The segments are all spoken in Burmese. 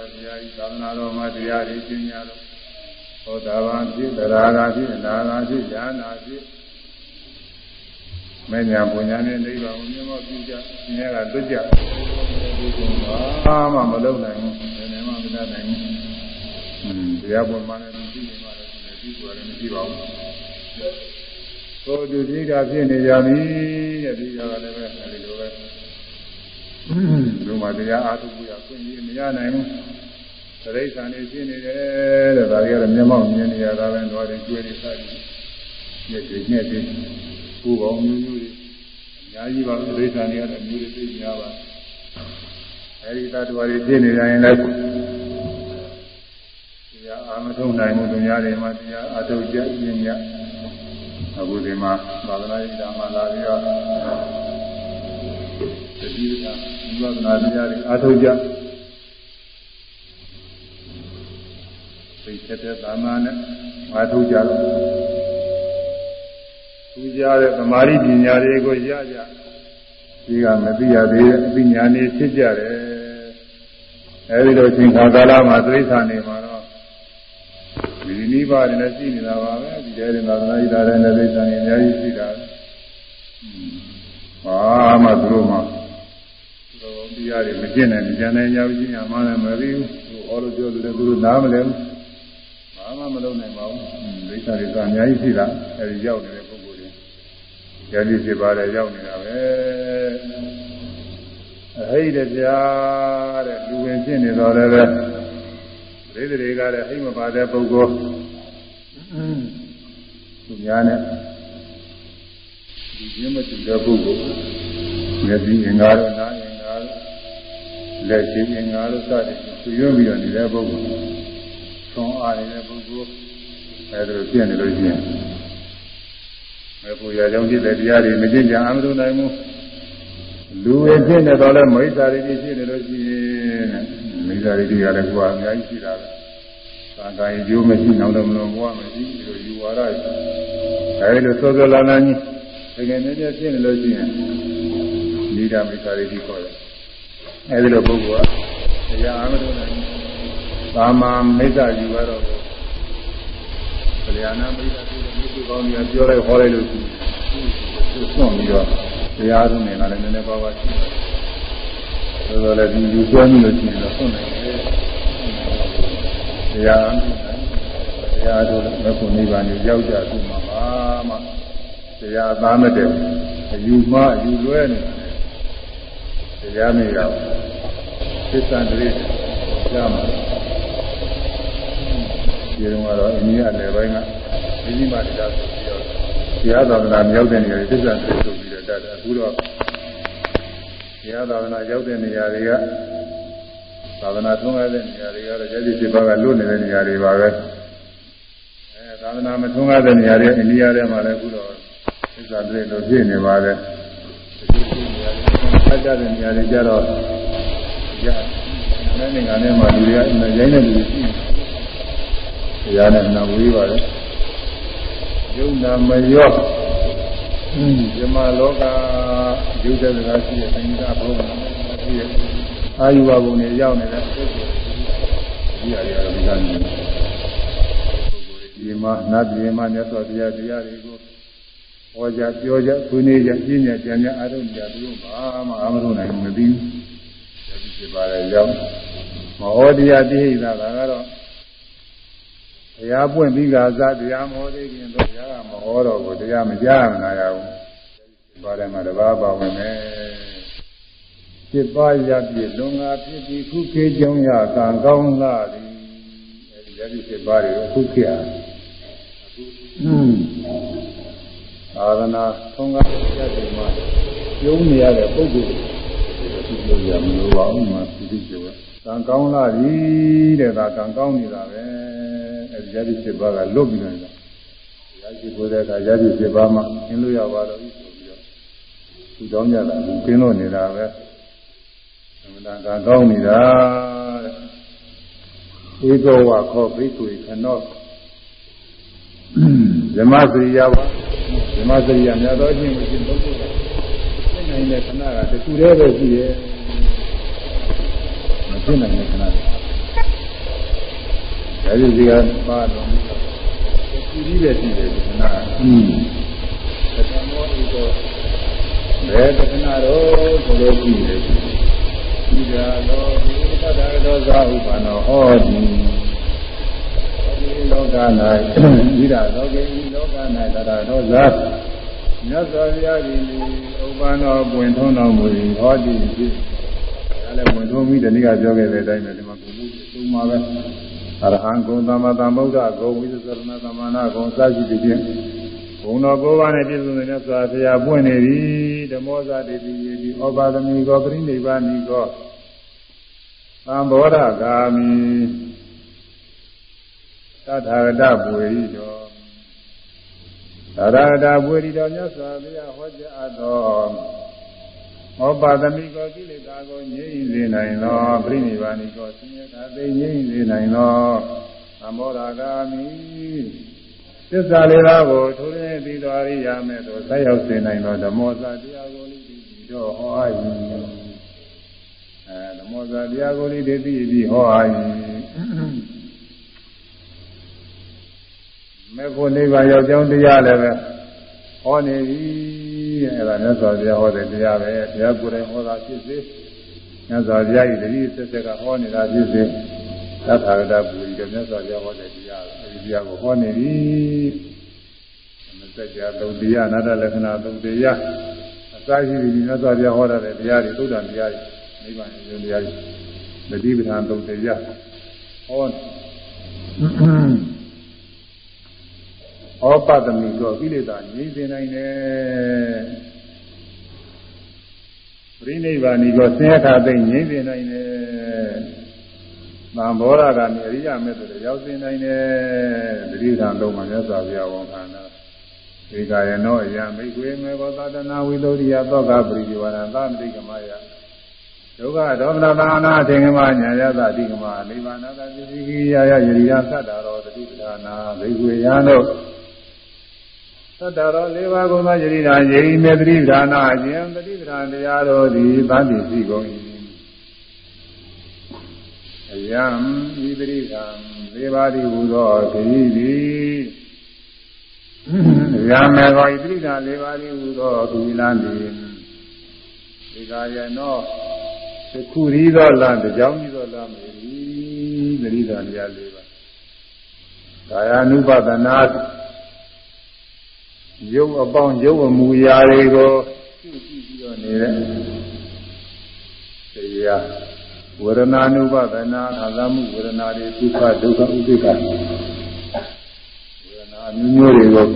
ပါးတရားဤသာသနာတော်မှာတရားတွေကျင့်ကြလို့ဟောတာဘာဖြစ်တရားဂါဖြစ်နာဂါဖြစ်ဉာဏ်နာဖြစ်မညာပညာနဲ့နိဗ္ဗာန်ကိုမြတ်မောပြုကြ။ဉာဏ်ကလွတ်ကြ။ဘာမှမလုပ်နိုင်ဘူး။ဘယ်နဲ့မှမတတ်နိုင်ဘူး။อืมတရားပေါ်မှာလည်းကြည့်နေမှလည်းဒီကိုယ်လည်းမရှိပါဘူး။ကိုယ်သူတိတာဖြစ်နေကြပြီတဲ့ဒီကလည်းပဲအဲဒီလိုပဲ။ လူမှတရားအားထုတ်ရခွင့်ရမရနိုင်ဘူး။သရိษံနေဖြစ်နေတယ်တဲ့ဒါတွေကတော့မျက်မှောက်မြင်နေရတာပဲတော့တယ်ကျွေးနေစားတယ်။ညက်တွေညက်တွေပူပေါင်းမျိုးမျိုးတွေအများကြီးပါပဲဒိဋ္ဌာန်တွေကတော့မျိုးတွေသိများပါအဲဒီသတ္တဝါတွေသိနေတိုင်းလည်းတရားအာမထုံနိုင်မှုတရားတွေမှာတရားအထုတ်ကြပြင်းရအခုဒီမှာသာသနာ့ဓမ္မလာပြီးတော့ တတိယဝိပဿနာတရားတွေအထုတ်ကြသိချက်တဲ့သာမန်နဲ့အထုတ်ကြတော့သူကြတဲ့သမာဓိပညာတွေကိုရကြဒီကမသိရသေးတဲ့အပညာနေဖြစ်ကြတယ်အဲဒီလိုသင်္ခါကာလမှာသိဋ္ဌာနေမှာတော့ဒီနိဗ္ဗာန်နဲ့ရှိနေတာပါပဲဒီတဲရင်သာသနာ့ဣဒါရနဲ့သိဋ္ဌာနေအများကြီးရှိတာ ဘာမှသူတို့မှသူတို့တရားတွေမကျင့်နိုင်ကြတဲ့ညာဝိညာဉ်မှလည်းမသိဘူးဟောလို့ပြောတယ်သူတို့နားမလဲဘူးဘာမှမလုပ်နိုင်ပါဘူးသိဋ္ဌာတွေကအများကြီးရှိတာအဲဒီရောက်နေတဲ့ယတိဖြစ်ပါတယ်ရောက်နေတာပဲအဟိတပြားတဲ့လူဝင်ဖြစ်နေတော့လည်းပဲဒိဋ္ဌတွေကလည်းဟိမပါတဲ့ပုဂ္ဂိုလ်သူများနဲ့ ဒီကျင်းမတူတဲ့ပုဂ္ဂိုလ်မျက်စိအင်္ဂါတို့နားအင်္ဂါတို့လက်ရှိအင်္ဂါတို့စသည်သူရွံ့ပြီးတော့နေတဲ့ပုဂ္ဂိုလ်သွန်အားနေတဲ့ပုဂ္ဂိုလ်အဲဒါလိုဖြစ်နေလို့ရှိရင်မေဖို့ရကြောင်းဖြစ်တဲ့တရားတွေမကျင့်ကြံအမှလို့နိုင်ဘူးလူဝေဖြစ်နေတော့လဲမိစ္ဆာရိတိဖြစ်နေလို့ရှိရင်မိစ္ဆာရိတိကလည်းကိုယ်အများကြီးရှိတာပဲသံဃာရင်ကျိုးမရှိနောက်တော့မလို့ဘဝမရှိဒီလိုယူဝါဒအဲဒီလိုသောသောလာလာကြီး တကယ်နည်းနည်းဖြစ်နေလို့ရှိရင်နိဒာမိစ္ဆာရိတိခေါ်တယ်အဲဒီလိုပုဂ္ဂိုလ်ကတရားအမှလို့နိုင်သာမန်မိစ္ဆာယူရတော့လျာဏမိတ်တာပြုလို့ဒီကောင်းကြီးပြောလိုက်ဟောလိုက်လို့ရှိသူစွန့်ပြီးတော့တရားထုံးနေတာလည်းနည်းနည်းပါးပါးရှိတယ်။ဆိုတော့လည်းဒီယူဆွဲမှုလို့ရှိရင်တော့စွန့်နိုင်တယ်။တရားတရားတို့မခုနိဗ္ဗာန်ကိုရောက်ကြပြီမှာပါမှ တရားသားမတည့်အယူမှအယူလွဲနေတာလေတရားမရဘူးသစ္စာတည်းရမှာဒီတော့ကတော့အိန္ဒိယနယ်ပိုင်းကဒီဒီမှာတရားဆိုပြီးတော့တရားသာသနာမြောက်တဲ့နေရာတွေသစ္စာတွေဆိုပြီးတော့တတ်တယ်အခုတော့တရားသာသနာရောက်တဲ့နေရာတွေကသာသနာထွန်းကားတဲ့နေရာတွေကတော့ယတိစိပါကလွတ်နေတဲ့နေရာတွေပါပဲအဲသာသနာမထွန်းကားတဲ့နေရာတွေအိန္ဒိယထဲမှာလည်းအခုတော့သ စ္စာတွေလိုပြည့်နေပါတယ်ဒီနေရာတွေဆက်ကြတဲ့နေရာတွေကြတော့ရတဲ့နေရာနဲ့မှလူတွေကရိုင်းတဲ့လူတွေရှိနေတရားနဲ့နှဝေးပါလေယုံနာမရောဒီမှာလောကယုတ်တဲ့စကားရှိတဲ့သင်္ကာဘုံရှိတဲ့အာယုဘဘုံတွေရောက်နေတဲ့ပုဂ္ဂိုလ်ဒီအရာတွေကတော့ဒီကနေ့ပုဂ္ဂိုလ်ဒီမှာနတ်ပြည်မှာမြတ်စွာဘုရားတရားတွေကို ဟောကြားပြောကြားဆွေးနွေးကြပြညာကြံကြအားထုတ်ကြသူတို့ဘာမှအာမလို့နိုင်မသိဘူးဒီဖြစ်ပါလေရောက်မဟောတရားတိဟိတာကတော့တရားပွင့်ပြီးကစားတရားမဟောသေးခင်တော့တရားကမဟောတော့ဘူးတရားမကြားမနာရဘူးပါတယ်မှာတပါးပါဝင်မယ်จิตပါရပြည့်လုံငါဖြစ်ပြီးခုခေကြောင်းရကံကောင်းလာသည်အဲဒီရည်စိတ်ပါးတွေအခုခေတ်အခု သာသနာထုံးကားတဲ့တဲ့မှာကျုံနေရတဲ့ပုဂ္ဂိုလ်ဒီလိုရမလို့ပါဘူးမှာသိသိကျော်ကံကောင်းလာသည်တဲ့ဒါကံကောင်းနေတာပဲအဲဒီယတိ7ပါးကလွတ်ပြီးနေတာယတိကိုယ်တဲ့အခါယတိ7ပါးမှသင်လို့ရပါတော့ပြီဆိုပြီးတော့သူတောင်းကြတာကင်းလို့နေတာပဲသမဏကကောင်းနေတာတဲ့ဧကောဝခောဘိက္ခုခနော ဇမစရိယဝဇမစရိယမြတ်သောအချင်းကိုရှင်သုံးဖို့သိနိုင်တဲ့ခဏကတခုတည်းပဲရှိရဲ့မသိနိုင်တဲ့ခဏအဲဒီစီကပါတော့ဒီကြီးပဲရှိတယ်ဒီကနာอืมတက္ကမောဤတော့ဘယ်တက္ကနာတော့ဆိုလို့ရှိတယ်ဒီကြတော့ဒီသတ္တရောဇာဥပ္ပန္နောဟောတိဒီ လောက၌ဤတာလောကေဤလောက၌သတ္တရောဇာမြတ်စွာဘုရားကြီးဥပ္ပန္နောပွင့်ထုံးတော်မူ၏ဟောတိဖြစ်ဒါလည်းပွင့်ထုံးပြီးတနည်းကပြောခဲ့တဲ့အတိုင်းပဲဒီမှာကိုယ်မှုသုံးပါပဲအရဟံဂုံသမ္မာသမ္ဗုဒ္ဓဂုံဝိသရဏသမ္မာနာဂုံစသဖြင့်ဘုံတော်ကိုးပါးနဲ့ပြည့်စုံတဲ့မြတ်စွာဘုရားပွင့်နေပြီဓမ္မောဇတိတိယေတိဩပါဒမီကောပရိနိဗ္ဗာနိကောသံဘောဓဂာမိ သတ္ထာဂတပွေရိတော်သတ္ထာဂတပွေရိတော်မြတ်စွာဘုရားဟောကြားအပ်တော်ဩပါဒမိကောကိလေသာကိုငြိမ့်စေနိုင်သောပြိနိဗ္ဗာန်ကိုဆင်းရဲတာသိငြိမ့်စေနိုင်သောသမောရာဂာမိသစ္စာလေးပါးကိုထိုးရင်းပြီးတော်ရိယာမဲ့သို့ဆက်ရောက်စေနိုင်သောဓမ္မောစာတရားကိုလိတိတော်ဟောအပ်၏အဲဓမ္မောစာတရားကိုလိတိပြီးဟောအပ်၏ မေဖို့နိဗ္ဗာန်ရောက်ကြောင်းတရားလည်းပဲဟောနေပြီအဲ့ဒါမြတ်စွာဘုရားဟောတဲ့တရားပဲတရားကိုယ်တိုင်ဟောတာဖြစ်စေမြတ်စွာဘုရားဤတတိဆက်ဆက်ကဟောနေတာဖြစ်စေသတ္ထာဂတပူရီတဲ့မြတ်စွာဘုရားဟောတဲ့တရားအဲဒီတရားကိုဟောနေပြီမစကြာသုံးတရားအနာတ္တလက္ခဏာသုံးတရားအစာရှိပြီးမြတ်စွာဘုရားဟောတဲ့တရားတွေသုဒ္ဓံတရားတွေနိဗ္ဗာန်ရုံတရားတွေမတိပဋ္ဌာန်သုံးတရားဟော ဩပတမိတော့ကိလေသာငြိမ့်စေနိုင်တယ်ပရိနိဗ္ဗာန်ကိုဆင်းရဲတာသိငြိမ့်စေနိုင်တယ်သံဘောရကမြေအရိယာမေတ္တရောက်စေနိုင်တယ်တတိထံလုံးမှာမြတ်စွာဘုရားဝန်ခံတာဒီကရနောယံမိတ်ွေမေဘောသတနာဝိသုဒ္ဓိယသောကပရိဒီဝရံသမတိကမယဒုက္ခဒေါမနသာနာအထင်ကမညာယသတိကမနိဗ္ဗာန်သာသိကိယာယယရိယာသတ္တရောတတိပဌာနာဘိက္ခွေယံတို့ သတ္တရော၄ပါးကုသောယရိနာယေရိမေတ္တိဒါနာအကျဉ်တတိပဌာန်တရားတော်သည်သံတိရှိကုန်၏အယံဤပရိသံ၄ပါးသည်ဟူသောခရီးသည်ရာမေကောဤပရိသံ၄ပါးသည်ဟူသောခရီးလမ်းသည်ဒီကာယနောသခုရီသောလမ်းတကြောင်ကြီးသောလမ်းမေရီပရိသံတရား၄ပါးကာယ ानु ပဒနာ ရုပ်အပေါင်းရုပ်အမူအရာတွေကိုပြုကြည့်ပြီးတော့နေတဲ့တရားဝေဒနာနုပဒနာခံစားမှုဝေဒနာတွေဒုက္ခဒုက္ခဥဒိကဝေဒနာမျိုးမျိုးတွေကို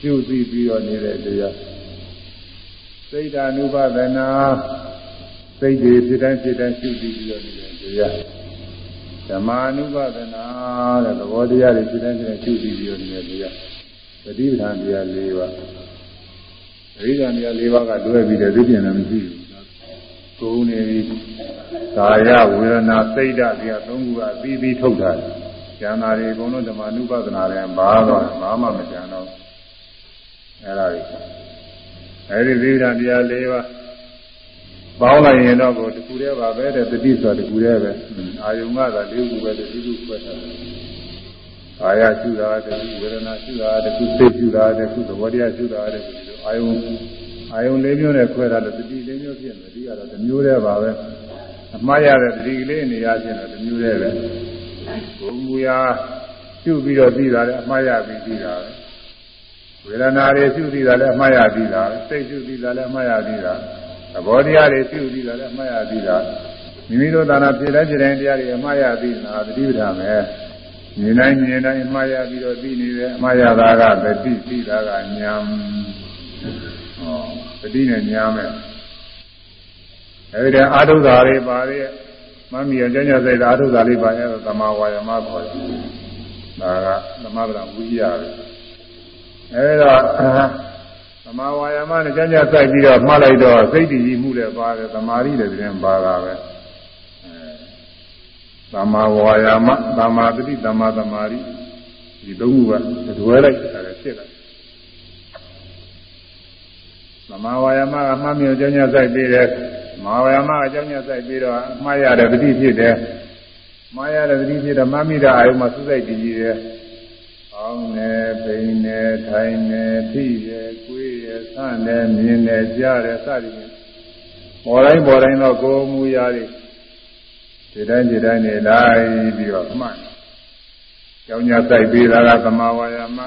ပြုကြည့်ပြီးတော့နေတဲ့တရားစိတ်ဓာနုပဒနာစိတ်တွေဖြစ်တိုင်းဖြစ်တိုင်းပြုကြည့်ပြီးတော့နေတဲ့တရားဓမ္မာနုပဒနာတဲ့သဘောတရားတွေဖြစ်တိုင်းဖြစ်တိုင်းပြုကြည့်ပြီးတော့နေတဲ့တရား သတိပဋ္ဌာန်တရား၄ပါးသတိပဋ္ဌာန်တရား၄ပါးကတွဲပြီးတယ်သိပြန်တယ်မရှိဘူးကိုယ်နေပြီးကာယဝေဒနာစိတ်ဓာတ်တရား၃ခုကအပြီးပြီးထုတ်တာကျန်တာတွေအကုန်လုံးဓမ္မနုပဒနာလည်းဘာတော့ဘာမှမကျန်တော့အဲ့ဒါတွေအဲ့ဒီသတိပဋ္ဌာန်တရား၄ပါးပေါင်းလိုက်ရင်တော့ကိုတခုတည်းပါပဲတဲ့တတိဆိုတာတခုတည်းပဲအာယုံကသာ၄ခုပဲတတိခုခွဲထားတယ် ကာယရှုတာတခုဝေဒနာရှုတာတခုစိတ်ရှုတာတခုသဘောတရားရှုတာတခုဒီလိုအာယုံအာယုံလေးမျိုးနဲ့ခွဲထားလို့တတိလေးမျိုးဖြစ်နေတယ်ဒီကတော့တစ်မျိုးတည်းပါပဲအမှားရတဲ့တတိလေးနေရာချင်းတော့တစ်မျိုးတည်းပဲဘုံမူရာရှုပြီးတော့ပြီးတာလည်းအမှားရပြီးပြီးတာပဲဝေဒနာတွေရှုပြီးတာလည်းအမှားရပြီးတာစိတ်ရှုပြီးတာလည်းအမှားရပြီးတာသဘောတရားတွေရှုပြီးတာလည်းအမှားရပြီးတာမိမိတို့သာနာဖြစ်တဲ့ဖြစ်တဲ့တရားတွေအမှားရပြီးတာတတိပဌာမယ် မြင်တိုင်းမြင်တိုင်းမှားရပြီးတော့သိနေတယ်အမှားရတာကတတိသိတာကညာဟောတတိနဲ့ညာမယ်အဲဒီတည်းအာထုသာလေးပါရဲ့မမီရကျညစိတ်အာထုသာလေးပါရဲ့သမာဝါယမခေါ်တယ်ဒါကသမဗရာဝိရပဲအဲဒါသမာဝါယမနဲ့ကျညစိုက်ပြီးတော့မှားလိုက်တော့စိတ်တည်မှုလည်းပါတယ်သမာဓိလည်းပြင်ပါတာပဲ သမ္မာဝါယာမသမ္မာတတိသမ္မာသမာဓိဒီသုံးခုကတွဲလိုက်တာလည်းဖြစ်လာသမ္မာဝါယာမကမှတ်မြောက်ကြောင်းညဆိုင်ပြီးတယ်မဟာဝါယာမအကြောင်းညဆိုင်ပြီးတော့မှားရတဲ့တတိဖြစ်တယ်မှားရတဲ့သတိဖြစ်တော့မှမိတာအာယုံမှာစူးစိုက်တည်ကြည်တယ်အောင်းနေပိန်နေထိုင်နေထိရကိုယ်ရဆန့်နေမြင်နေကြားတယ်စသည်ဖြင့်ပေါ်တိုင်းပေါ်တိုင်းတော့ကိုယ်မူရာတွေ ဒီတိုင်းဒီတိုင်းနေလိုက်ပြီးတော့မှန်ကြောင်းညာစိုက်ပြီးတာကသမာဝါယာမ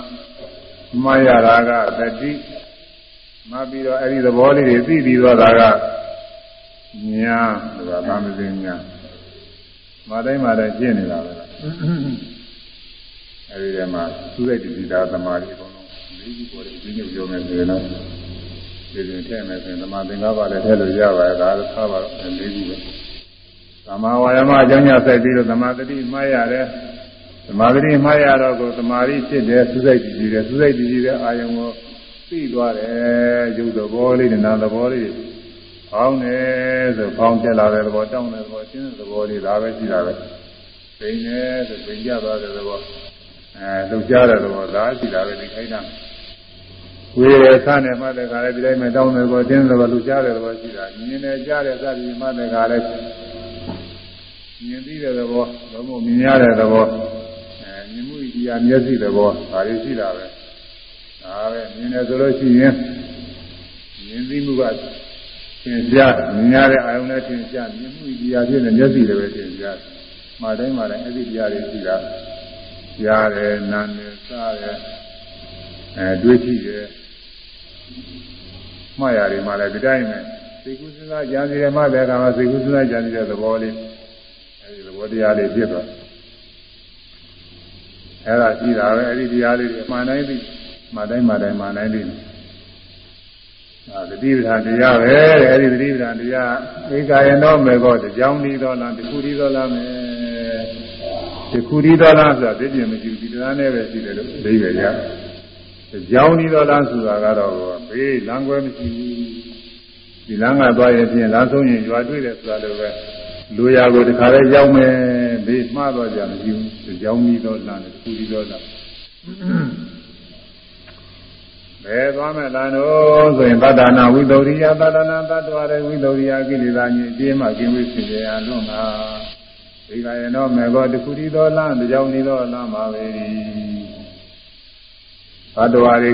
မှားရတာကသတိမှပြီးတော့အဲ့ဒီသဘောလေးတွေသိပြီးတော့တာကညာဆိုတာသာမစင်ညာမတိုင်းမတိုင်းကျင့်နေတာပဲအဲဒီထဲမှာသုရိတ်တိတာသမာဓိအကုန်လုံးလေးခုပေါ်တယ်ဒီညုပ်ပြောမယ်ဆိုရင်တော့ဒီပြင်ထည့်မယ်ဆိုရင်သမာသင်္ကပ္ပလည်းထည့်လို့ရပါတယ်ဒါလည်းထားပါတော့လေးခုပဲ သမာဝါယမအကြောင်းညဆက်ပြီးတော့သမာတတိမှားရတယ်သမာဓိမှားရတော့ကိုသမာဓိဖြစ်တယ်သုရိတ်တိတယ်သုရိတ်တိတဲ့အာယုံကိုသိသွားတယ်ရုပ်သဘောလေးနဲ့နာသဘောလေးဖောင်းတယ်ဆိုဖောင်းတက်လာတဲ့သဘောတောင်းတဲ့သဘောရှင်းတဲ့သဘောလေးဒါပဲရှိတာပဲပိန်တယ်ဆိုပိန်ကြသွားတဲ့သဘောအဲလှုပ်ရှားတဲ့သဘောဒါရှိတာပဲဒီခိုင်းတာဝေရဆနဲ့မှတဲ့ခါလည်းဒီတိုင်းမှာတောင်းတဲ့သဘောရှင်းတဲ့သဘောလှုပ်ရှားတဲ့သဘောရှိတာမြင်တယ်ကြားတယ်စသည်မှတဲ့ခါလည်း မြင်ပြီးတဲ့သဘောလုံးဝမြင်ရတဲ့သဘောအဲမြင်မှုဤတရားမျက်စိသဘောဒါလေးရှိတာပဲဒါပဲမြင်တယ်ဆိုလို့ရှိရင်မြင်သိမှုကသင်ကြားမြင်ရတဲ့အာယုံနဲ့သင်ကြားမြင်မှုတရားဖြစ်တဲ့မျက်စိတွေပဲသင်ကြားမှာတိုင်းမှာတိုင်းအဲ့ဒီတရားတွေရှိတာကြားတယ်နားတယ်စားတယ်အဲတွေးကြည့်တယ်မှားရတယ်မှာလည်းဒီတိုင်းပဲသိကုသနာဉာဏ်စီရမှတဲ့အခါမှာသိကုသနာဉာဏ်စီတဲ့သဘောလေး အဲဒီသဘောတရားလေးဖြစ်သွားအဲ့ဒါရှိတာပဲအဲ့ဒီတရားလေးတွေအမှန်တိုင်းသိမှတိုင်းမှတိုင်းမှတိုင်းသိအာတတိပဌာတရားပဲအဲ့ဒီတတိပဌာတရားဧကယနောမေကောတကြောင်ဒီတော်လားတခုဒီတော်လားမယ်တခုဒီတော်လားဆိုတာသိပြင်မရှိဘူးဒီတရားနဲ့ပဲရှိတယ်လို့အဓိပ္ပာယ်ရတကြောင်ဒီတော်လားဆိုတာကတော့ဘေးလမ်းကွဲမရှိဘူးဒီလမ်းကသွားရင်ပြင်လမ်းဆုံးရင်ရွာတွေ့တယ်ဆိုတာလည်းပဲ လူရာကိုတခါလဲရောက်မယ်ဘေးမှားတော့ကြမရှိဘူးတကြောင်ဒီတော်လားတခုဒီတော်လားဘယ်သွားမဲ့လားတော့ဆိုရင်သတ္တနာဝိသုရိယသတ္တနာတတ္တဝရဝိသုရိယကိလေသာညစ်ကြေးမှကင်းဝေးဖြစ်ကြရလွန်ငါဒီကရင်တော့မေဘောတခုတည်းသောလမ်းကြောင့်နေသောလမ်းပါပဲသတ္တဝရ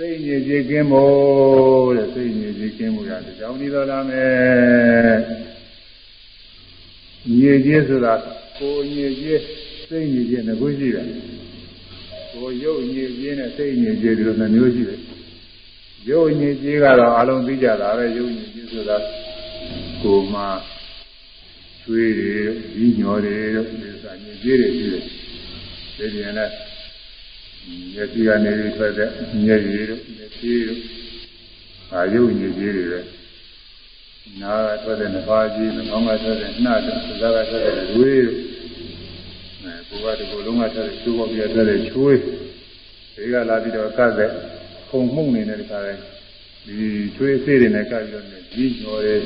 စိတ်ညစ်ကြေးကင်းဖို့တဲ့စိတ်ညစ်ကြေးကင်းဖို့ရတဲ့ကြောင့်နေသောလမ်းပဲညစ်ကြေးဆိုတာကိုယ်ညစ်ကြေးစိတ်ညစ်ကြေးငကိုရှိတယ်ကိုရုပ်ညစ်ကြေးနဲ့စိတ်ညစ်ကြေးဒီလိုနှမျိုးရှိတယ်ရုပ်ညစ်ကြေးကတော့အလုံးသိကြတာပဲရုပ်ညစ်ကြေးဆိုတာကိုယ်မှာသွေးတွေကြီးညော်တွေဒီစာညစ်ကြေးတွေရှိတယ်ဒီပြင်လည်း မျက်စိကနေထွက်တဲ့မျက်ရည်တို့မျက်စိတို့အာရုပ်ညစ်ကြေးတွေပဲနားကထွက်တဲ့နှာကြီးနှာခေါင်းကထွက်တဲ့နှာတို့သာကထွက်တဲ့ဝေးတို့ကိုယ်ကဒီလိုလုံးဝဆက်တဲ့ချိုးပေါ်ပြတဲ့တဲ့ချိုးဒီကလာပြီးတော့ကတ်တဲ့ခုံမှုန့်နေတဲ့ခါတိုင်းဒီချွေးစေးတွေနဲ့ကပ်ပြီးတော့ကြီးညော်တဲ့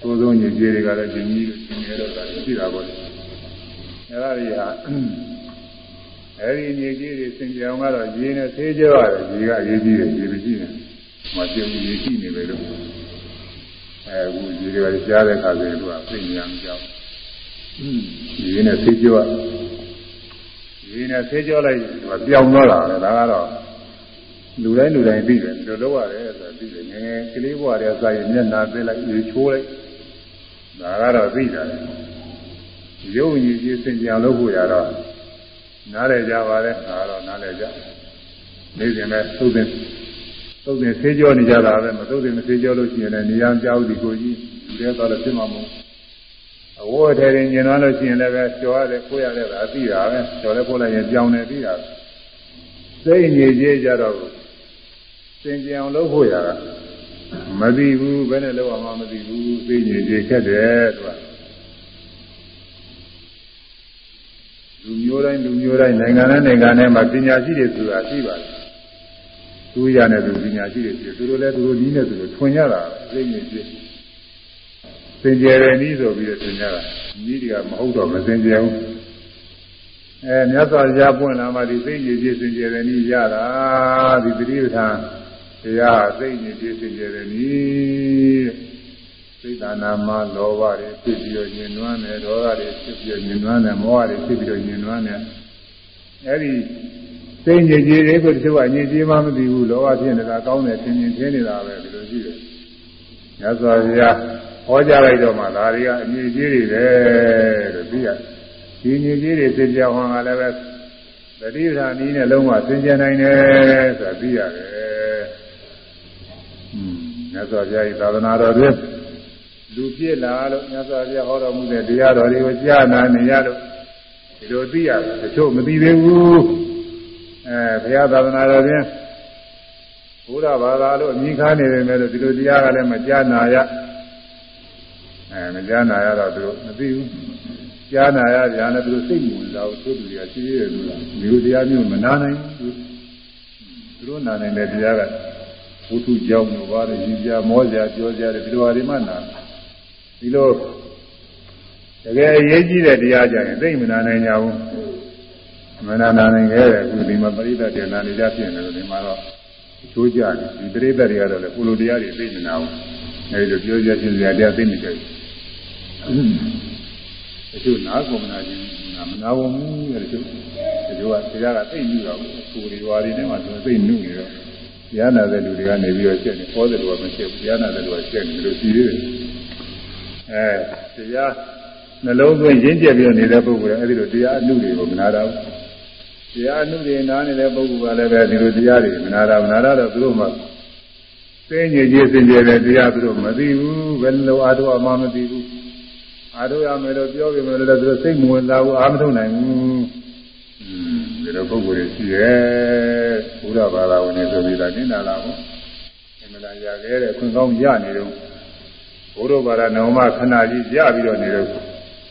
သိုးဆုံးညကြီးတွေကလည်းဂျင်းကြီးလို့ရှင်နေတော့တာရှိတာပေါ့အဲဒါတွေဟာ အဲဒီညကြီးတွေစင်ကြအောင်ကတော့ရေနဲ့သေးကြရတယ်ရေကအရေးကြီးတယ်ရေမရှိတယ်မကျုံရေရှိနေပဲလို့အဲအခုရေတွေကကြားတဲ့ခါကျရင်သူကသိဉာဏ်ကြောက်ရေနဲ့သေးကြရဒီနဲ့ဆေးကြောလိုက်ပြောင်းသွားတာလေဒါကတော့လူတိုင်းလူတိုင်းသိတယ်ဒီလိုလုပ်ရတယ်ဆိုတာသိတယ်ငယ်ငယ်ကလေးဘဝတည်းစာရင်မျက်နှာသိလိုက်ရေချိုးလိုက်ဒါကတော့သိတာလေရုပ်ရည်ကြီးစင်ကြံလုပ်ဖို့ရတော့ နားလည်ကြပါလေဒါတော့နားလည်ကြနေစဉ်ပဲသုတ်တင်သုတ်တင်ဆေးကြောနေကြတာပဲမသုတ်တင်မဆေးကြောလို့ရှိရင်လည်းနေရာကြောက်ဒီကိုကြီးလူတွေတော့လည်းဖြစ်မှာမဟုတ်အဝတ်ထဲရင်ကျင်သွားလို့ရှိရင်လည်းပဲကျော်ရတယ်ကိုရရတယ်အသိတာပဲကျော်လည်းပို့လိုက်ရင်ပြောင်းနေပြီးတာစိတ်ညစ်ကြေးကြတော့စင်ကြအောင်လုပ်ဖို့ရတာမသိဘူးဘယ်နဲ့လုပ်အောင်မသိဘူးစိတ်ညစ်ကြေးခက်တယ်သူက လူမျိုးတိုင်းလူမျိုးတိုင်းနိုင်ငံနဲ့နိုင်ငံနဲ့မှာပညာရှိတွေဆိုတာရှိပါတယ်သူရတဲ့သူပညာရှိတွေရှိသူတို့လည်းသူတို့ဒီနဲ့သူတို့ထွင်ကြတာစိတ်ညစ်ကြေးစင်ကြယ်တယ်နည်းဆိုပြီးတော့သင်ကြတာနည်းတွေကမဟုတ်တော့မစင်ကြယ်ဘူးအဲမြတ်စွာဘုရားပွင့်လာမှဒီသိဉ္ဇည်စင်ကြယ်တယ်နည်းရတာဒီသတိပဋ္ဌာန်တရားသိဉ္ဇည်စင်ကြယ်တယ်နည်းသ စိတ်တဏမှာလောဘတွေဖြစ်ပြီးတော့ညှဉ်းနှွမ်းတယ်ဒေါသတွေဖြစ်ပြီးတော့ညှဉ်းနှွမ်းတယ်မောဟတွေဖြစ်ပြီးတော့ညှဉ်းနှွမ်းတယ်အဲဒီစိတ်ညစ်ကြေးတွေကိုတချို့ကညစ်ကြေးမှမသိဘူးလောဘဖြစ်နေတာကောင်းတယ်ထင်မြင်ထင်နေတာပဲဒီလိုရှိတယ်ညစွာဘုရားဟောကြားလိုက်တော့မှဒါတွေကအညစ်ကြေးတွေပဲလို့သိရတယ်ဒီညစ်ကြေးတွေသိကြဟောကလည်းပဲတတိယနည်းနဲ့လုံးဝသင်ကျင်နိုင်တယ်ဆိုတာသိရတယ်อืมညစွာဘုရားဤသာသနာတော်တွင် လူပြည့်လာလို့ညစွာဘုရားဟောတော်မူတဲ့တရားတော်တွေကိုကြားနာနေရလို့ဒီလိုသိရတယ်တချို့မသိသေးဘူးအဲဘုရားသာသနာတော်တွင်ဘုရားဘာသာလို့အမိခါနေတယ်မဲ့လို့ဒီလိုတရားကလည်းမကြားနာရအဲမကြားနာရတော့သူတို့မသိဘူးကြားနာရကြတယ်သူတို့စိတ်မဝင်စားဘူးသူတို့တွေကရှိသေးတယ်လို့လားမျိုးတရားမျိုးမနာနိုင်ဘူးသူတို့နာနိုင်တဲ့တရားကဘုသူကြောင့်လို့ပါတယ်ရင်ပြမောကြပြောကြတယ်ဒီလိုဟာတွေမှနာ ဒီလိုတကယ်အရေးကြီးတဲ့တရားကြရင်သိမနာနိုင်ကြဘူးမနာနိုင်ခဲ့တယ်အခုဒီမှာပရိသတ်တွေနာနေကြဖြစ်နေလို့ဒီမှာတော့ချိုးကြတယ်ဒီပရိသတ်တွေကတော့လေပုလိုတရားတွေသိမနာဘူးအဲဒီလိုပြောကြချင်းစရာတရားသိနေကြတယ်တချို့နားကုန်နာခြင်းမနာဝမှုတဲ့တချို့တချို့ကတရားကသိနေတော့ကိုယ်တွေဝါတွေနဲ့မှဆိုသိနေနေတော့တရားနာတဲ့လူတွေကနေပြီးတော့ချက်နေဟောတယ်လို့ကမရှိဘူးတရားနာတဲ့လူကချက်နေလို့ရှိသေးတယ် အဲတရားနှလုံးသွင်းရင်းကျက်ပြီးနေတဲ့ပုဂ္ဂိုလ်ကအဲဒီလိုတရားအမှုတွေကိုမနာတော့ဘူးတရားအမှုတွေနားနေတဲ့ပုဂ္ဂိုလ်ကလည်းပဲဒီလိုတရားတွေမနာတာမနာတော့သူတို့မှသိညစ်ကြီးစင်ကြယ်တဲ့တရားသူတို့မသိဘူးဘယ်လိုအားထုတ်မှမသိဘူးအားထုတ်ရမယ်လို့ပြောပြမယ်လို့လည်းသူတို့စိတ်မဝင်စားဘူးအားမထုတ်နိုင်ဘူးဒီလိုပုဂ္ဂိုလ်တွေရှိရဲ့ဘုရားဘာသာဝင်တွေဆိုပြီးတော့နင်းလာတာပေါ့အမှန်တရားရခဲ့တဲ့ခွင့်ကောင်းရနေတော့ ဘုရားဘာသာနောမခဏကြီးရပြီးတော့နေတော့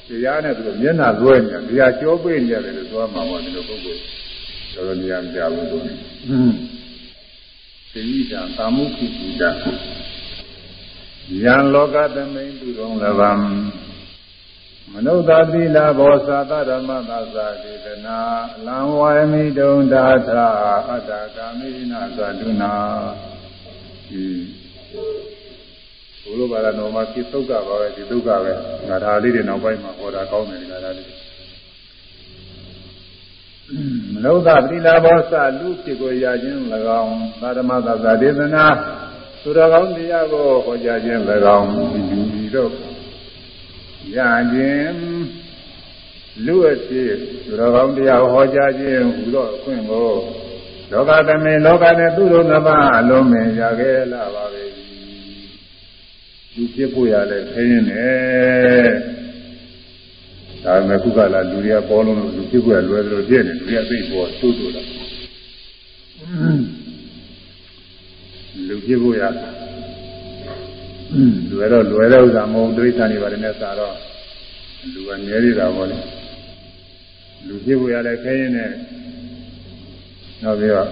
တရားနဲ့သူတို့မျက်နှာလွှဲနေတရားကြောပေးနေတယ်လို့သွားမှာပေါ့ဒီလိုပုဂ္ဂိုလ်တော်တော်နေရာမကြဘူးဆိုရင်သိဉ္ဇာသာမုခိတိတာယံလောကသမိန်သူတော်လဗံမနုဿတိလာဘောသာတဓမ္မသာသာဒေသနာလံဝါယမိတုံဒါသအတ္တကာမိနာသတုနာဒီ ဘုလိုပါရတော်မှာကိသုတ်ကပါပဲဒီသုတ်ကပဲငါဒါလေးတွေနောက်ပိုင်းမှာဟောတာကောင်းတယ်ဒီငါဒါလေးမနုဿတိလာဘောသလူဖြစ်ကိုရခြင်း၎င်းသာဓမ္မသာသာဒေသနာသူတော်ကောင်းတရားကိုဟောကြားခြင်း၎င်းဒီဒီတော့ရခြင်းလူအဖြစ်သူတော်ကောင်းတရားဟောကြားခြင်းဟူသောအခွင့်ကိုလောကသမေလောကနဲ့သူတို့နှစ်ပါးအလုံးမင်ရခဲ့လာပါပဲ လူဖြစ်ဖို့ရလဲခင်းနေဒါပေမဲ့ခုကလာလူတွေကပေါ်လုံးလို့လူဖြစ်ဖို့ရလွယ်လို့ပြည့်နေလူတွေကသိပေါ်သို့သို့တာလူဖြစ်ဖို့ရလွယ်တော့လွယ်တဲ့ဥစ္စာမဟုတ်ဒိဋ္ဌာန်တွေပါတယ်နဲ့စာတော့လူကမြဲရတာပေါ့လေလူဖြစ်ဖို့ရလဲခဲရင်နဲ့နောက်ပြီးတော့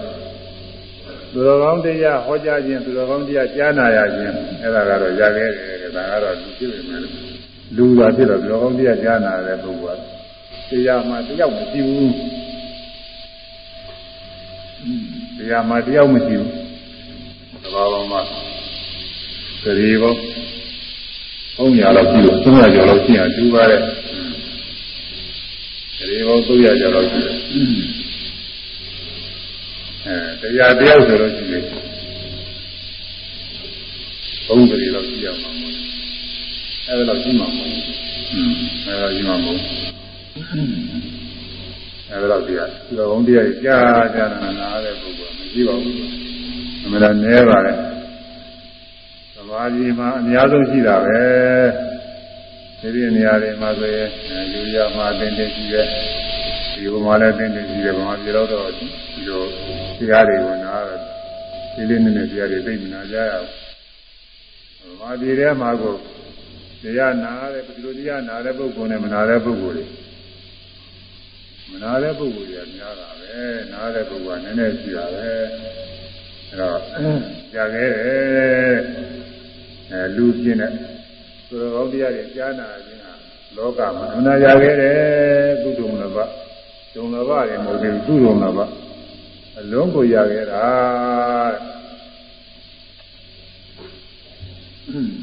သူတော်ကောင်းတရားဟောကြားခြင်းသူတော်ကောင်းတရားကြားနာရခြင်းအဲ့ဒါကတော့ရခဲ့တယ်ဒါကတော့လူဖြစ်နေမယ်လူသာဖြစ်တော့သူတော်ကောင်းတရားကြားနာတဲ့ပုဂ္ဂိုလ်ကတရားမှတယောက်မရှိဘူးတရားမှတယောက်မရှိဘူးသဘာဝမှာသတိပေါင်း300လောက်ရှိလို့300ကျော်လောက်ရှိရင်ကျူးပါတဲ့သတိပေါင်း300ကျော်လောက်ရှိတယ် အဲတရားတယောက်ဆိုလို့ရှိရင်သုံးသတိလောက်ရှိရမှာမဟုတ်ဘူးအဲဒါလောက်ရှိမှာမဟုတ်ဘူးအဲဒါရှိမှာမဟုတ်ဘူးအဲဒါလောက်တရားဒီလိုဘုံတရားကြားကြားနာနာတဲ့ပုဂ္ဂိုလ်မရှိပါဘူးအမှန်တရားနည်းပါလေသမာဓိမှာအများဆုံးရှိတာပဲဒီဒီနေရာတွေမှာဆိုရင်ယူရမှာတင်းတင်းရှိတယ် ဒီဘုံမှာလည်းတင်းတင်းရှိတယ်ဘုံမှာပြေတော့တော့ဒီလိုတရားတွေကိုနားဒီလေးနည်းနည်းတရားတွေသိမနာကြရဘူးမာဒီထဲမှာကိုတရားနာတဲ့ဒီလိုတရားနာတဲ့ပုဂ္ဂိုလ်နဲ့မနာတဲ့ပုဂ္ဂိုလ်တွေမနာတဲ့ပုဂ္ဂိုလ်တွေကများတာပဲနားတဲ့ပုဂ္ဂိုလ်ကနည်းနည်းရှိတာပဲအဲတော့ကြာခဲ့တယ်အဲလူပြင်းတဲ့သူတော်ကောင်းတရားတွေကြားနာခြင်းဟာလောကမှာအနာရခဲ့တယ်ကုသိုလ်မလဘ ဒုံလဘတွေမဟုတ်ဘူးကုသိုလ်မလဘအလုံးကိုရခဲ့တာ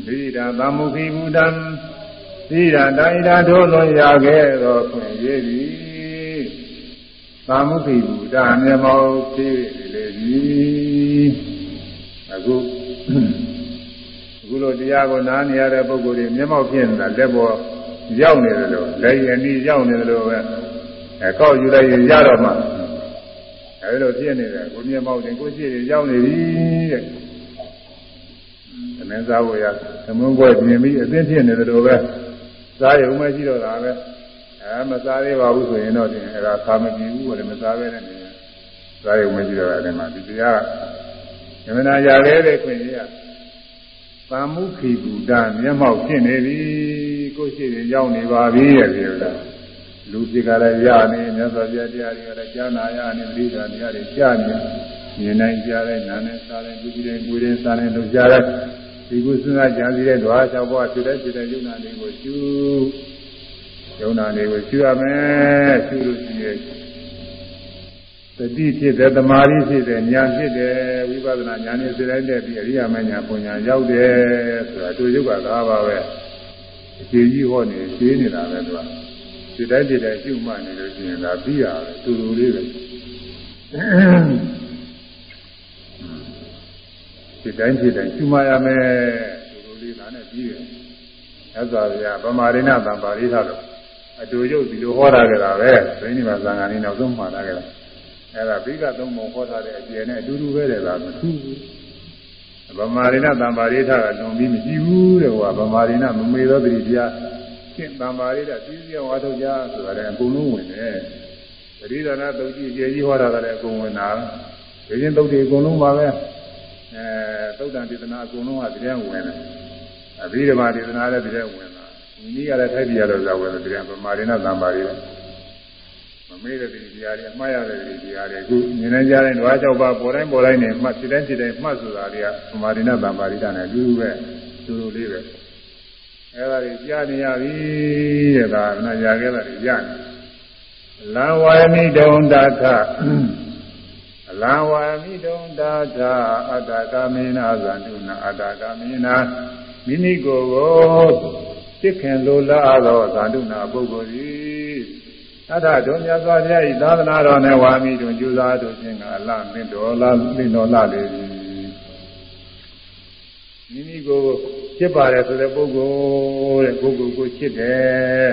သီရာသမုခိဘုဒ္ဓံသီရာတိုင်းရာထိုးလွန်ရခဲ့သောခွင့်ရည်သည်သမုခိဘုဒ္ဓမျက်မှောက်ဖြစ်လေသည်အခုအခုလိုတရားကိုနားနေရတဲ့ပုဂ္ဂိုလ်တွေမျက်မှောက်ဖြစ်နေတာလက်ပေါ်ရောက်နေတယ်လို့လက်ရည်အနည်းရောက်နေတယ်လို့ပဲ အဲကောက်ယူလိုက်ရင်ရတော့မှအဲဒီလိုဖြစ်နေတယ်ကိုမျက်မှောက်တင်ကိုရှိရင်ရောက်နေပြီတဲ့သမင်းစားဖို့ရသမင်းပွဲပြင်ပြီးအသင်းဖြစ်နေတယ်လို့ပဲစားရုံမရှိတော့တာပဲအဲမစားသေးပါဘူးဆိုရင်တော့ဒီအဲဒါသာမကြည့်ဘူးလို့မစားပဲနဲ့နေစားရုံမရှိတော့တယ်မှာဒီတရားကမနာရခဲ့တဲ့ခွင့်ရသံမှုခိဘူတာမျက်မှောက်ဖြစ်နေပြီကိုရှိရင်ရောက်နေပါပြီရဲ့ဒီလို လားလူပြည်ကလည်းရနေမြတ်စွာဘုရားတရားတွေကလည်းကြားနာရနေပရိသတ်တရားတွေကြားနေမြင်နိုင်ကြတဲ့နာနဲ့စားတဲ့လူကြီးတွေကိုယ်တွေစားတဲ့လူကြားတဲ့ဒီကုသနာကြံစီတဲ့ဓဝါ၆ဘဝဖြစ်တဲ့ဖြစ်တဲ့ယုံနာတွေကိုရှုယုံနာတွေကိုရှုရမယ်ရှုလို့ရှိရင်တတိဖြစ်တဲ့သမာဓိဖြစ်တဲ့ဉာဏ်ဖြစ်တဲ့ဝိပဿနာဉာဏ်နဲ့စိတ်တိုင်းတဲ့ပြီးအရိယာမဉာဏ်ပုံညာရောက်တယ်ဆိုတာအတူယုတ်ကသာပါပဲအခြေကြီးဟောနေရှင်းနေတာပဲသူက စိတ်တိုင်းဖြစ်တဲ့ရှုမှတ်နေလို့ရှိရင်ဒါပြီးရတယ်တူတူလေးပဲစိတ်တိုင်းဖြစ်တိုင်းရှုမှတ်ရမယ်တူတူလေးဒါနဲ့ပြီးတယ်သစ္စာဗျာဗမာရိဏသံပါရိသလို့အတူယုတ်ဒီလိုဟောတာကြတာပဲဘိနိမသံဃာနေနောက်ဆုံးမှားတာကြတာအဲ့ဒါဘိကသုံးပုံဟောထားတဲ့အကျယ်နဲ့အတူတူပဲတဲ့လားမထူးဘူးဗမာရိဏသံပါရိထကလွန်ပြီးမကြည့်ဘူးတဲ့ဟိုကဗမာရိဏမမေသောတတိတရား ရှင်းသံပါရိထပြီးပြဝါထုတ်ကြဆိုတာလည်းအကုန်လုံးဝင်တယ်ပရိဒါနသုတ်ကြီးကျေကြီးဟောတာကလည်းအကုန်ဝင်တာဒီရင်သုတ်တွေအကုန်လုံးပါပဲအဲသုတ်တန်ဒေသနာအကုန်လုံးကတကယ်ဝင်တယ်အဘိဓမ္မာဒေသနာလည်းတကယ်ဝင်တာဒီနည်းကလည်းထိုက်ပြရတော့ဇာဝင်တယ်တကယ်ဗမာရိဏသံပါရိထမမေ့တဲ့ဒီတရားတွေအမှားရတဲ့ဒီတရားတွေအခုမြင်နေကြတဲ့ဓဝါ၆ပါးပေါ်တိုင်းပေါ်တိုင်းနဲ့မှတ်ဖြစ်တိုင်းဖြစ်တိုင်းမှတ်ဆိုတာတွေကသမာဓိနဲ့သံပါရိဒနဲ့အတူတူပဲတူတူလေးပဲ အဲဒါတွေကြားနေရပြီတဲ့ဒါကနာကြာခဲ့တာတွေကြားနေလံဝါယမိတုံတာထလံဝါယမိတုံတာထအတ္တကာမေနသန္တုနာအတ္တကာမေနမိမိကိုယ်ကိုစိတ်ခင်လိုလားသောသန္တုနာပုဂ္ဂိုလ်သည်အထဒုမြတ်စွာဘုရားဤသာသနာတော်နဲ့ဝါမိတွင်ကျူသာတို့ခြင်းကအလမင်းတော်လားမင်းတော်လားလေမိမိကို ချစ်ပါတယ်ဆိုတဲ့ပုဂ္ဂိုလ်တဲ့ပုဂ္ဂိုလ်ကိုချစ်တယ်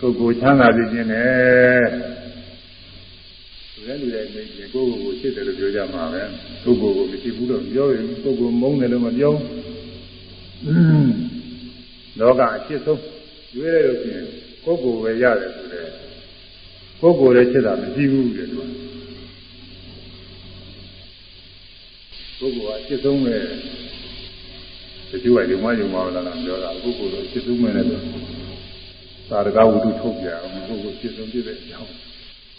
ကိုယ်ကိုချမ်းသာစေခြင်းနဲ့ဆိုတဲ့လူတိုင်းသိရင်ကိုယ်ကိုချစ်တယ်လို့ပြောကြမှာပဲပုဂ္ဂိုလ်ကိုမချစ်ဘူးလို့ပြောရင်ပုဂ္ဂိုလ်မုန်းတယ်လို့မပြောလောကအချစ်ဆုံးရွေးရလို့ရှိရင်ပုဂ္ဂိုလ်ပဲရတယ်ဆိုတဲ့ပုဂ္ဂိုလ်လည်းဖြစ်တာမရှိဘူးတဲ့သူကပုဂ္ဂိုလ်ကအဖြစ်ဆုံးပဲ တချို့ကယုံမယုံမလာလာပြောတာပုဂ္ဂိုလ်တော့အဖြစ်ဆုံးပဲလို့သာရကဝတ္ထုထုတ်ပြအောင်ပုဂ္ဂိုလ်ဖြစ်ဆုံးဖြစ်တဲ့အကြောင်း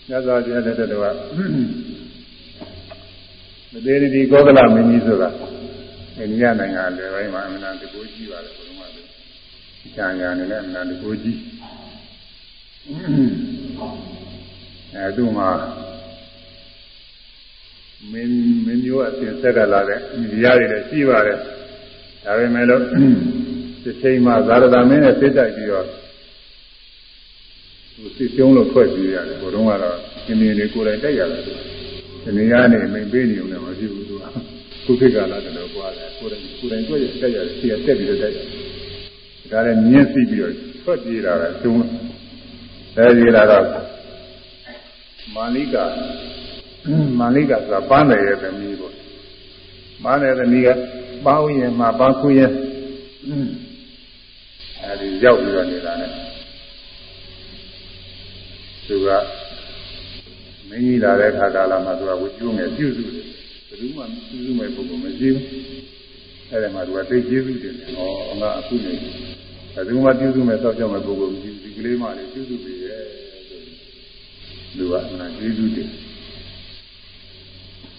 ညဇာတရားတဲ့တော့မသေးဒီကောသလမင်းကြီးဆိုတာအိန္ဒိယနိုင်ငံလေပိုင်းမှာအမှန်တကူကြီးပါတယ်ဘုရားကကျန်ရနေလည်းအမှန်တကူကြီးအဲသူ့မှာမင်းမင်းမျိုးအစဉ်ဆက်ကလာတဲ့ဒီရားတွေလည်းရှိပါတယ် ဒါပေမဲ့လို့ဒီချိန်မှာဇာရတာမင်းနဲ့စိတ်တိုက်ပြီးတော့သူစစ်ကျုံးလို့ထွက်ပြေးရတယ်ဘုရုံးကတော့ရှင်မြင်းတွေကိုယ်တိုင်တိုက်ရတယ်သူဒီနေရာနေမိန်ပေးနေုံနဲ့မဖြစ်ဘူးသူကခုခေတ်ကလာတယ်လို့ပြောတယ်ကိုယ်တိုင်ကိုယ်တိုင်တွေ့ရတိုက်ရတယ်စီကတက်ပြီးတော့တိုက်ရတယ်ဒါလည်းမြင်းစီပြီးတော့ထွက်ပြေးတာပဲကျုံးအဲဒီလာတော့မာလိကမာလိကဆိုတာပန်းတယ်ရဲ့သမီးပေါ့ ပန်းတယ်သမီးကပန်းဥယျာဉ်မှာပန်းခုရဲ့အဲဒီရောက်ပြီးတော့နေတာ ਨੇ သူကမင်းကြီးလာတဲ့ခါကာလမှာသူကဝကျွငယ်ပြုစုတယ်ဘယ်သူမှပြုစုမဲ့ပုဂ္ဂိုလ်မရှိဘူးအဲဒီမှာသူကသိကျေးဇူးတင်တယ်ဟောငါအခုနေဘယ်သူမှပြုစုမဲ့စောက်ကြောက်မဲ့ပုဂ္ဂိုလ်မရှိဘူးဒီကလေးမှလည်းပြုစုပြီးရဲ့လူကအမှန်ကျေးဇူးတင်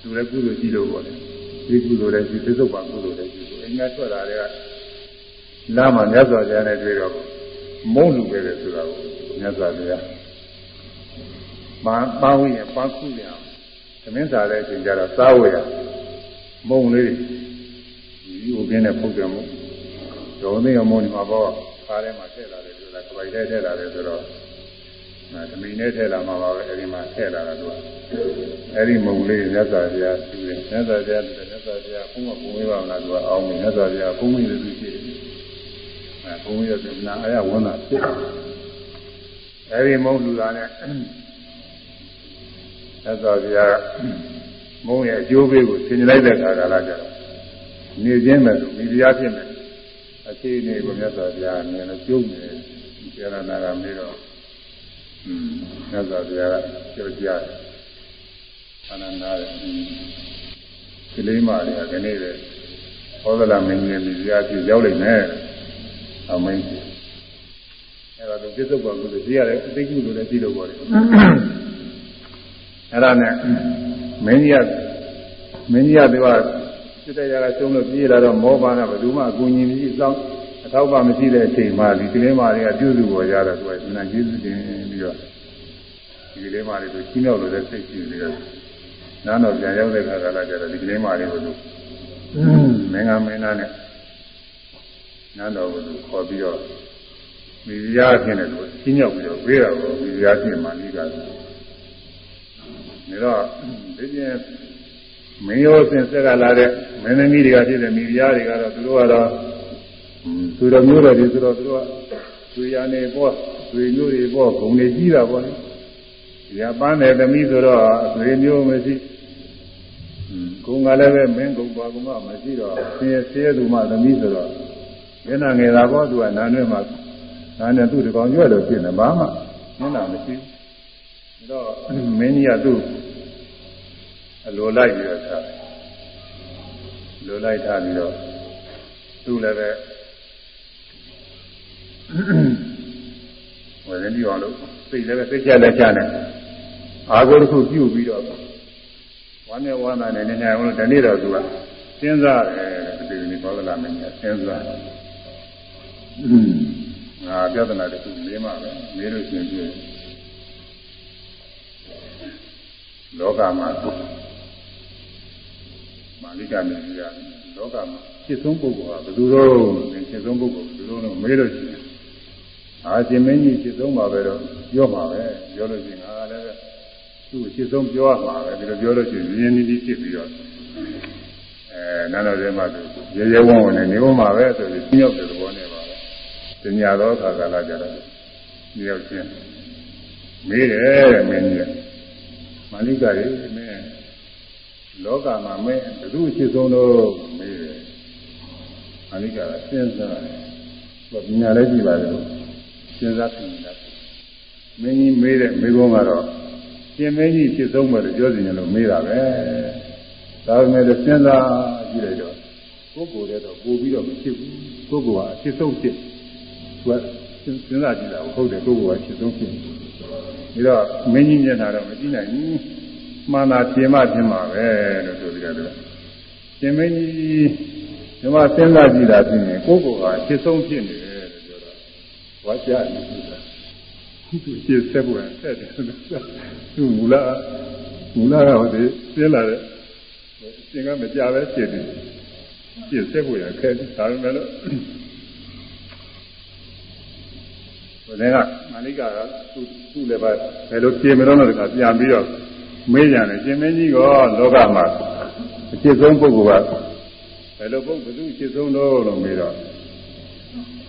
သူလည်းကုသိုလ်ရှိလို့ပေါ့လေ ဒီကုသိုလ်လည်းရှိသစ္စုပ္ပါကုသိုလ်လည်းရှိလို့အင်္ဂါထွက်တာတွေကလာမှမြတ်စွာဘုရားနဲ့တွေ့တော့မုန်းလူပဲလေဆိုတာကိုမြတ်စွာဘုရားပန်းပန်းဝင်ရပန်းခုရအောင်သမင်းစားတဲ့အချိန်ကျတော့စားဝယ်ရမုံလေးဒီဥပင်းနဲ့ဖုတ်တယ်မို့ဒုံသိအမုန်းဒီမှာပေါ့ကားထဲမှာထည့်လာတယ်ဆိုတာကပိုက်ထဲထည့်လာတယ်ဆိုတော့ သမီးနဲ့ထည့်လာမှာပါပဲအဲဒီမှာထည့်လာတာသူကအဲဒီမုံလေးမြတ်စွာဘုရားသူတယ်မြတ်စွာဘုရားသူတယ်မြတ်စွာဘုရားဘုံမဘုံဝေးပါမလားသူကအောင်းတယ်မြတ်စွာဘုရားဘုံမင်းလူရှိတယ်အဲဘုံရတဲ့နာအယဝန္တာဖြစ်အဲဒီမုံလူသားနဲ့မြတ်စွာဘုရားမုံရဲ့အကျိုးပေးကိုသင်လိုက်တဲ့အခါကလာကြတော့နေခြင်းမဲ့လို့မိဖုရားဖြစ်မယ်အခြေအနေကိုမြတ်စွာဘုရားမြင်လို့ကျုံနေတယ်ဆရာနာကမေးတော့อืม မြတ်စွာဘုရားကပြောကြတယ်အနန္တရဲ့ဒီလေးမလေးကဒီနေ့ပဲဟောဒလာမင်းကြီးမိဖုရားဖြစ်ရောက်လိမ့်မယ်အမင်းကြီးအဲ့တော့ဒီကိစ္စပါလို့သိရတယ်အသိကုလို့လည်းသိလို့ပါတယ်အဲ့ဒါနဲ့မင်းကြီးကမင်းကြီးကသူကစစ်တဲ့ရကကျုံလို့ပြေးလာတော့မောပါကဘယ်သူမှအကူညီမရှိစောင်းအ ထောက်ပံ့မရှိတဲ့အချိန်မှဒီကလေးမတွေကပြုစုပေါ်ရတော့သူကဒီနာကျေးဇူးတင်ပြီးတော့ဒီကလေးမတွေကိုချင်းမြောက်လို့လည်းစိတ်ရှိနေတယ်နားတော့ပြန်ရောက်တဲ့ခါကလည်းကျတော့ဒီကလေးမတွေကိုသူမင်းကမင်းသားနဲ့နားတော်ကိုသူခေါ်ပြီးတော့မိဖုရားအဖြစ်နဲ့သူချင်းမြောက်ပြီးတော့ပြေးတာကိုမိဖုရားပြင်မှလိကဆိုဒါတော့ဒီပြင်မင်းရောစင်ဆက်ကလာတဲ့မင်းသမီးတွေကဖြစ်တဲ့မိဖုရားတွေကတော့သူတို့ကတော့ သူတော်မျိုးတော်တွေဆိုတော့သူတို့ကသူရနေပေါ့သူမျိုးတွေပေါ့ဂုံတွေကြီးတာပေါ့လေရပန်းတဲ့သမီးဆိုတော့သူမျိုးမရှိဂုံကလည်းပဲမင်းဂုံပါကမှမရှိတော့ဆင်းရဲဆဲသူမှသမီးဆိုတော့မျက်နှာငယ်တာပေါ့သူကနာနဲ့မှနာနဲ့သူ့တကောင်ရွက်လို့ဖြစ်နေဘာမှမျက်နှာမရှိဘူးဒါတော့မင်းကြီးကသူ့အလိုလိုက်ပြီးတော့ထားလိုလိုက်ထားပြီးတော့သူ့လည်းပဲ ဝယ်ရင်းပြီးအောင်လို့စိတ်လည်းပဲစိတ်ချလက်ချနဲ့အာကိုတစ်ခုပြုတ်ပြီးတော့ဝမ်းနဲ့ဝမ်းသာနဲ့နေနေအောင်လို့ဒီနေ့တော့သူကစဉ်းစားတယ်ဒီလိုမျိုးဘောဂလာမင်းကစဉ်းစားငါပြဿနာတစ်ခုမေးမှပဲမေးလို့ရှိရင်ပြည့်လောကမှာမာလိကမြင်ရလောကမှာဖြစ်ဆုံးပုဂ္ဂိုလ်ဟာဘယ်သူတော့ဖြစ်ဆုံးပုဂ္ဂိုလ်ဘယ်သူတော့မေးလို့ရှိရင် အာရှင်မင်းကြီးဖြစ်ဆုံးပါပဲတော့ပြောမှာပဲပြောလို့ရှိရင်ငါလည်းသူ့ဖြစ်ဆုံးပြောရမှာပဲဒီလိုပြောလို့ရှိရင်ရင်းနှီးနှီးဖြစ်ပြီးတော့အဲနန္ဒရဲမှာသူရေရဲဝုန်းဝုန်းနဲ့နေဦးမှာပဲဆိုပြီးညှောက်တဲ့သဘောနဲ့ပါပဲပညာတော်ခါကာလကြတော့ညှောက်ခြင်းမေးတယ်တဲ့မင်းကြီးမာလိကရေမင်းလောကမှာမင်းဘယ်သူအဖြစ်ဆုံးတော့မေးတယ်မာလိကကစဉ်းစားတယ်သူကပညာလည်းကြည့်ပါလေ စဉ်းစားသိနေတာမင်းကြီးမေးတဲ့မေးခွန်းကတော့ရှင်မင်းကြီးဖြစ်ဆုံးမယ်လို့ပြောစီရင်လို့မေးတာပဲဒါပေမဲ့စဉ်းစားကြည့်လိုက်တော့ပုဂ္ဂိုလ်တဲ့တော့ပို့ပြီးတော့မဖြစ်ဘူးပုဂ္ဂိုလ်ဟာအဖြစ်ဆုံးဖြစ်သူကစဉ်းစားကြည့်တာဟုတ်တယ်ပုဂ္ဂိုလ်ဟာအဖြစ်ဆုံးဖြစ်ပြီးတော့မင်းကြီးမျက်နှာတော့မကြည့်နိုင်ဘူးမှန်တာပြင်မှပြင်မှာပဲလို့ဆိုပြီးတော့ရှင်မင်းကြီးဒီမှာစဉ်းစားကြည့်တာဖြစ်ရင်ကိုယ်ကိုယ်ဟာအဖြစ်ဆုံးဖြစ်နေတယ်လို့ပြောတော့ ဝါကြနေပြီသူရှင်းဆက်ဖို့ဆက်တယ်သူမူလာမူလာကဟိုဒီပြင်းလာတဲ့ရှင်ကမကြပဲဖြစ်တယ်ရှင်းဆက်ဖို့ရခဲဒါပေမဲ့လို့ဘယ်ကမာလိကာကသူသူ့လည်းပဲဘယ်လိုပြင်မလို့လဲတခါပြန်ပြီးတော့မေးကြတယ်ရှင်မင်းကြီးကလောကမှာအဖြစ်ဆုံးပုဂ္ဂိုလ်ကဘယ်လိုပုဂ္ဂိုလ်သူအဖြစ်ဆုံးတော့လို့မေးတော့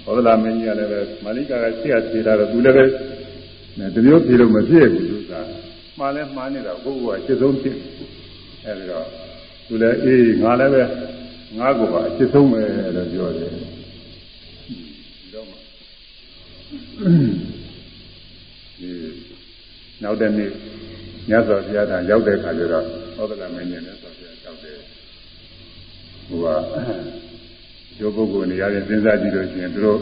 ဘောဓလာမင်းကြီးကလည်းပဲမာလိကာကရှေ့ကဖြေတာတော့သူလည်းပဲတမျိုးဖြေလို့မဖြစ်ဘူးသူကမှားလဲမှားနေတာပုဂ္ဂိုလ်ကအဖြစ်ဆုံးဖြစ်အဲဒီတော့သူလည်းအေးငါလည်းပဲငါ့ကိုပါအဖြစ်ဆုံးပဲလို့ပြောတယ်တော့မှဒီနောက်တဲ့နေ့မြတ်စွာဘုရားထံရောက်တဲ့အခါကျတော့သောတကမင်းကြီးမြတ်စွာဘုရားရောက်တယ်ဟိုက ဒီပုဂ္ဂိုလ်နေရာချင်းစဉ်းစားကြည့်လို့ရှိရင်သူတို့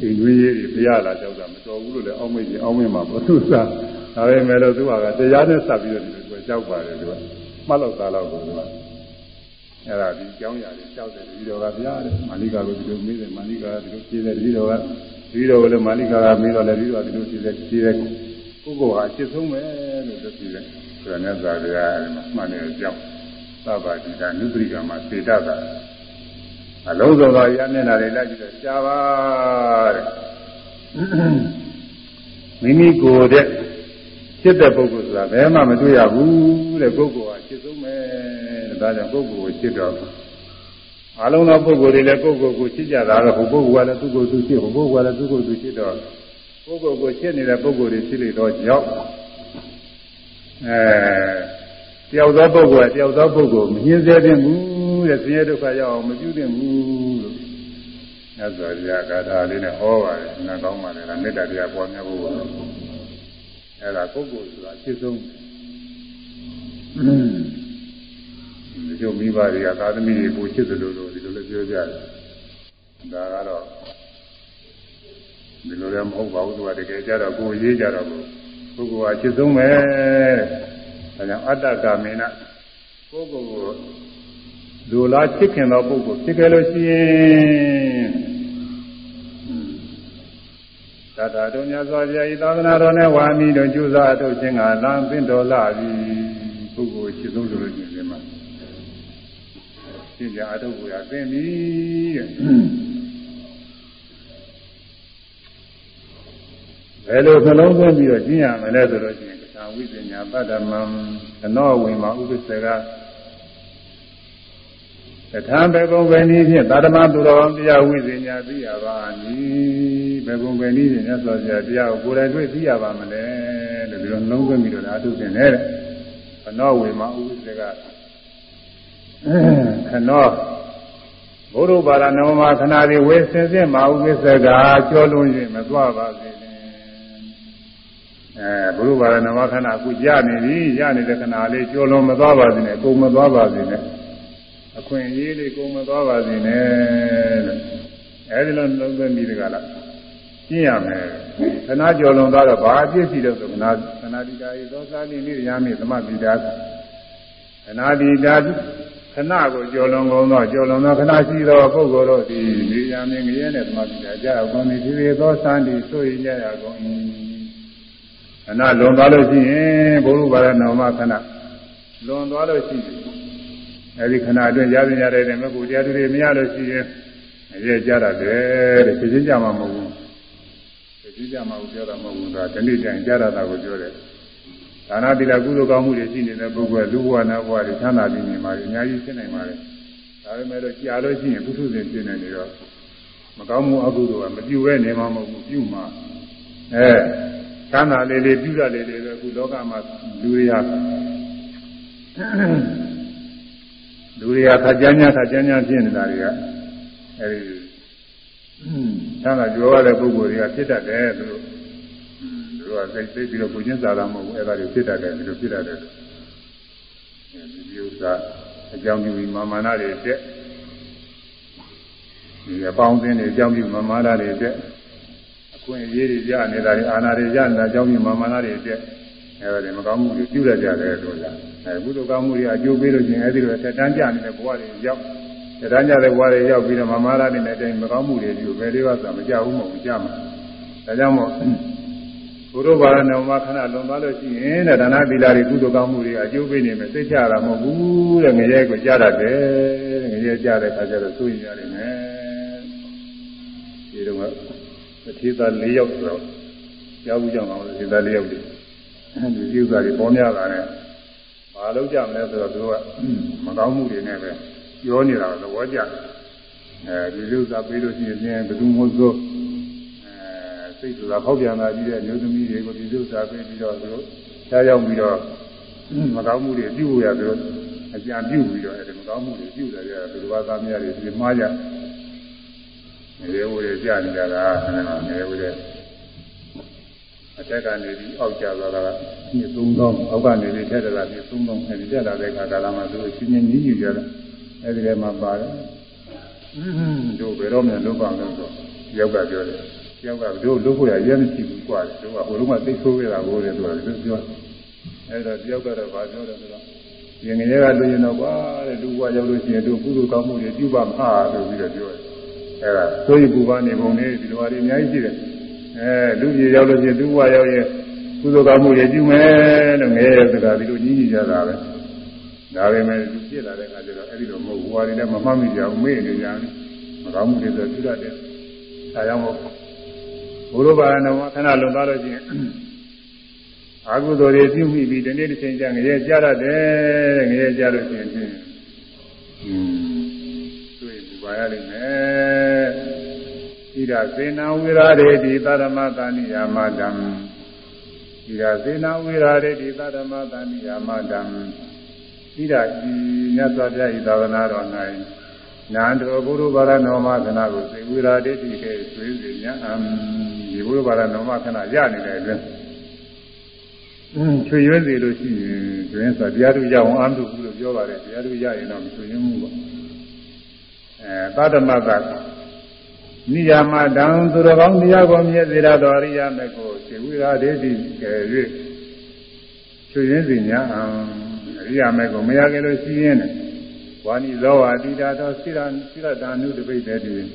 အိမ်တွင်းရေးတွေဘုရားလာကြောက်တာမတော်ဘူးလို့လည်းအောက်မေ့ကြီးအောက်မေ့မှာပေါ့သူစားဒါပေမဲ့လို့သူကတရားနဲ့စပ်ပြီးတော့ဒီလိုကြောက်ပါတယ်သူကမှတ်လို့သားတော့ကိုသူကအဲ့ဒါဒီကြောင်းရာတွေကြောက်တယ်ဒီတော်ကဘုရားတဲ့မာလိကာကိုဒီလိုမေးတယ်မာလိကာကဒီလိုဖြေတယ်ဒီတော်ကဒီတော်ကလည်းမာလိကာကမေးတော့လည်းဒီတော်ကဒီလိုဖြေတယ်ဖြေတယ်ပုဂ္ဂိုလ်ဟာအစ်ဆုံးပဲလို့ပြောပြတယ်ဆိုတော့မြတ်စွာဘုရားမှန်တယ်ကြောက်သဗ္ဗတိတာနုပရိကမှာစေတတာ အလုံးစုံသောရမျက်နှာတွေလိုက်ပြီးတော့ရှားပါတဲ့မိမိကိုယ်တဲ့ဖြစ်တဲ့ပုဂ္ဂိုလ်ဆိုတာဘယ်မှမတွေ့ရဘူးတဲ့ပုဂ္ဂိုလ်ဟာဖြစ်ဆုံးပဲတဲ့ဒါကြောင့်ပုဂ္ဂိုလ်ကိုဖြစ်တော့အလုံးသောပုဂ္ဂိုလ်တွေလည်းပုဂ္ဂိုလ်ကိုချစ်ကြတာတော့ဘုပုဂ္ဂိုလ်ကလည်းသူ့ကိုယ်သူချစ်ဘုပုဂ္ဂိုလ်ကလည်းသူ့ကိုယ်သူချစ်တော့ပုဂ္ဂိုလ်ကိုချစ်နေတဲ့ပုဂ္ဂိုလ်တွေဖြစ်လေတော့ကြောက်အဲတယောက်သောပုဂ္ဂိုလ်ကတယောက်သောပုဂ္ဂိုလ်မညှင်းဆဲသင့်ဘူး တဲ့ဆင်းရဲဒုက္ခရောက်အောင်မပြုသင့်ဘူးလို့မြတ်စွာဘုရားဂါထာလေးနဲ့ဟောပါတယ်ငါကောင်းပါလေလားမေတ္တာတရားပွားများဖို့အဲ့ဒါပုဂ္ဂိုလ်ဆိုတာအဖြစ်ဆုံးဒီလိုမိဘတွေကသာသမီတွေကိုချစ်တယ်လို့ဒီလိုလည်းပြောကြတယ်ဒါကတော့ဒီလိုလည်းမဟုတ်ပါဘူးသူကတကယ်ကြတော့ကိုယ်ရေးကြတော့ပုဂ္ဂိုလ်ဟာချစ်ဆုံးပဲဒါကြောင့်အတ္တကာမေနပုဂ္ဂိုလ်ကို လူလားချစ်ခင်သောပုဂ္ဂိုလ်ဖြစ်ခဲ့လို့ရှိရင်သာသာတော်များစွာဘုရားဤသာသနာတော်နဲ့ဝါမီတို့ကျူးစာထုတ်ခြင်းကလမ်းပင်တော်လာပြီပုဂ္ဂိုလ်ချစ်ဆုံးဆိုလို့ရှိရင်ဒီမှာရှင်းကြအထုတ်ကိုရသိပြီတဲ့ဘယ်လိုနှလုံးသွင်းပြီးတော့ကျင့်ရမလဲဆိုတော့ချင်းကသာဝိပညာပတ္တမံသနောဝိမာဥပ္ပစ္စက တထာဘေကုံပဲနည်းဖြင့်သာဓမသူတော်တရားဝိဇညာသိရပါမည်ဘေကုံပဲနည်းဖြင့်မြတ်စွာဘုရားတရားကိုကိုယ်တိုင်တွေ့သိရပါမလဲလို့ဒီလိုနှလုံးသွင်းပြီးတော့အားထုတ်နေတယ်သနောဝိမာဥပ္ပစ္စကခနောဘုရုပါရနဝမခဏဒီဝေစင်စင်မာဥပ္ပစ္စကကြောလွန်၍မသွားပါစေအဲဘုရုပါရဏမခဏအခုရနေပြီရနေတဲ့ခဏလေးကြောလုံးမသွားပါစေနဲ့ကိုမသွားပါစေနဲ့ အခွင့်အရေးလေးကိုမသွားပါစေနဲ့လို့အဲဒီလိုလုံးသွင်းပြီးတကလားကျင့်ရမယ်ခဏကြောလုံးသွားတော့ဘာအပြစ်ရှိတော့ဆိုခဏခဏတိတာဤသောစာလိနိရမိသမပိတာခဏတိတာခဏကိုကြောလုံးကုန်တော့ကြောလုံးတော့ခဏရှိတော့ပုဂ္ဂိုလ်တို့ဒီနေရမင်းငရဲနဲ့သမပိတာကြာကုန်ဒီဒီသောစံဒီဆိုရင်ကြရကုန်၏ခဏလွန်သွားလို့ရှိရင်ဘုရုပါရဏောမခဏလွန်သွားလို့ရှိရင် အဲဒီခဏအတွင်းရသင်ရတဲ့မကူတရားသူတွေမရလို့ရှိရင်အရေးကြရတယ်တဲ့သိချင်းကြမှာမဟုတ်ဘူးသိချင်းကြမှာကိုပြောတာမဟုတ်ဘူးဒါဒီနေ့ကျရင်ကြရတာကိုပြောတယ်ဒါနတိလကုသိုလ်ကောင်းမှုတွေရှိနေတဲ့ပုဂ္ဂိုလ်ကလူဘဝနာဘဝတွေချမ်းသာပြီးနေမှာအများကြီးဖြစ်နိုင်ပါတယ်ဒါပေမဲ့လို့ကြာလို့ရှိရင်ပုထုဇဉ်ဖြစ်နေနေတော့မကောင်းမှုအကုသိုလ်ကမပြုဘဲနေမှာမဟုတ်ဘူးပြုမှာအဲချမ်းသာလေးလေးပြုရလေးလေးပဲအခုလောကမှာလူတွေဟာ လူတွေကခကြမ်းညာခကြမ်းညာဖြစ်နေတာတွေကအဲဒီချမ်းသာကြွယ်ဝတဲ့ပုဂ္ဂိုလ်တွေကဖြစ်တတ်တယ်သူတို့သူတို့ကသိသိပြီးတော့ကိုချင်းစားတာမဟုတ်ဘူးအဲဒါတွေဖြစ်တတ်တယ်ဒီလိုဖြစ်တတ်တယ်ဒီဥစ္စာအကြောင်းပြုပြီးမာမနာတွေတက်ဒီအပေါင်းအသင်းတွေအကြောင်းပြုမာမနာတွေတက်ခွင့်ရေးတွေရနေတာတွေအာနာတွေရနေတာအကြောင်းပြမာမနာတွေတက် အဲဒီမကောင်းမှုတွေပြုရကြတယ်လို့လားအဲကုသိုလ်ကောင်းမှုတွေအကျိုးပေးလို့ချင်းအဲဒီလိုတက်တန်းကြနေတဲ့ဘဝတွေရောက်တက်တန်းကြတဲ့ဘဝတွေရောက်ပြီးတော့မာမနာတွေနဲ့တိုင်မကောင်းမှုတွေပြုဘယ်လေးပါးဆိုမကြဘူးမဟုတ်ကြမှာဒါကြောင့်မို့ဘုရောဘာရဏမခဏလွန်သွားလို့ရှိရင်တဲ့ဒါနသီလတွေကုသိုလ်ကောင်းမှုတွေအကျိုးပေးနေမယ်သိချတာမဟုတ်ဘူးတဲ့ငရဲကိုကြားရတယ်တဲ့ငရဲကြားတဲ့အခါကျတော့စိုးရင်ရတယ်မယ်ဒီတော့ထေသား၄ယောက်ဆိုတော့ကြားဘူးကြောင့်တော့ထေသား၄ယောက်တွေ ဒီဥစ္စာတွေပေါ်များလာတယ်။ဘာလို့ကြမလဲဆိုတော့သူကမကောင်းမှုတွေနဲ့ပဲပြောနေတာသဘောကျ။အဲဒီဥစ္စာပေးလို့ရှိရင်ဘယ်သူမှမဆိုအဲစိတ်ဆိုတာဖောက်ပြန်လာပြီးတဲ့မျိုးသမီးတွေကိုဒီဥစ္စာပေးပြီးတော့သူတို့ချားရောက်ပြီးတော့မကောင်းမှုတွေပြုရသူတို့အကြံပြုပြီးတော့အဲဒီမကောင်းမှုတွေပြုတယ်ကြသူတို့ဘာသာများတွေဒီမှားကြ။နေဝရကြနေကြတာနေဝရ အထက်ကနေပြီးအောက်ကျသွားတာကနှစ်3000အောက်ကနေပြီးထက်တာနှစ်3000အဲဒီတက်လာတဲ့အခါကာလမှာသူအချင်းချင်းညီးညီးကြတယ်အဲဒီထဲမှာပါတယ်တို့ဘယ်တော့မှလုံးပါလို့ဆိုယောက်ကပြောတယ်ယောက်ကတို့လုံးဖို့ရရဲမရှိဘူးกว่าတယ်တို့ကဟိုလုံးကသိဆိုးခဲ့တာကိုတယ်သူကသူပြောအဲဒါတယောက်ကတော့ဗာပြောတယ်ဆိုတော့ရင်ငယ်ကလူရင်တော့ကွာတဲ့လူဘွားရောက်လို့ရှိရင်တို့ကုသိုလ်ကောင်းမှုတွေပြုပါမှာဆိုပြီးတော့ပြောတယ်အဲဒါသိုးရပူပါနေပုံလေးဒီလိုဟာတွေအများကြီးရှိတယ် အဲလူကြီးရောက်လို့ချင်းသူ့ဘဝရောက်ရင်ကုသိုလ်ကောင်းမှုတွေပြုမယ်လို့ငယ်ရစကားဒီလိုကြီးကြီးကြတာပဲဒါပေမဲ့သူပြစ်လာတဲ့အခါကျတော့အဲ့ဒီလိုမဟုတ်ဘူးဟွာတွေလည်းမမှတ်မိကြဘူးမေ့နေကြတယ်ကောင်းမှုတွေဆိုပြုတတ်တယ်ဒါကြောင့်မို့ဘုရောဘာနဝခဏလွန်သွားလို့ရှိရင်အာဟုသောတွေပြုမိပြီးဒီနေ့တစ်ချိန်ကျငရဲကြရတယ်ငရဲကြလို့ရှိရင်ဖြင့်อืมတွေ့ဘူးပါရလိမ့်မယ် ဣဒစေနဝိရာရေတိသရမတာနိယာမတံဣဒစေနဝိရာရေတိသရမတာနိယာမတံဣဒဤမြတ်စွာဘုရားဤသာသနာတော်၌နန္တောဘုရုဘာရနောမခဏကိုစေဝိရာတိတိကဲဆွေးစီညာအံဒီဘုရုဘာရနောမခဏရနေတဲ့အတွင်းချွေရွေးစီလို့ရှိရင်တွင်ဆိုတရားသူရအောင်အာမတုဘူးလို့ပြောပါတယ်တရားသူရရင်တော့မချွေရွေးမှုပါအဲသတ္တမက နိယာမတံသူတော်ကောင်းတရားကိုမြဲစေရတော်အရိယာမေကိုစေဝိရာဒေတိကဲ၍ချွေရွေးစီညာအံအရိယာမေကိုမရကြလို့ရှိရင်ဝါနိဇောဝအတိတာသောစိရစိရတာနုတပိတ်တဲ့တည်း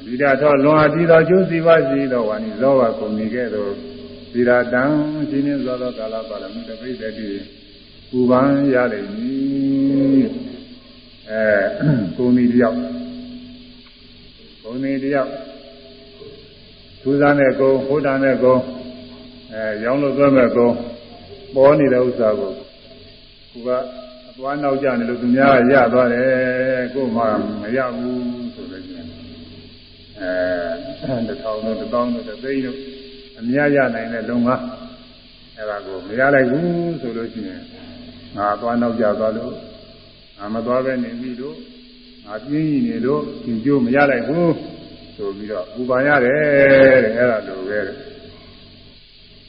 အတိတာသောလွန်အပ်ပြီးသောကျိုးစီပါရှိသောဝါနိဇောဝကိုမြည်ခဲ့သောသီရတံရှင်းနေသောကာလပါရမီတပိဋကတိပူပန်ရလိမ့်မည်အဲကိုမီတယောက် ကိုမီတယောက်သူစားနဲ့ကုံဟိုတာနဲ့ကုံအဲရောင်းလို့သွဲမဲ့ကုံပေါ်နေတဲ့ဥစ္စာကိုသူကအသွားနောက်ကျနေလို့သူများရသွားတယ်ကို့မှမရဘူးဆိုလို့ရှိရင်အဲတစ်ထောင်တို့တစ်သောင်းတို့တစ်သိန်းတို့အများရနိုင်တဲ့လုံငါအဲ့ဒါကိုမရလိုက်ဘူးဆိုလို့ရှိရင်ငါသွားနောက်ကြသွားလို့ငါမသွားပဲနေပြီလို့ ငါပြင်းရင်နေလို့ဒီကျိုးမရလိုက်ဘူးဆိုပြီးတော့ပူပန်ရတယ်တဲ့အဲ့ဒါလိုပဲ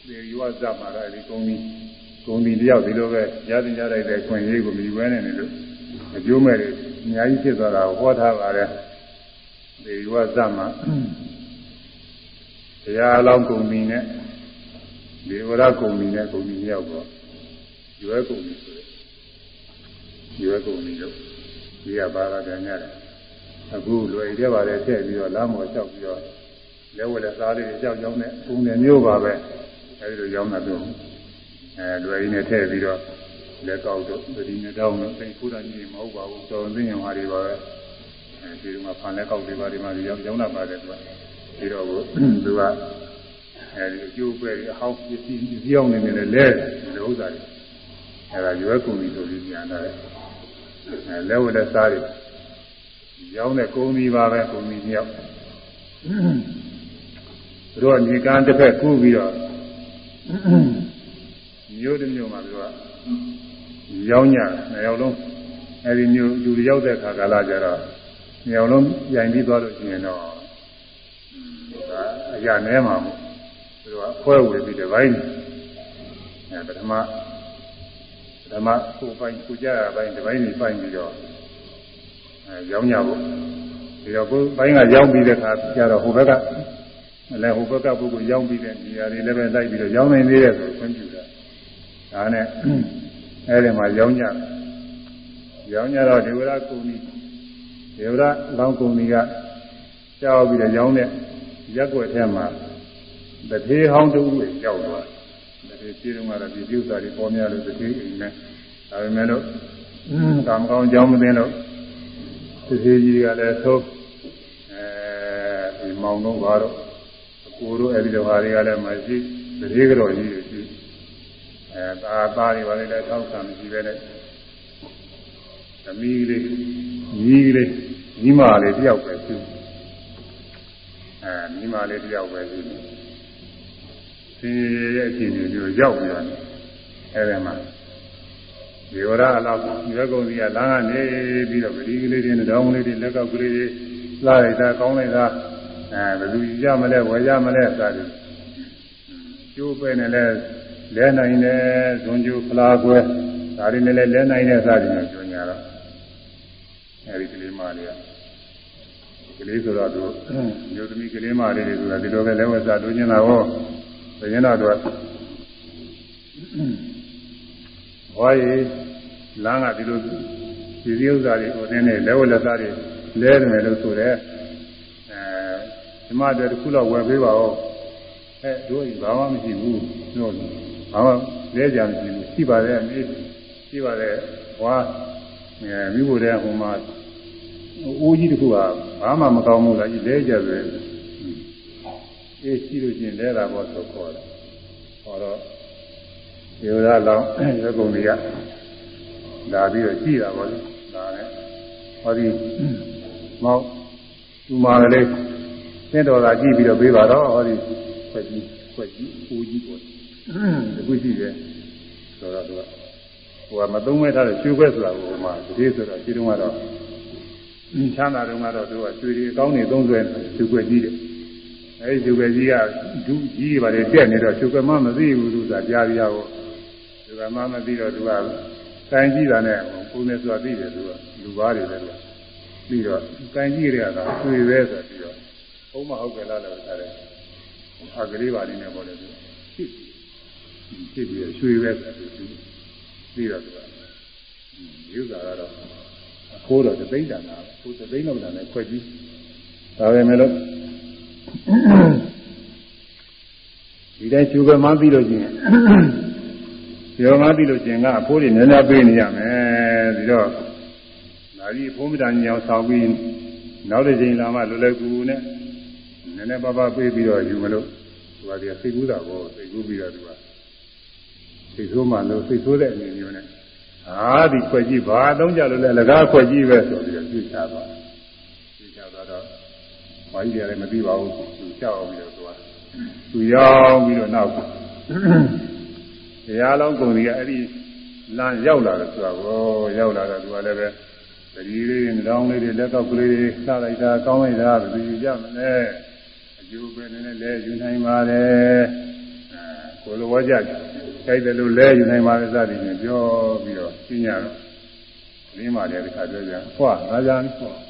ဒီရွာဇမှာလည်းဒီကုန်းကြီးကုန်းကြီးတယောက်ဒီလိုပဲရသည်ရလိုက်တဲ့ခွင့်ရေးကိုမြည်ဝဲနေတယ်လို့အကျိုးမဲ့တွေအများကြီးဖြစ်သွားတာကိုဟောထားပါတယ်ဒီရွာဇမှာတရားအလောင်းကုန်ပြီနဲ့ဒီဝရကုန်ပြီနဲ့ကုန်ပြီမြောက်တော့ရွယ်ကုန်ပြီဆိုရယ်ရွယ်ကုန်ပြီ လို့ဒီကပါလာတယ်ညတယ်အခုလွယ်ရပါတယ်ထည့်ပြီးတော့လမ်းပေါ်လျှောက်ပြီးတော့လက်ဝက်လက်သားလေးကြောက်ကြောင်းနဲ့ပုံနဲ့မျိုးပါပဲအဲဒီလိုရောင်းတာတော့အဲလွယ်ရင်းနဲ့ထည့်ပြီးတော့လက်ကောက်တော့ပတိနဲ့တောင်းတော့သိခုတာကြီးမဟုတ်ပါဘူးတော်သိရင်ဟာတွေပါပဲအဲဒီကဖန်လက်ကောက်တွေပါဒီမှာရောင်းရောင်းတာပါတယ်သူကပြီးတော့သူကအဲဒီအကျိုးပဲအဟောင်းပစ္စည်းပစ္စည်းအောင်နေနေလဲလဲဒီဥစ္စာတွေအဲဒါရွယ်ကုန်ပြီဆိုပြီးပြန်လာတယ် အဲလဲဝလက်စားတွေရောင်းတဲ့ကုန်းကြီးပါပဲကုန်းကြီးမြောက်သူတို့ညီကန်းတစ်ဖက်ကူးပြီးတော့မျိုးတစ်မျိုးမှာသူကရောင်းကြတယ်ယောက်လုံးအဲဒီမျိုးလူရောက်တဲ့ခါကာလကျတော့မြောက်လုံးရိုင်ပြီးသွားလို့ရှိရင်တော့အရာနဲမှာမို့သူတို့ကခွဲဝေပြီးတစ်ပိုင်းအဲပထမ ပထမကိုပိုင်းကိုကြရပိုင်းတစ်ပိုင်းကြီးပိုင်းပြီးတော့အဲရောင်းကြဖို့ဒီတော့ကိုပိုင်းကရောင်းပြီးတဲ့အခါကျတော့ဟိုဘက်ကလည်းဟိုဘက်ကပုဂ္ဂိုလ်ရောင်းပြီးတဲ့နေရာတွေလည်းပဲလိုက်ပြီးတော့ရောင်းနိုင်သေးတယ်ဆိုဆွံ့ပြတာဒါနဲ့အဲဒီမှာရောင်းကြရောင်းကြတော့ဒေဝရကုဏီဒေဝရလောင်းကုဏီကကြောက်ပြီးတော့ရောင်းတဲ့ရက်ွက်ထဲမှာတတိဟောင်းတူတွေရောက်သွား တယ်တတိပြေတော့ကတော့ဒီပြုစာတွေပေါ်များလို့တတိအိမ်နဲ့ဒါပေမဲ့လို့ကာမကောင်းကြောင်းမသိလို့တတိကြီးကလည်းသို့အဲဒီမောင်တို့ဘာတော့အကိုတို့အဲဒီလိုဟာတွေကလည်းမရှိတတိကြောကြီးတွေရှိအဲသာသားတွေဘာလဲလဲထောက်ဆံမရှိပဲနဲ့သမီးလေးညီးလေးညီမလေးတယောက်ပဲရှိအဲမိမလေးတယောက်ပဲရှိ တယ်။ဒီရဲ့အခြေအနေမျိုးရောက်ပြီးတော့အဲဒီမှာဒီဝရအလောက်ရွယ်ကုန်စီကလမ်းကနေပြီးတော့ပတိကလေးတွေနဲ့တောင်းလေးတွေလက်ကောက်ကလေးတွေလာလိုက်တာကောင်းလိုက်တာအဲဘယ်သူရမလဲဝယ်ရမလဲစသည်ကျိုးပဲနဲ့လဲလဲနိုင်တယ်ဇွန်ကျိုးဖလားကွဲဒါတွေနဲ့လဲလဲနိုင်တဲ့စသည်မျိုးညွှန်ညာတော့အဲဒီကလေးမလေးကကလေးဆိုတော့သူမျိုးသမီးကလေးမလေးတွေဆိုတာဒီလိုပဲလက်ဝဲစားတို့ညင်တာဟော ဘယ်ရင်တော့သူဟောရီလမ်းကဒီလိုဒီစည်းဥစ္စာတွေဟိုတင်းနေလက်ဝဲလက်စားတွေလဲတယ်လို့ဆိုတယ်အဲဒီမတွေတစ်ခုတော့ဝယ်ပေးပါဦးအဲတို့ဘာမှမရှိဘူးတို့ဘာမှလဲကြမရှိဘူးရှိပါတယ်အမေရှိပါတယ်ဟွာမိဖို့တဲ့ဟိုမှာအိုးကြီးတစ်ခုကဘာမှမကောင်းဘူးလားဒီလဲကြတယ် အေးရှိလို့ချင်းလဲတာပေါ့ဆိုခေါ်တယ်ဟောတော့ဒီလိုလောင်းရုပ်ကုန်တွေကလာပြီးတော့ကြည့်တာပေါ့လေဒါနဲ့ဟောဒီမောက်သူမာလေးသင်တော်သာကြည့်ပြီးတော့ပြေးပါတော့ဟောဒီခွက်ကြီးခွက်ကြီးပူကြီးပေါ့ဒီခုရှိတယ်ဆိုတော့သူကဟိုကမသုံးမဲထားတဲ့ရွှေခွက်ဆိုတာဟိုမှာဒီဆိုတော့ဒီတုန်းကတော့ချမ်းသာတုန်းကတော့သူကရွှေတွေအကောင်းနေသုံးဆွဲရွှေခွက်ကြီးတယ် အဲဒီရွှေခွက်ကြီးကဒုကြီးတွေပါလေတက်နေတော့ရွှေခွက်မှမသိဘူးသူကကြားပြရတော့ရွှေခွက်မှမသိတော့သူကဆိုင်ကြည့်တာနဲ့ပုံနေဆိုတာသိတယ်သူကလူသားတွေလည်းပြီးတော့ဆိုင်ကြည့်ရတာရွှေပဲဆိုပြီးတော့ဘုံမဟုတ်ကြလားလို့ဆိုတယ်အကလေးပါလိမ့်မယ်ပေါ့လေသူဖြစ်ဖြစ်ပြီးရွှေပဲဆိုပြီးပြီးတော့သူကဒီဥစ္စာကတော့အခိုးတော့သိမ့်တန်တာကိုသိမ့်တော့တန်တယ်ခွက်ကြီးဒါပဲမဲ့လို့ ဒီတိုင်းကျူပဲမှန်းပြီးလို့ချင်းကျော်မှန်းပြီးလို့ချင်းကအဖိုးတွေနည်းနည်းပေးနေရမယ်ဒီတော့ဒါကြီးဖုံးမတန်ညောင်ဆောင်ပြီးနောက်တစ်ချိန်လာမှလွယ်လွယ်ကူကူနဲ့နည်းနည်းပါးပါးပေးပြီးတော့ယူမလို့သူကဒီစိတ်ကူးတာကိုစိတ်ကူးပြီးတော့သူကစိတ်ဆိုးမှလို့စိတ်ဆိုးတဲ့အနေမျိုးနဲ့အာဒီခွက်ကြီးဘာသုံးကြလို့လဲလကားခွက်ကြီးပဲဆိုပြီးတော့သိချသွားသိချသွားတော့ ဘာကြီးတွေလည်းမသိပါဘူးသူကြောက်ပြီးတော့သူကသူရောက်ပြီးတော့နောက်တရားလုံးကုန်ကြီးကအဲ့ဒီလမ်းရောက်လာတယ်ဆိုတာကိုရောက်လာတော့သူကလည်းပဲတတိလေးတွေတောင်းလေးတွေလက်ကောက်ကလေးတွေစလိုက်တာကောင်းလိုက်တာဘယ်လိုကြမလဲအကျိုးပဲနည်းနည်းလဲယူနိုင်ပါတယ်အဲကိုလိုဝကြကြိုက်တယ်လို့လဲယူနိုင်ပါတယ်စသည်ဖြင့်ပြောပြီးတော့ရှင်းရတော့လင်းပါတယ်ဒီခါပြောကြဟွာငါကြမ်းဟွာ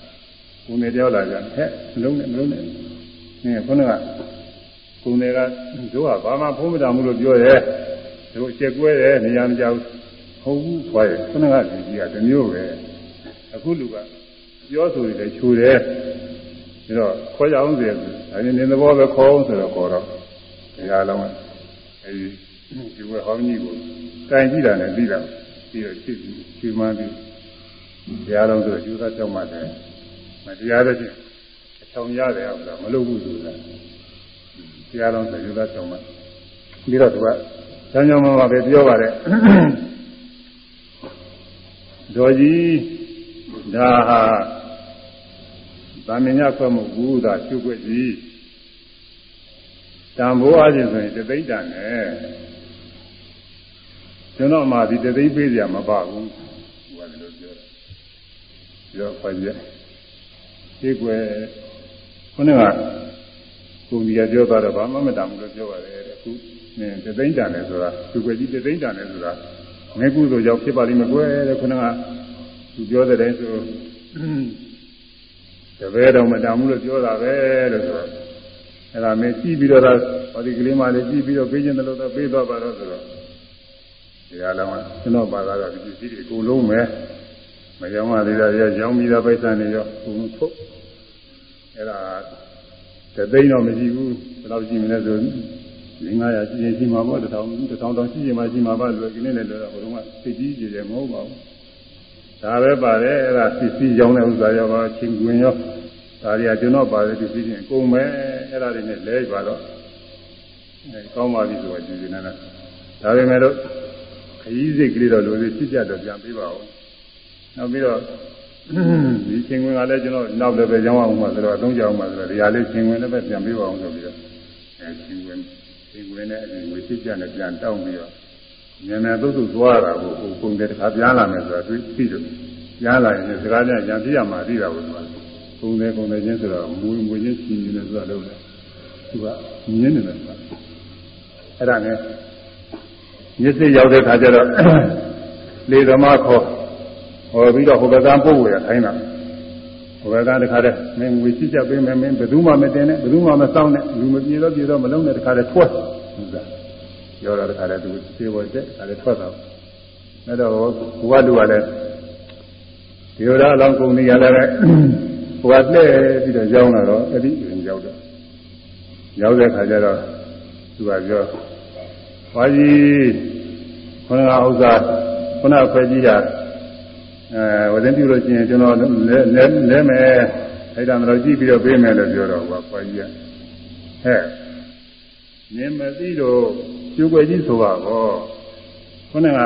ကိုနေတယောက်လာကြဟဲ့မလုံးနဲ့မလုံးနဲ့နင်းခုနကကိုနေကတို့ကဘာမှဖုံးမတာမှုလို့ပြောတယ်တို့ချက်ကွဲတယ်နေရာမကြောက်ဟုတ်ဘူးခွာရခုနကဒီကြီးကတမျိုးပဲအခုလူကပြောဆိုနေတယ်ခြူတယ်ဒါတော့ခေါ်ကြအောင်စေဒါရင်နေသဘောပဲခေါ်အောင်ဆိုတော့ခေါ်တော့ဒီဟာလုံးအဲဒီဒီဝေဟောင်းကြီးကိုတိုင်ကြည့်တာနဲ့ပြီးတာပြီးတော့ချစ်ချီမှန်းပြီးတရားလုံးဆိုယူသားကြောက်မှတယ် မတရားတဲ့ချင်းအချောင်ရတယ်ဟုတ်လားမလုပ်ဘူးဆိုတာတရားလုံးဆိုယူသားကြောက်မှပြီးတော့သူကဆန်းကြောင်မမပဲပြောပါတယ်တော်ကြီးဒါဟာဗာမညခွက်မှုဘူးသာရှုွက်ကြီးတံဘိုးအားဖြင့်ဆိုရင်တသိမ့်တန်နဲ့ကျွန်တော်မှဒီတသိမ့်ပေးစရာမပါဘူးဟိုကလည်းပြောတယ်ပြောခွက်ကြီး ဒီကွယ်ခုနကကိုကြီးကပြောသွားတော့ဘာမှမတမ်းဘူးလို့ပြောပါတယ်အခုနင်တသိမ့်တန်တယ်ဆိုတာသူကွယ်ကြီးတသိမ့်တန်တယ်ဆိုတာငဲကုသိုလ်ကြောင့်ဖြစ်ပါလိမ့်မယ်ကွယ်တဲ့ခုနကသူပြောတဲ့တိုင်းဆိုတပည့်တော်မတမ်းဘူးလို့ပြောတာပဲလို့ဆိုတော့အဲ့ဒါမင်းကြည့်ပြီးတော့ဟောဒီကလေးမလေးကြည့်ပြီးတော့ပေးခြင်းတလို့တော့ပေးတော့ပါတော့ဆိုတော့ဒီအလုံးကကျွန်တော်ပါတော့ဒီပစ္စည်းတွေအကုန်လုံးပဲ မကြောင်ပါသေးတာရောရောင်းပြီးတော့ပိဿာနေရောဘုံထုတ်အဲ့ဒါတသိန်းတော့မရှိဘူးဘယ်လောက်ရှိမလဲဆို900ရှိရင်ရှိမှာပေါ့1000 1000တောင်ရှိရင်မှရှိမှာပါဆိုဒီနေ့လည်းတော့ဟိုတုန်းကသိကြီးကြည့်တယ်မဟုတ်ပါဘူးဒါပဲပါတယ်အဲ့ဒါပစ္စည်းရောင်းတဲ့ဥစ္စာရောပါချင်းကွင်ရောဒါတွေကကျွန်တော်ပါတယ်ပစ္စည်းချင်းကုန်မယ်အဲ့ဒါတွေနဲ့လဲပါတော့အဲကောင်းပါပြီဆိုတော့ကြည့်နေတယ်ဒါပေမဲ့လို့ခရီးစိတ်ကလေးတော့လူတွေဖြစ်ကြတော့ပြန်ပေးပါဦး နောက်ပြီးတော့ဒီချင်းဝင်ကလည်းကျွန်တော်နောက်လည်းပဲရောင်းအောင်မှာဆိုတော့အသုံးကြအောင်မှာဆိုတော့ဒီဟာလေးချင်းဝင်လည်းပဲပြန်ပေးပါအောင်ဆိုပြီးတော့အဲချင်းဝင်ချင်းဝင်နဲ့အရင်ဝေဖြစ်ကြနဲ့ပြန်တောင်းပြီးတော့ဉာဏ်နဲ့သုတ်သုတ်သွားတာကိုကိုပုံတဲ့တစ်ခါပြန်လာမယ်ဆိုတာသူသိတယ်ပြန်လာရင်စကားပြန်ကြံပြရမှာသိတာကိုသူကပုံတယ်ပုံတယ်ချင်းဆိုတော့မူမူချင်းချင်းနေဆိုတာလို့လေသူကမြင်နေတယ်ဆိုတာအဲ့ဒါနဲ့မျက်စိရောက်တဲ့ခါကျတော့လေသမားခေါ် ဟောပြီးတော့ဟိုဘက်ကပို့ဝရခိုင်းတာဟိုဘက်ကတခါတည်းမင်းငွေရှိချက်ပေးမယ်မင်းဘယ်သူမှမတင်နဲ့ဘယ်သူမှမစောင်းနဲ့လူမပြေတော့ပြေတော့မလုံးနဲ့တခါတည်းထွက်ဟုတ်ကဲ့ပြောတော့တခါတည်းသူပြေပေါ်တဲ့တခါတည်းထွက်တော့အဲ့တော့ဘုရားလူကလည်းဒီလိုတော့အလောင်းကုန်နေရလည်းပဲဟိုကလှည့်ပြီးတော့ရောက်လာတော့အဲ့ဒီရောက်တော့ရောက်တဲ့ခါကျတော့သူကပြောဘာကြီးခொနကဥစ္စာခொနခွဲကြီးက အဲဝဇင်းပြုလို့ရှိရင်ကျွန်တော်လဲလဲလဲမယ်ထိုက်တန်တော်ကြည့်ပြီးတော့ပေးမယ်လို့ပြောတော့ဟောခွာကြီးကဟဲ့နင်မသိတော့ကျုပ်ွယ်ကြီးဆိုပါကောခုနက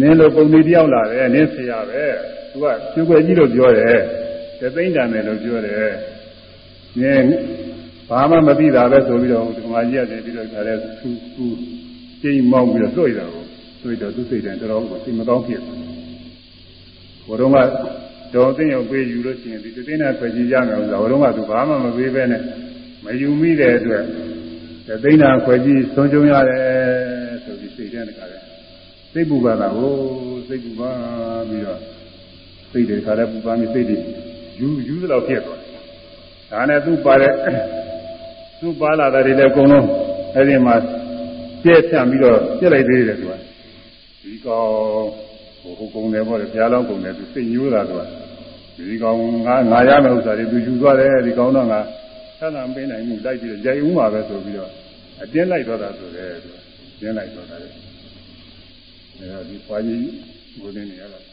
နင်းလိုပုံလေးတယောက်လာတယ်နင်းဆရာပဲသူကကျုပ်ွယ်ကြီးလို့ပြောတယ်တသိမ့်တန်တယ်လို့ပြောတယ်နင်းဘာမှမသိတာပဲဆိုပြီးတော့ဒီမှာကြီးရတယ်ပြီးတော့ခါလဲသူသူကျိန်မောင်းပြီးတော့တွေ့တာကို တွေ့တော့သူစိတ်တယ်တော်တော်ကိုစိတ်မကောင်းဖြစ်တယ်ဘုရုံးကတော်သိရုံပေးယူလို့ရှိရင်ဒီတသိန်းနဲ့ဖွဲ့ကြည့်ရမယ်ဥစ္စာဘုရုံးကသူဘာမှမပေးပဲနဲ့မယူမိတဲ့အတွက်တသိန်းနဲ့ဖွဲ့ကြည့်ဆုံးရှုံးရတယ်ဆိုပြီးစိတ်ထဲတခါလဲစိတ်ပူပါတာကိုစိတ်ပူပါပြီးတော့စိတ်တွေခါလဲပူပါပြီးစိတ်တွေယူယူသလောက်ဖြစ်သွားတယ်ဒါနဲ့သူ့ပါတဲ့သူ့ပါလာတဲ့တွေလည်းအကုန်လုံးအဲ့ဒီမှာကျဲဖြန့်ပြီးတော့ပြစ်လိုက်သေးတယ်သူက ဒီကောင်ဟိုဟိုကုံတယ်ပေါ့လေဘုရားလောင်းကုံတယ်သူစိတ်ညိုးတာသူကဒီကောင်ငါငါရမယ့်ဥစ္စာတွေသူယူသွားတယ်ဒီကောင်တော့ငါဆက်ဆံပေးနိုင်မှုလိုက်ပြီးတော့ကြိုက်ဦးမှာပဲဆိုပြီးတော့အတင်းလိုက်တော့တာဆိုတယ်သူကတင်းလိုက်တော့တာလေအဲတော့ဒီပွားကြီးကိုနေနေရတော့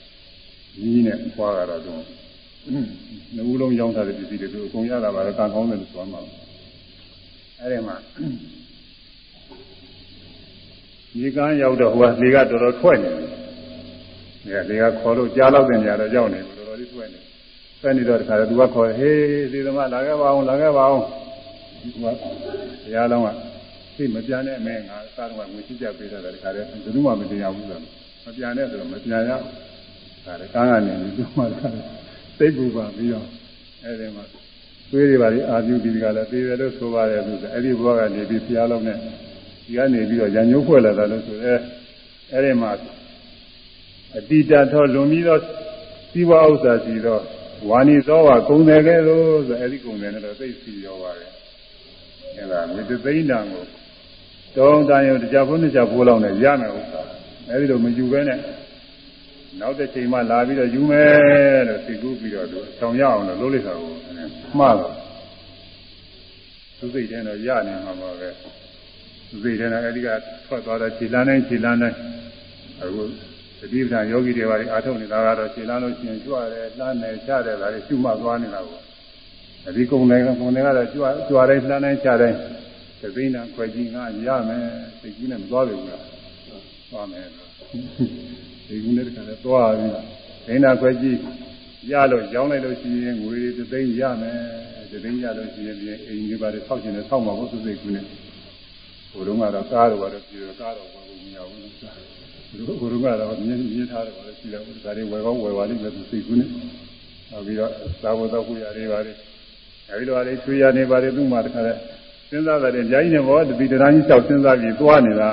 ကြီးနဲ့ပွားကတော့သူနှူးလုံးရောင်းထားတဲ့ပစ္စည်းတွေသူအကုန်ရတာပါလေကံကောင်းတယ်လို့ဆိုမှအဲဒီမှာ ဒီကန်းရောက်တော့ဟိုကလေကတော်တော်ထွက်နေတယ်ဒီကလေကခေါ်လို့ကြားလောက်တဲ့နေရာတော့ရောက်နေပြီတော်တော်လေးထွက်နေထွက်နေတော့တခါတော့သူကခေါ်ဟေးဒီသမားလာခဲ့ပါအောင်လာခဲ့ပါအောင်ဒီကဘုရားလုံးကသိမပြန်တဲ့အမဲငါစားတော့ငွေချိကြပေးတာတခါတည်းဘယ်သူမှမတင်ရဘူးဆိုတော့မပြန်တဲ့ဆိုတော့မပြန်ရဘူးဒါလည်းကန်းကနေပြီးသူမှစိတ်ပူပါပြီးတော့အဲဒီမှာသွေးတွေပါလေအာပြုဒီကလည်းသေးတယ်လို့ဆိုပါတယ်သူကအဲ့ဒီဘဝကနေပြီးဘုရားလုံးနဲ့ ဒီကနေပြီးတော့ရံညိုးဖွဲ့လာတာလို့ဆိုရဲအဲ့ဒီမှာအတိတထောလွန်ပြီးတော့စီးပွားဥစ္စာစီတော့ဝါနီသောဝကုံတယ်ကဲလို့ဆိုအဲ့ဒီကုံတယ်နဲ့တော့သိစီရောပါတယ်အဲ့ဒါမေတ္သိန်းတံကိုတောင်းတန်ရုံတရားဘုန်းတရားဘိုးလောက်နဲ့ရမယ်ဥစ္စာအဲ့ဒီလိုမယူဘဲနဲ့နောက်တစ်ချိန်မှလာပြီးတော့ယူမယ်လို့သိကူးပြီးတော့သူဆောင်ရအောင်လို့လုပ်လိုက်တာကိုမှားတော့သူစိတ်ထဲတော့ရနေမှာပါပဲသူ စိတ်ထဲတော့အဲဒီကထွက်သွားတော့ခြေလန်းတိုင်းခြေလန်းတိုင်းအခုတတိပဌာယောဂီတွေပါလေအာထုတ်နေတာကတော့ခြေလန်းလို့ရှိရင်ကြွတယ်လှမ်းတယ်ချတယ်ဒါတွေရှုမှတ်သွားနေတာကိုအဒီကုံတွေကကုံတွေကတော့ကြွကြွတိုင်းလှမ်းတိုင်းချတိုင်းသသိန်းနဲ့ခွဲကြီးငါရမယ်စိတ်ကြီးနဲ့မသွားပြီဘူးလားသွားမယ်ဒီကုန်းနဲ့တခါလဲသွားပြီးဒိနာခွဲကြီးရလို့ရောင်းလိုက်လို့ရှိရင်ငွေသသိန်းရမယ်သသိန်းရလို့ရှိရင်ဒီအိမ်ကြီးပါလေဆောက်ကျင်တယ်ဆောက်မှာဘုသူစိတ်ကူးနဲ့ ဟိုတုန်းကတော့ကားတော့ကတော့ပြည်တော့ကားတော့ဘာလို့မရဘူးလူဟိုတုန်းကတော့မြင်းမြင်းထားတယ်ဘာလို့ရှိတယ်ဒါတွေဝယ်ကောင်းဝယ်ပါလိမ့်မယ်သူစိတ်ကူးနဲ့နောက်ပြီးတော့သာဝတ္တခုရတွေပါလေအဲဒီလိုပါလေချွေရနေပါလေသူ့မှာတခါလဲစဉ်းစားတယ်ကြာကြီးနေဘောတပိတရာကြီးလျှောက်စဉ်းစားပြီးသွားနေတာ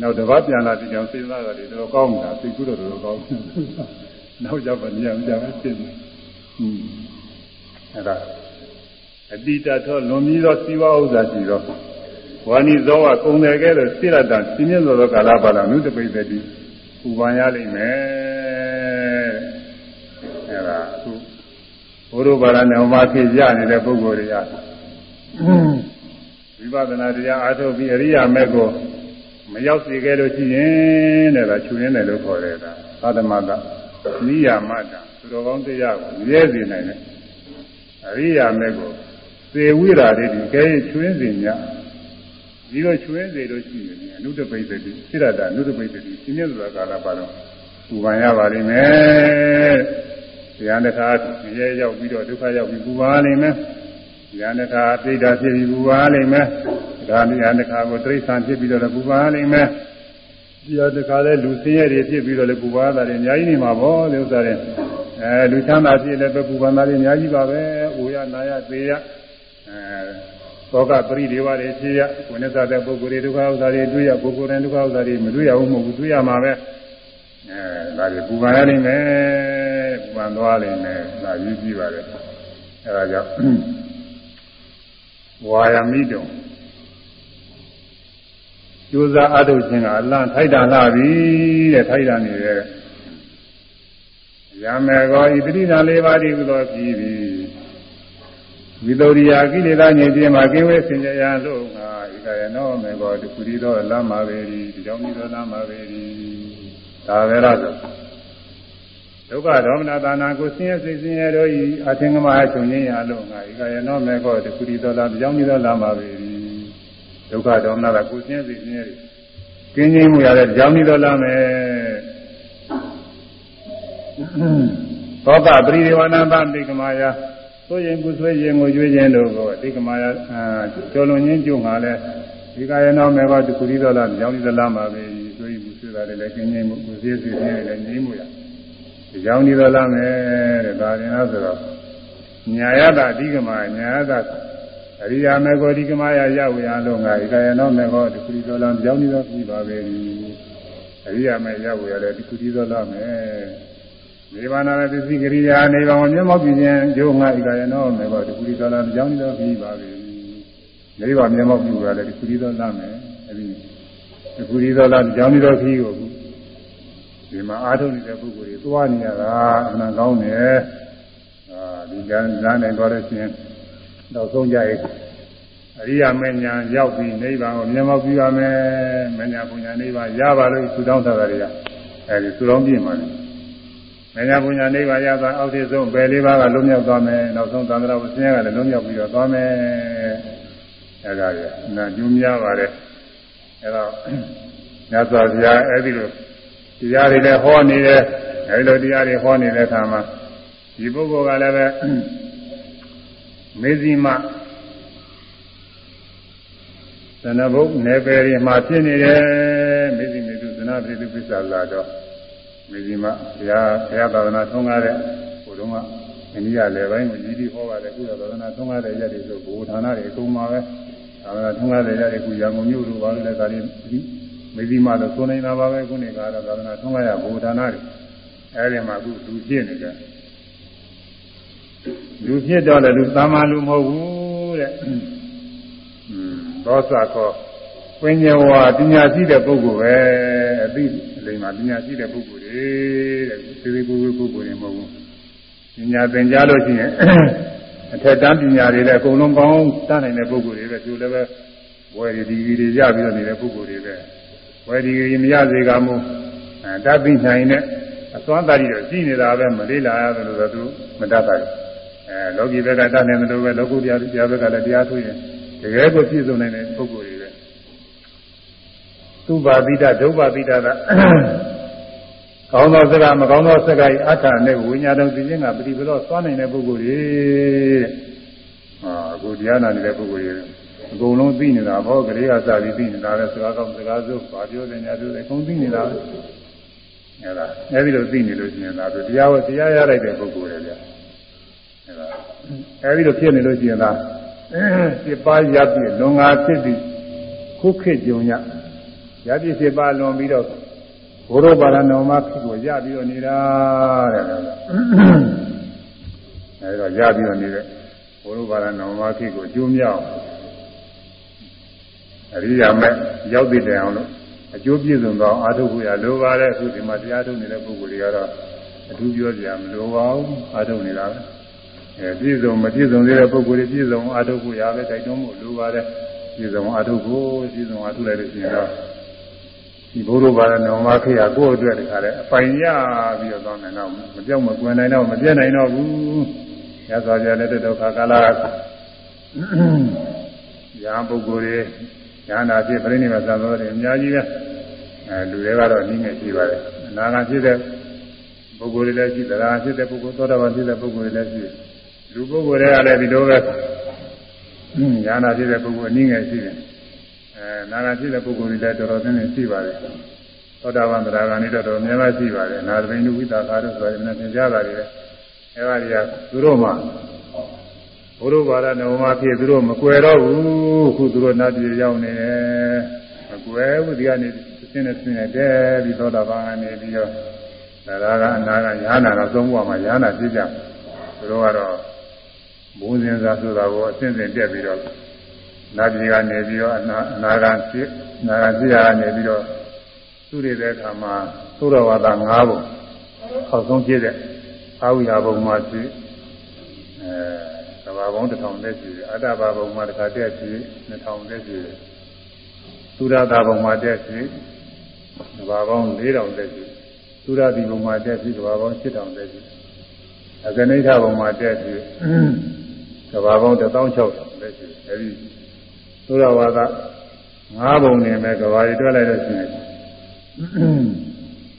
နောက်တစ်ပတ်ပြန်လာပြီးကြောင်စဉ်းစားတာတွေတော်တော်ကောင်းနေတာစိတ်ကူးတော့တော်တော်ကောင်းနောက်ကြပါညံကြပဲဖြစ်နေဟွန်းအဲ့ဒါအတိတထောလွန်ပြီးတော့စီဝဥစ္စာရှိတော့ ဝါနိဇောဝကုံတယ်ကဲလို့စိရတံပြင်းပြသောကာလပါဠနုတပိသတိပူပန်ရလိမ့်မယ်အဲ့ဒါအခုဘုရောပါရနဲ့ဟောမှာဖြစ်ရနေတဲ့ပုဂ္ဂိုလ်တွေကဝိပဿနာတရားအားထုတ်ပြီးအရိယာမက်ကိုမရောက်စေခဲ့လို့ရှိရင်တဲ့ဒါချူရင်းတယ်လို့ခေါ်တယ်ဒါသာသမကနိယာမတသူတော်ကောင်းတရားကိုရဲစေနိုင်တယ်အရိယာမက်ကိုသေဝိရာတွေဒီကဲချွင်းစင်ည ဒီလိုချွင်းစေလို့ရှိရင်အနုတပိသတိစိရတာအနုတပိသတိရှင်းရတဲ့ကာလပါတော့ပူပန်ရပါလိမ့်မယ်တရားတစ်ခါရဲရောက်ပြီးတော့ဒုက္ခရောက်ပြီးပူပါလိမ့်မယ်တရားတစ်ခါပြိတ္တာဖြစ်ပြီးပူပါလိမ့်မယ်ဒါတရားတစ်ခါကိုတိရစ္ဆာန်ဖြစ်ပြီးတော့လည်းပူပါလိမ့်မယ်တရားတစ်ခါလည်းလူစင်းရဲတွေဖြစ်ပြီးတော့လည်းပူပါတာတွေအများကြီးနေမှာပေါ့ဒီဥစ္စာတွေအဲလူချမ်းသာဖြစ်လည်းပဲပူပန်တာတွေအများကြီးပါပဲ။အိုရနာရသေရအဲ သောကပရိဒေဝတွေဖြစ်ရကိုယ်နဲ့စားတဲ့ပုဂ္ဂိုလ်တွေဒုက္ခဥစ္စာတွေတွေ့ရပုဂ္ဂိုလ်တွေဒုက္ခဥစ္စာတွေမတွေ့ရဘူးမဟုတ်ဘူးတွေ့ရမှာပဲ။အဲဒါတွေပူပန်ရနိုင်မယ်ပူပန်သွားနိုင်မယ်ဒါကြီးကြည့်ပါလေ။အဲဒါကြောင့်ဝါယမိတုံကျိုးစားအထုတ်ခြင်းကအလန့်ထိုက်တာလာပြီတဲ့ထိုက်တာနေတဲ့ရမေကောဤတိဏလေးပါးဒီဟူသောပြည် သည်ဝိသုရိယာကိလေသာညစ်ခြင်းမှာကင်းဝေးစင်ကြရလို့ငါဣကယနောမေကောတခုရီသောလမ်းမှာပဲဒီဒီကြောင့်ဒီသောလမ်းမှာပဲဒီဒါပဲလားဆိုဒုက္ခဒေါမနတာနာကိုဆင်းရဲစိတ်ဆင်းရဲတို့ဤအသင်္ကမအချုပ်ငင်းရလို့ငါဤကရနောမေကောတခုရီတော်လာကြောင်းကြီးတော်လာပါပြီဒုက္ခဒေါမနတာကိုဆင်းရဲစိတ်ဆင်းရဲကင်းခြင်းမှုရတဲ့ကြောင်းကြီးတော်လာမယ်သောကပရိဒေဝနာပတိကမာယာ ဆိုရင်ကုဆွေးရင်ကိုရွေးခြင်းတို့ကိုအတိကမာယာကျော်လွန်ခြင်းကြုံငါလဲဒီကရနောမေကောတခုရီတော်လာကြောင်းကြီးတော်လာပါပြီဆိုရင်ကုဆွေးတာလည်းကင်းခြင်းမှုကုဆွေးစိတ်ဆင်းရဲလည်းငြိမ်းမှုရဒီကြောင့်ဒီလိုလာမယ်တဲ့ဒါရင်လားဆိုတော့ညာယတအဓိကမညာယတအရိယာမေကိုဒီကမယရဝေယလုံးငါဧကယနောမေကိုဒီကုတိသောလာကြောင့်ဒီလိုပြီးပါပဲအရိယာမေရဝေယလည်းဒီကုတိသောလာမယ် နိဗ္ဗာန်ရဲ့ပစ္စည်းကရိယာနိဗ္ဗာန်ကိုမျက်မှောက်ပြုခြင်းကျိုးငါဧကယနောမေကိုဒီကုတိသောလာကြောင့်ဒီလိုပြီးပါပဲနိဗ္ဗာန်မျက်မှောက်ပြုရလည်းဒီကုတိသောလာမယ်အဲဒီဒီကုတိသောလာကြောင့်ဒီလိုပြီးကိုဒီမှာအားထုတ်နေတဲ့ပုဂ္ဂိုလ်တွေသွားနေရတာအမှန်ကောင်းတယ်အာဒီကံဇာနဲ့သွားလို့ရှိရင်တော့ဆုံးကြရဲ့အရိယာမဉ္ဇဉ်ရောက်ပြီးနိဗ္ဗာန်ကိုမြင်မောက်ပြီးပါမယ်မဉ္ဇဉ်ပူညာနိဗ္ဗာန်ရပါလို့သုတောင်းထားတာတွေကအဲဒီသုတောင်းပြမှာလေ မဉ္ဇဉ်ပူညာနိဗ္ဗာန်ရတာအောက်ထစ်ဆုံးဘယ်လေးပါးကလုံးမြောက်သွားမယ်နောက်ဆုံးသံဃာဝဆင်းရဲကလည်းလုံးမြောက်ပြီးတော့သွားမယ်အဲဒါရနာကျူးများပါတယ်အဲတော့မြတ်စွာဘုရားအဲဒီလိုတရားတွေလည်းဟောနေတယ်အဲဒီလိုတရားတွေဟောနေတဲ့အခါမှာဒီပုဂ္ဂိုလ်ကလည်းပဲမေဇိမသနဘုတ်နယ်ပယ်တွေမှာဖြစ်နေတယ်မေဇိမေတုသနာပိတုပစ္စလာတော့ မေဇိမဘုရားဘုရားသာသနာထုံးကားတဲ့ဟိုတုန်းကအိန္ဒိယလယ်ပိုင်းကိုကြီးပြီးဟောပါတယ်ကုသသာသနာထုံးကားတဲ့ရက်တွေဆိုဘုဌာနတွေအကုန်ပါပဲသာသနာထုံးကားတဲ့ရက်တွေကုရံကုန်မြို့လိုပါလို့လည်းဒါတွေမေဇိမလို့ဆိုနေတာပါပဲခုနေကတော့သာသနာထုံးကားရဘုဌာနတွေအဲဒီမှာအခုလူဖြစ်နေတယ်လူဖြစ်တော့လည်းလူသာမန်လူမဟုတ်ဘူးတဲ့။သောစာခေါ်ပညာဝါပညာရှိတဲ့ပုဂ္ဂိုလ်ပဲအသိအ လိမ္မာပညာရှိတဲ့ပုဂ္ဂိုလ်တွေတဲ့သေသေးကိုယ်ကိုယ်ပုဂ္ဂိုလ်တွေမဟုတ်ဘူး။ပညာသင်ကြားလို့ရှိရင်အထက်တန်းပညာတွေလည်းအကုန်လုံးကောင်းတတ်နိုင်တဲ့ပုဂ္ဂိုလ်တွေပဲသူလည်းပဲဝယ်ဒီဂရီတွေရပြီးတော့နေတဲ့ပုဂ္ဂိုလ်တွေပဲဝယ်ဒီဂရီမရစေကမူအဲတတ်သိနိုင်တဲ့အစွမ်းတရီတော့ရှိနေတာပဲမလေးလာရတယ်လို့ဆိုသူမတတ်ပါဘူးအဲလောကီဘက်ကတတ်နေတယ်လို့ပဲလောကုတရားတရားဘက်ကလည်းတရားထုတ်ရင်တကယ်ကိုပြည့်စုံနေတဲ့ပုဂ္ဂိုလ်တွေပဲ သူပါတိတဒုဗ္ဗတိတသာကောင်းသောစကားမကောင်းသောစကားဤအထာနဲ့ဝိညာဉ်တော်သိခြင်းကပฏิပလောသွားနိုင်တဲ့ပုဂ္ဂိုလ်တွေဟာအခုတရားနာနေတဲ့ပုဂ္ဂိုလ်တွေအကုန်လုံးသိနေတာဘောကလေးကစပြီးသိနေတာလဲစကားကောင်းစကားစိုးဘာပြောတယ်ညာပြောတယ်အကုန်သိနေတာပဲအဲဒါအဲဒီလိုသိနေလို့ရှိရင်ဒါဆိုတရားဝတရားရလိုက်တဲ့ပုဂ္ဂိုလ်တွေဗျာအဲဒါအဲဒီလိုဖြစ်နေလို့ရှိရင်ဒါစိပါရပ်ပြီးလွန်ငါဖြစ်ပြီးခုခေတ်ကြုံရ ရပြည့်စိပါလွန်ပြီးတော့ဘုရောပါရဏောမဖြစ်ကိုရပြီးတော့နေတာတဲ့အဲဒါရပြီးတော့နေတဲ့ဘုရောပါရဏောမဖြစ်ကိုအကျိုးမြောက်အရိယာမဲ့ရောက်တဲ့တိုင်အောင်လို့အကျိုးပြည့်စုံသောအာထုပ်ကိုရလိုပါတယ်အခုဒီမှာတရားထုတ်နေတဲ့ပုဂ္ဂိုလ်တွေကတော့အထူးပြောကြမလိုပါဘူးအာထုပ်နေတာပဲအဲပြည့်စုံမပြည့်စုံသေးတဲ့ပုဂ္ဂိုလ်တွေပြည့်စုံအာထုပ်ကိုရပဲတိုက်တွန်းမှုလိုပါတယ်ပြည့်စုံအာထုပ်ကိုပြည့်စုံအာထုလိုက်လို့ရှိရင်တော့ ဒီဘုရားဘာသာတော်မှာခေရကိုယ့်အတွက်တခါလဲအပိုင်ရပြီးတော့သွားမယ်တော့မပြောင်းမကွယ်နိုင်တော့မပြည့်နိုင်တော့ဘူးရသော်ကြလည်းဒုက္ခကာလရာပုဂ္ဂိုလ်တွေညာနာဖြစ်ပြိဋိနိဗ္ဗာန်သံတော်တွေအများကြီးပဲအဲလူတွေကတော့နည်းငယ်ရှိပါတယ်အနာဂတ်ဖြစ်တဲ့ပုဂ္ဂိုလ်တွေလည်းရှိသလားဖြစ်တဲ့ပုဂ္ဂိုလ်သောတာပန်ဖြစ်တဲ့ပုဂ္ဂိုလ်တွေလည်းရှိလူပုဂ္ဂိုလ်တွေကလည်းဒီလိုပဲညာနာဖြစ်တဲ့ပုဂ္ဂိုလ်အနည်းငယ်ရှိတယ် အဲနာဂတ်ဖြစ်တဲ့ပုဂ္ဂိုလ်တွေလည်းတော်တော်သင်းသင်းရှိပါတယ်သောတာပန်တရားကဏီတော့တော်များများရှိပါတယ်နာသဘိနုဝိသကာတို့ဆိုရင်လည်းသင်ကြားတာတွေလည်းအဲဒါတွေကသူတို့မှဘုရုဘာရနဝမဖြစ်သူတို့မကွယ်တော့ဘူးခုသူတို့နတ်ပြည်ရောက်နေတယ်မကွယ်ဘူးဒီကနေသင်းနဲ့သင်းနဲ့တဲပြီးသောတာပန်ကနေပြီးတော့ဒါကအနာကညာနာတော့သုံးဘဝမှာညာနာပြည့်ကြသူတို့ကတော့ဘုံစင်စားဆိုတာကိုအစဉ်စဉ်တက်ပြီးတော့ နတ်ပြည်ကနေပြီးတော့အနာအနာကဖြစ်နာကဖြစ်ရကနေပြီးတော့သူတွေတဲ့အခါမှာသုရဝါဒ၅ဘုံအောက်ဆုံးပြည့်တဲ့အာဝိဟာဘုံမှာဖြစ်အဲဘာပေါင်းတစ်ထောင်သက်ရှိတယ်အတ္တဘာဘုံမှာတစ်ခါတက်ရှိနှစ်ထောင်သက်ရှိတယ်သုရတာဘုံမှာတက်ရှိဘာပေါင်း၄ထောင်သက်ရှိသုရတိဘုံမှာတက်ပြီးကဘာပေါင်း8000တက်ပြီအကနိဋ္ဌဘုံမှာတက်ပြီးကဘာပေါင်း16000တက်ပြီအဲဒီ သုရဝါဒ၅ပုံနေမဲ့ကဘာတွေတွက်လိုက်လို့ရှိရင်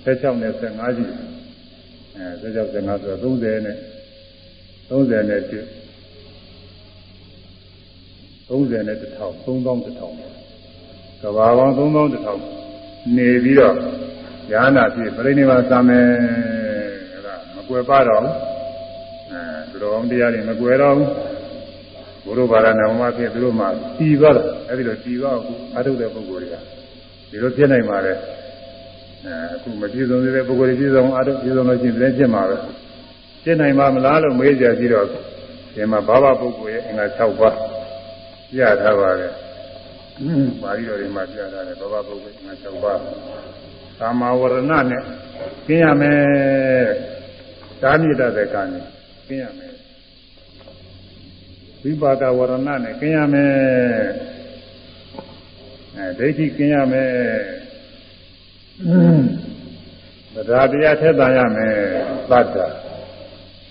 16နဲ့15ရှိအဲ16 15ဆိုတော့30နဲ့30နဲ့1 30နဲ့1000 3000ကဘာပေါင်း3000နေပြီးတော့ညာနာဖြစ်ပြိဋိဘာသာမယ်အဲ့ဒါမကွယ်ပါတော့ဘူးအဲသူတော်ကောင်းတရားတွေမကွယ်တော့ဘူး ရားဘာသာနာမဖြစ်သူတို့မှတည်သွားတယ်အဲ့ဒီလိုတည်သွားအခုအထုတ်တဲ့ပုဂ္ဂိုလ်တွေကဒီလိုဖြစ်နိုင်ပါလေအဲအခုမပြည့်စုံသေးတဲ့ပုဂ္ဂိုလ်တွေပြည့်စုံအထုတ်ပြည့်စုံလို့ရှိရင်လည်းဖြစ်မှာပဲဖြစ်နိုင်ပါမလားလို့မေးကြကြည့်တော့ဒီမှာဘာဝပုဂ္ဂိုလ်ရဲ့အင်္ဂါ6ပါးပြထားပါတယ်ပါဠိတော်တွေမှာပြထားတယ်ဘဝပုဂ္ဂိုလ်ငါ၆ပါးကာမဝရဏနဲ့ကျင်းရမယ်သာမြင့်တဲ့ကံနဲ့ကျင်းရမယ် ဝိပါကဝရဏနဲ့ကျင်းရမယ်အဲဒိဋ္ဌိကျင်းရမယ်သဒ္ဓတရားထက်တန်ရမယ်သတ္တ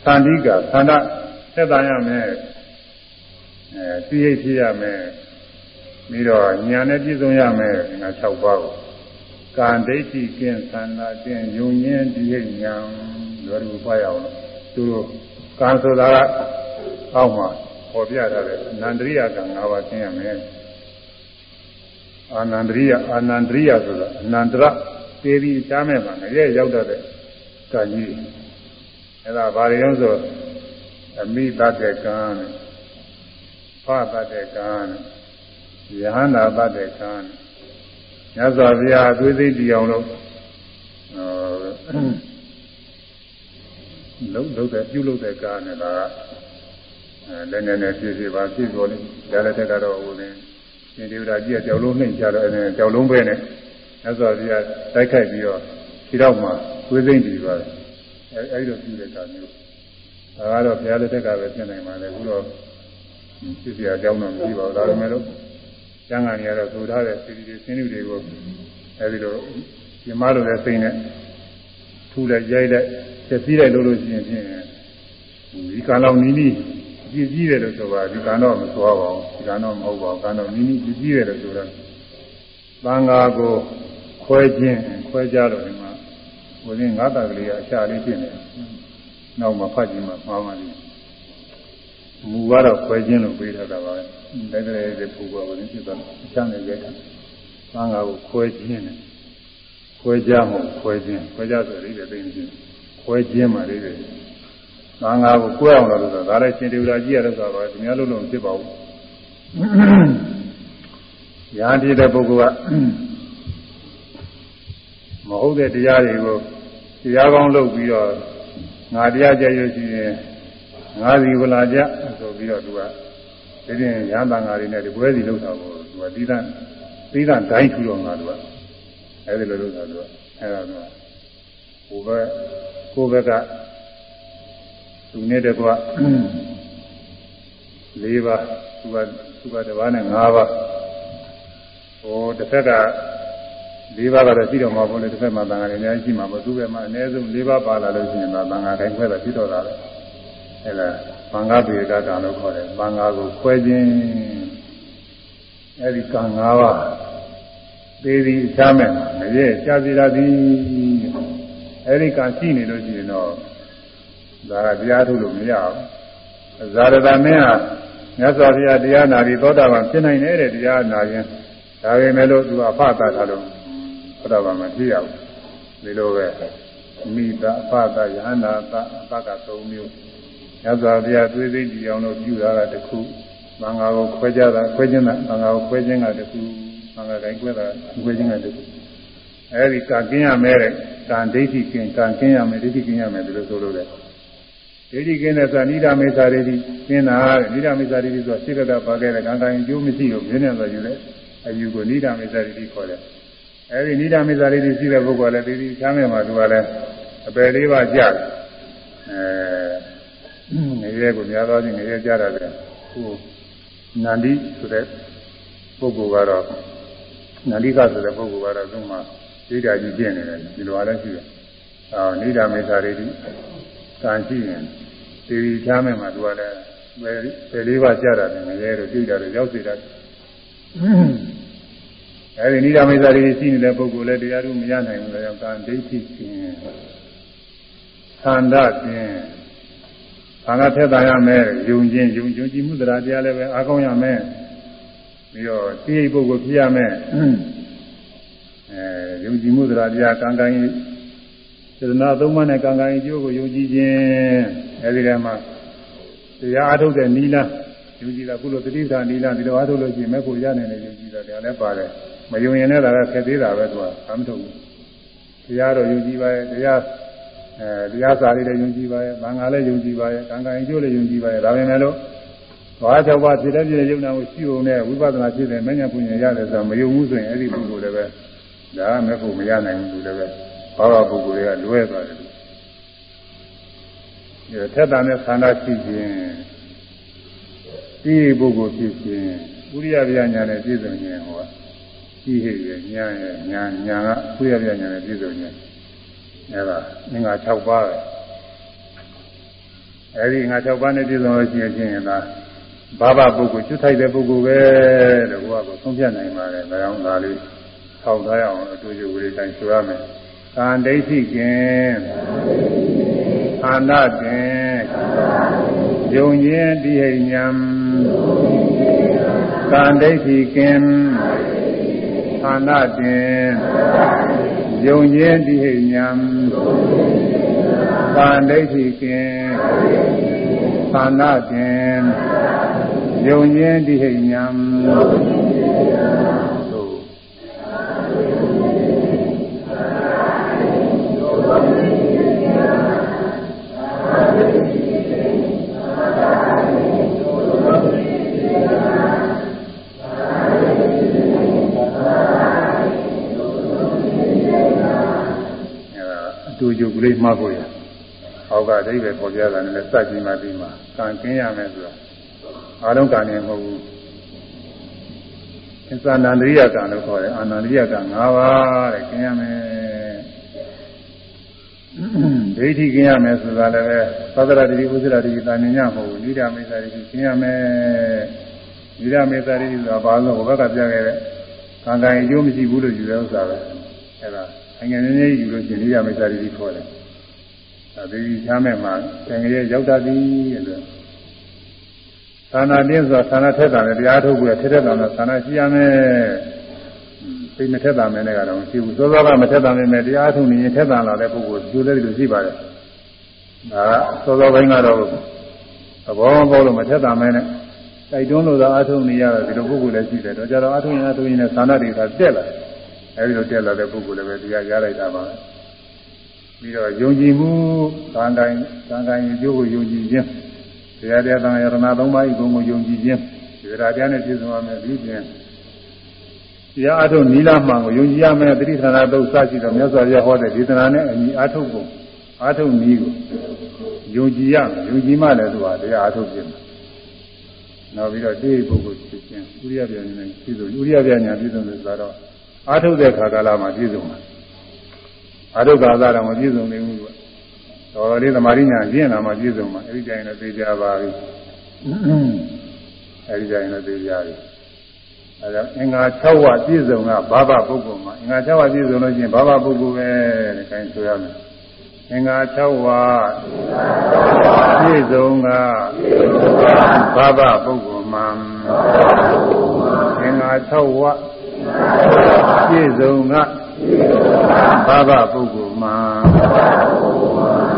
သန္တိကသန္တထက်တန်ရမယ်အဲသိရဖြစ်ရမယ်ပြီးတော့ညာနဲ့ပြည့်စုံရမယ်ဒီမှာ6ပါးကိုကံဒိဋ္ဌိကင်းသန္တာကင်းယုံညင်းဒီဟိညာလွယ်ကူပါရအောင်သူတို့ကံဆိုတာကအောက်မှာ ပေါ်ပြထားတယ်အနန္တရိယကံ၅ပါးကျင်းရမယ်အာနန္တရိယအာနန္တရိယဆိုတာအနန္တရသေပြီးချားမဲ့မှာငရဲရောက်တတ်တဲ့ကံကြီးအဲ့ဒါဘာတွေလဲဆိုအမိတတ်တဲ့ကံနဲ့ဖတ်တတ်တဲ့ကံနဲ့ယဟန္တာပတ္တေခံမြတ်စွာဘုရားအသွေးသိတည်အောင်လို့လုံးလုံးတဲ့ပြုလုပ်တဲ့ကားနဲ့ဒါက လည်းနည်းနည်းပြည့်ပြည့်ပါပြည့်ပေါ်လိဒါလည်းတက်ကတော့ဟိုနေရှင်ဒေဝရာကြီးကကြောက်လုံးနှိမ့်ကြတော့အဲကြောက်လုံးပဲနဲ့မြတ်စွာဘုရားတိုက်ခိုက်ပြီးတော့ဒီတော့မှသွေးသိမ့်တည်သွားတယ်အဲအဲဒီလိုပြုတဲ့ကားမျိုးဒါကတော့ဘုရားလက်ထက်ကပဲပြင်နိုင်ပါလေအခုတော့ပြည့်ပြည့်အကြောင်းတော့မရှိပါဘူးဒါပေမဲ့လို့ကျမ်းဂန်တွေကတော့ဆိုထားတဲ့စီဒီစင်းလူတွေကိုအဲဒီလိုပြမလို့လည်းစိတ်နဲ့ထူလိုက်ရိုက်လိုက်သက်စည်းလိုက်လို့လို့ရှိရင်ဖြင့်ဒီကံတော်နီးနီး ကြည့်ကြည့်တယ်လို့ဆိုပါဒီကံတော့မသွားပါဘူးဒီကံတော့မဟုတ်ပါဘူးကံတော့နီးနီးကြည့်ကြည့်တယ်လို့ဆိုတော့သံဃာကိုခွဲခြင်းခွဲကြတော့ဒီမှာဘုရင်ငါးတာကလေးကအချလေးဖြစ်နေတယ်နောက်မှဖတ်ကြည့်မှမှားမှလိမ့်မူကတော့ခွဲခြင်းလို့ပြေးထားတာပါပဲတဲ့တဲ့တဲ့ပူပေါ်ဝင်ဖြစ်သွားအချမ်းနဲ့ရိုက်တာသံဃာကိုခွဲခြင်းနဲ့ခွဲကြမှုခွဲခြင်းခွဲကြဆိုရည်တဲ့သိနေခြင်းခွဲခြင်းမှလေးတယ် သံဃာကိုကွဲအောင်လို့ဆိုတာဒါလည်းရှင်တေဝရာကြီးရလို့ဆိုတော့သူများလို့လို့မဖြစ်ပါဘူးရာတိတဲ့ပုဂ္ဂိုလ်ကမဟုတ်တဲ့တရားတွေကိုတရားကောင်းလုပ်ပြီးတော့ငါတရားကြရွရှိရင်ငါးစီဝလာကြဆိုပြီးတော့သူကဒီပြင်ရဟန်းတန်ဃာတွေနဲ့ဒီပွဲစီလုပ်တာကိုသူကသီးသန့်သီးသန့်ဒိုင်းထူတော့ငါသူကအဲဒီလိုလုပ်တာသူကအဲဒါကဟိုဘက်ကိုယ့်ဘက်က သူနဲ့တကွ၄ပါးသူကသူကတစ်ပါးနဲ့၅ပါးဟိုတစ်ဖက်က၄ပါးကတော့ရှိတော့မှာပေါ့လေတစ်ဖက်မှာတန်ဃာတွေအများကြီးရှိမှာပေါ့သူ့ဘက်မှာအနည်းဆုံး၄ပါးပါလာလို့ရှိရင်တော့တန်ဃာတိုင်းခွဲတာရှိတော့တာလေအဲဒါဘင်္ဂဗေဒကံလို့ခေါ်တယ်ဘင်္ဂကိုခွဲခြင်းအဲဒီကံ၅ပါးသေးသည်ချမ်းမဲ့မရဲ့ရှားစီရသည်အဲဒီကံရှိနေလို့ရှိရင်တော့ ဒါကတရားထုတ်လို့မရဘူးဇာရတမင်းဟာမြတ်စွာဘုရားတရားနာပြီးသောတာပန်ဖြစ်နိုင်တယ်တဲ့တရားနာရင်ဒါပေမဲ့လို့သူအဖသတာလို့သောတာပန်မဖြစ်ရဘူးဒီလိုပဲမိတာအဖသယဟန္တာသအပက၃မျိုးမြတ်စွာဘုရားသွေးသိကြည်အောင်လို့ပြုတာကတခုသံဃာကိုခွဲကြတာခွဲခြင်းကသံဃာကိုခွဲခြင်းကတခုသံဃာတိုင်းခွဲတာခွဲခြင်းကတခုအဲဒီကံကင်းရမယ်တဲ့ကံဒိဋ္ဌိကင်းကံကင်းရမယ်ဒိဋ္ဌိကင်းရမယ်ဒီလိုဆိုလို့လေ ဒိဋ္ဌိကင်းတဲ့ဆိုနိဒာမေသာရိတိကင်းတာတဲ့နိဒာမေသာရိတိဆိုတာစိကတပါခဲ့တဲ့ကံကံအကျိုးမရှိလို့မြင်းနေဆိုယူတဲ့အယူကိုနိဒာမေသာရိတိခေါ်တယ်အဲဒီနိဒာမေသာရိတိရှိတဲ့ပုဂ္ဂိုလ်ကလည်းဒီဒီချမ်းမြေမှာသူကလည်းအပယ်လေးပါးကြအဲငရဲကိုများသောချင်းငရဲကြတာလေဟိုနန္ဒီဆိုတဲ့ပုဂ္ဂိုလ်ကတော့နန္ဒီကဆိုတဲ့ပုဂ္ဂိုလ်ကတော့သူ့မှာဒိဋ္ဌာကြီးပြင့်နေတယ်ဒီလိုအားလည်းရှိတယ်အော်နိဒာမေသာရိတိ ကံရှိရင်ဒီဒီချားမဲ့မှာသူကလည်းပဲပဲလေးပါးကြတာနဲ့ငရဲတို့ကြည့်တာတို့ရောက်စေတာအဲဒီနိဒာမေသာရိတိရှိနေတဲ့ပုဂ္ဂိုလ်လည်းတရားတို့မရနိုင်ဘူးလေကံဒိဋ္ဌိရှင်သန္တာရှင်ဘာသာထက်တာရမယ်ယုံခြင်းယုံယုံကြည်မှုတရားတရားလည်းပဲအားကောင်းရမယ်ပြီးတော့သိရိပ်ပုဂ္ဂိုလ်ဖြစ်ရမယ်အဲယုံကြည်မှုတရားတရားကံကံ စေတနာသုံးပါးနဲ့ကံကံအကျိုးကိုယုံကြည်ခြင်းအဲဒီထဲမှာတရားအထုတ်တဲ့နီလာယုံကြည်တာကုလိုတတိပ္ပာနီလာဒီလိုအထုတ်လို့ရှိရင်မဲ့ကိုရနိုင်တယ်ယုံကြည်တာတရားလည်းပါတယ်မယုံရင်လည်းဒါကခက်သေးတာပဲသူကအမထုတ်ဘူးတရားတော့ယုံကြည်ပါရဲ့တရားအဲတရားစာလေးလည်းယုံကြည်ပါရဲ့ဘာငါလည်းယုံကြည်ပါရဲ့ကံကံအကျိုးလည်းယုံကြည်ပါရဲ့ဒါပေမဲ့လို့ဘာ၆ပါးဖြစ်တဲ့ပြည့်ယုံနာကိုရှိုံနဲ့ဝိပဿနာဖြစ်တဲ့မဉ္ဇဉ်ပူဉ္ဇဉ်ရတယ်ဆိုတော့မယုံဘူးဆိုရင်အဲ့ဒီပုဂ္ဂိုလ်လည်းပဲဒါကမဲ့ဖို့မရနိုင်ဘူးသူလည်းပဲ ဘာဝပုဂ္ဂိုလ်တွေကလွဲသွားတယ်ဒီထက်တာနဲ့ဆန္ဒရှိခြင်းဒီပုဂ္ဂိုလ်ဖြစ်ခြင်းဥရိယဗျာညာနဲ့ပြည့်စုံခြင်းဟောရှိဟိရဲ့ညာရဲ့ညာညာကဥရိယဗျာညာနဲ့ပြည့်စုံခြင်းအဲဒါငင်္ဂါ6ပါးပဲအဲဒီငါ6ပါးနဲ့ပြည့်စုံလို့ရှိရင်ချင်းဒါဘာဘပုဂ္ဂိုလ်ကျွတ်ထိုက်တဲ့ပုဂ္ဂိုလ်ပဲလို့ဘုရားကဆုံးဖြတ်နိုင်ပါတယ်ဒါကြောင့်ဒါလေးထောက်ထားရအောင်အတူတူလေးတိုင်းဆိုရမယ် သံဒိဋ္ဌိကျင်သန္တာကျင်ယုံရင်တိဟိညံသံဒိဋ္ဌိကျင်သန္တာကျင်ယုံရင်တိဟိညံသံဒိဋ္ဌိကျင်သန္တာကျင်ယုံရင်တိဟိညံ တူကြုတ်ကလေးမှတ်ဖို့ရအောက်ကအဓိပ္ပာယ်ပေါ်ပြတာနဲ့စက်ကြည့်မှပြီးမှကံကင်းရမယ်ဆိုတာအားလုံးကံနေမဟုတ်ဘူးသစ္စာနန္ဒရိယကံလို့ခေါ်တယ်အာနန္ဒရိယကံ၅ပါးတဲ့ကင်းရမယ်ဒိဋ္ဌိကင်းရမယ်ဆိုတာလည်းပဲသဒ္ဒရာတိဥစ္စရာတိတာမြင်ညမဟုတ်ဘူးနိဒာမေသာတိကင်းရမယ်နိဒာမေသာတိဆိုတာဘာလို့ဘုဘကပြခဲ့တဲ့ကံကံအကျိုးမရှိဘူးလို့ယူတဲ့ဥစ္စာပဲအဲဒါအ ငယ်နည်းနည်းယူလို့ရှိရင်နိဒာမေသာတိခေါ်တယ်ဒါဒီချမ်းမဲ့မှာသင်္ကြန်ရောက်တတ်သည်လို့သာနာတင်းဆိုတာသာနာထက်တာနဲ့တရားထုတ်ပြီးထက်ထက်တာနဲ့သာနာရှိရမယ်သိမထက်တာမယ်နဲ့ကတော့မရှိဘူးစောစောကမထက်တာမယ်တရားထုတ်နေရင်ထက်တာလာတဲ့ပုဂ္ဂိုလ်ကျိုးလေးလိုရှိပါတယ်ဒါကစောစောပိုင်းကတော့သဘောမပေါလို့မထက်တာမယ်နဲ့တိုက်တွန်းလို့သာအထုတ်နေရတာဒီလိုပုဂ္ဂိုလ်လည်းရှိတယ်တော့ကြတော့အထုတ်ရင်အထုတ်ရင်လည်းသာနာတွေကတက်လာ အဲဒီလိုတက်လာတဲ့ပုဂ္ဂိုလ်လည်းပဲတရားရလိုက်တာပါပဲပြီးတော့ယုံကြည်မှုသံတိုင်းသံတိုင်းကျိုးကိုယုံကြည်ခြင်းတရားတရားသံဃာယရဏသုံးပါးဤကုံကိုယုံကြည်ခြင်းဒီတရားတရားနဲ့ပြည့်စုံရမယ်ပြီးခြင်းတရားအထုတ်နီလာမှန်ကိုယုံကြည်ရမယ်တိဋ္ဌာနာသုတ်စရှိတော့မြတ်စွာဘုရားဟောတဲ့ဒေသနာနဲ့အညီအထုတ်ပုံအထုတ်နည်းကိုယုံကြည်ရမယ်ယုံကြည်မှလည်းသူဟာတရားအထုတ်ခြင်းနောက်ပြီးတော့တိပုဂ္ဂိုလ်ဖြစ်ခြင်းဥရိယပြညာနဲ့ပြည့်စုံဥရိယပြညာပြည့်စုံလို့ဆိုတော့ အထုတ်တဲ့ခါကာလမှာပြည့်စုံတယ်အထုတ်ကာလတော့မပြည့်စုံသေးဘူးကွတော်တော်လေးသမာဓိညာကျင့်လာမှပြည့်စုံမှာအဲဒီကြရင်လည်းသိကြပါပြီအဲဒီကြရင်လည်းသိကြပြီအဲဒါအင်္ဂါ6ဝပြည့်စုံကဘာဘပုဂ္ဂိုလ်မှာအင်္ဂါ6ဝပြည့်စုံလို့ရှိရင်ဘာဘပုဂ္ဂိုလ်ပဲတဲ့ခိုင်းဆိုရမယ်အင်္ဂါ6ဝပြည့်စုံကဘာဘပုဂ္ဂိုလ်မှာအင်္ဂါ6ဝ ပြည့်စုံကဘာဘပုဂ္ဂိုလ်မှာ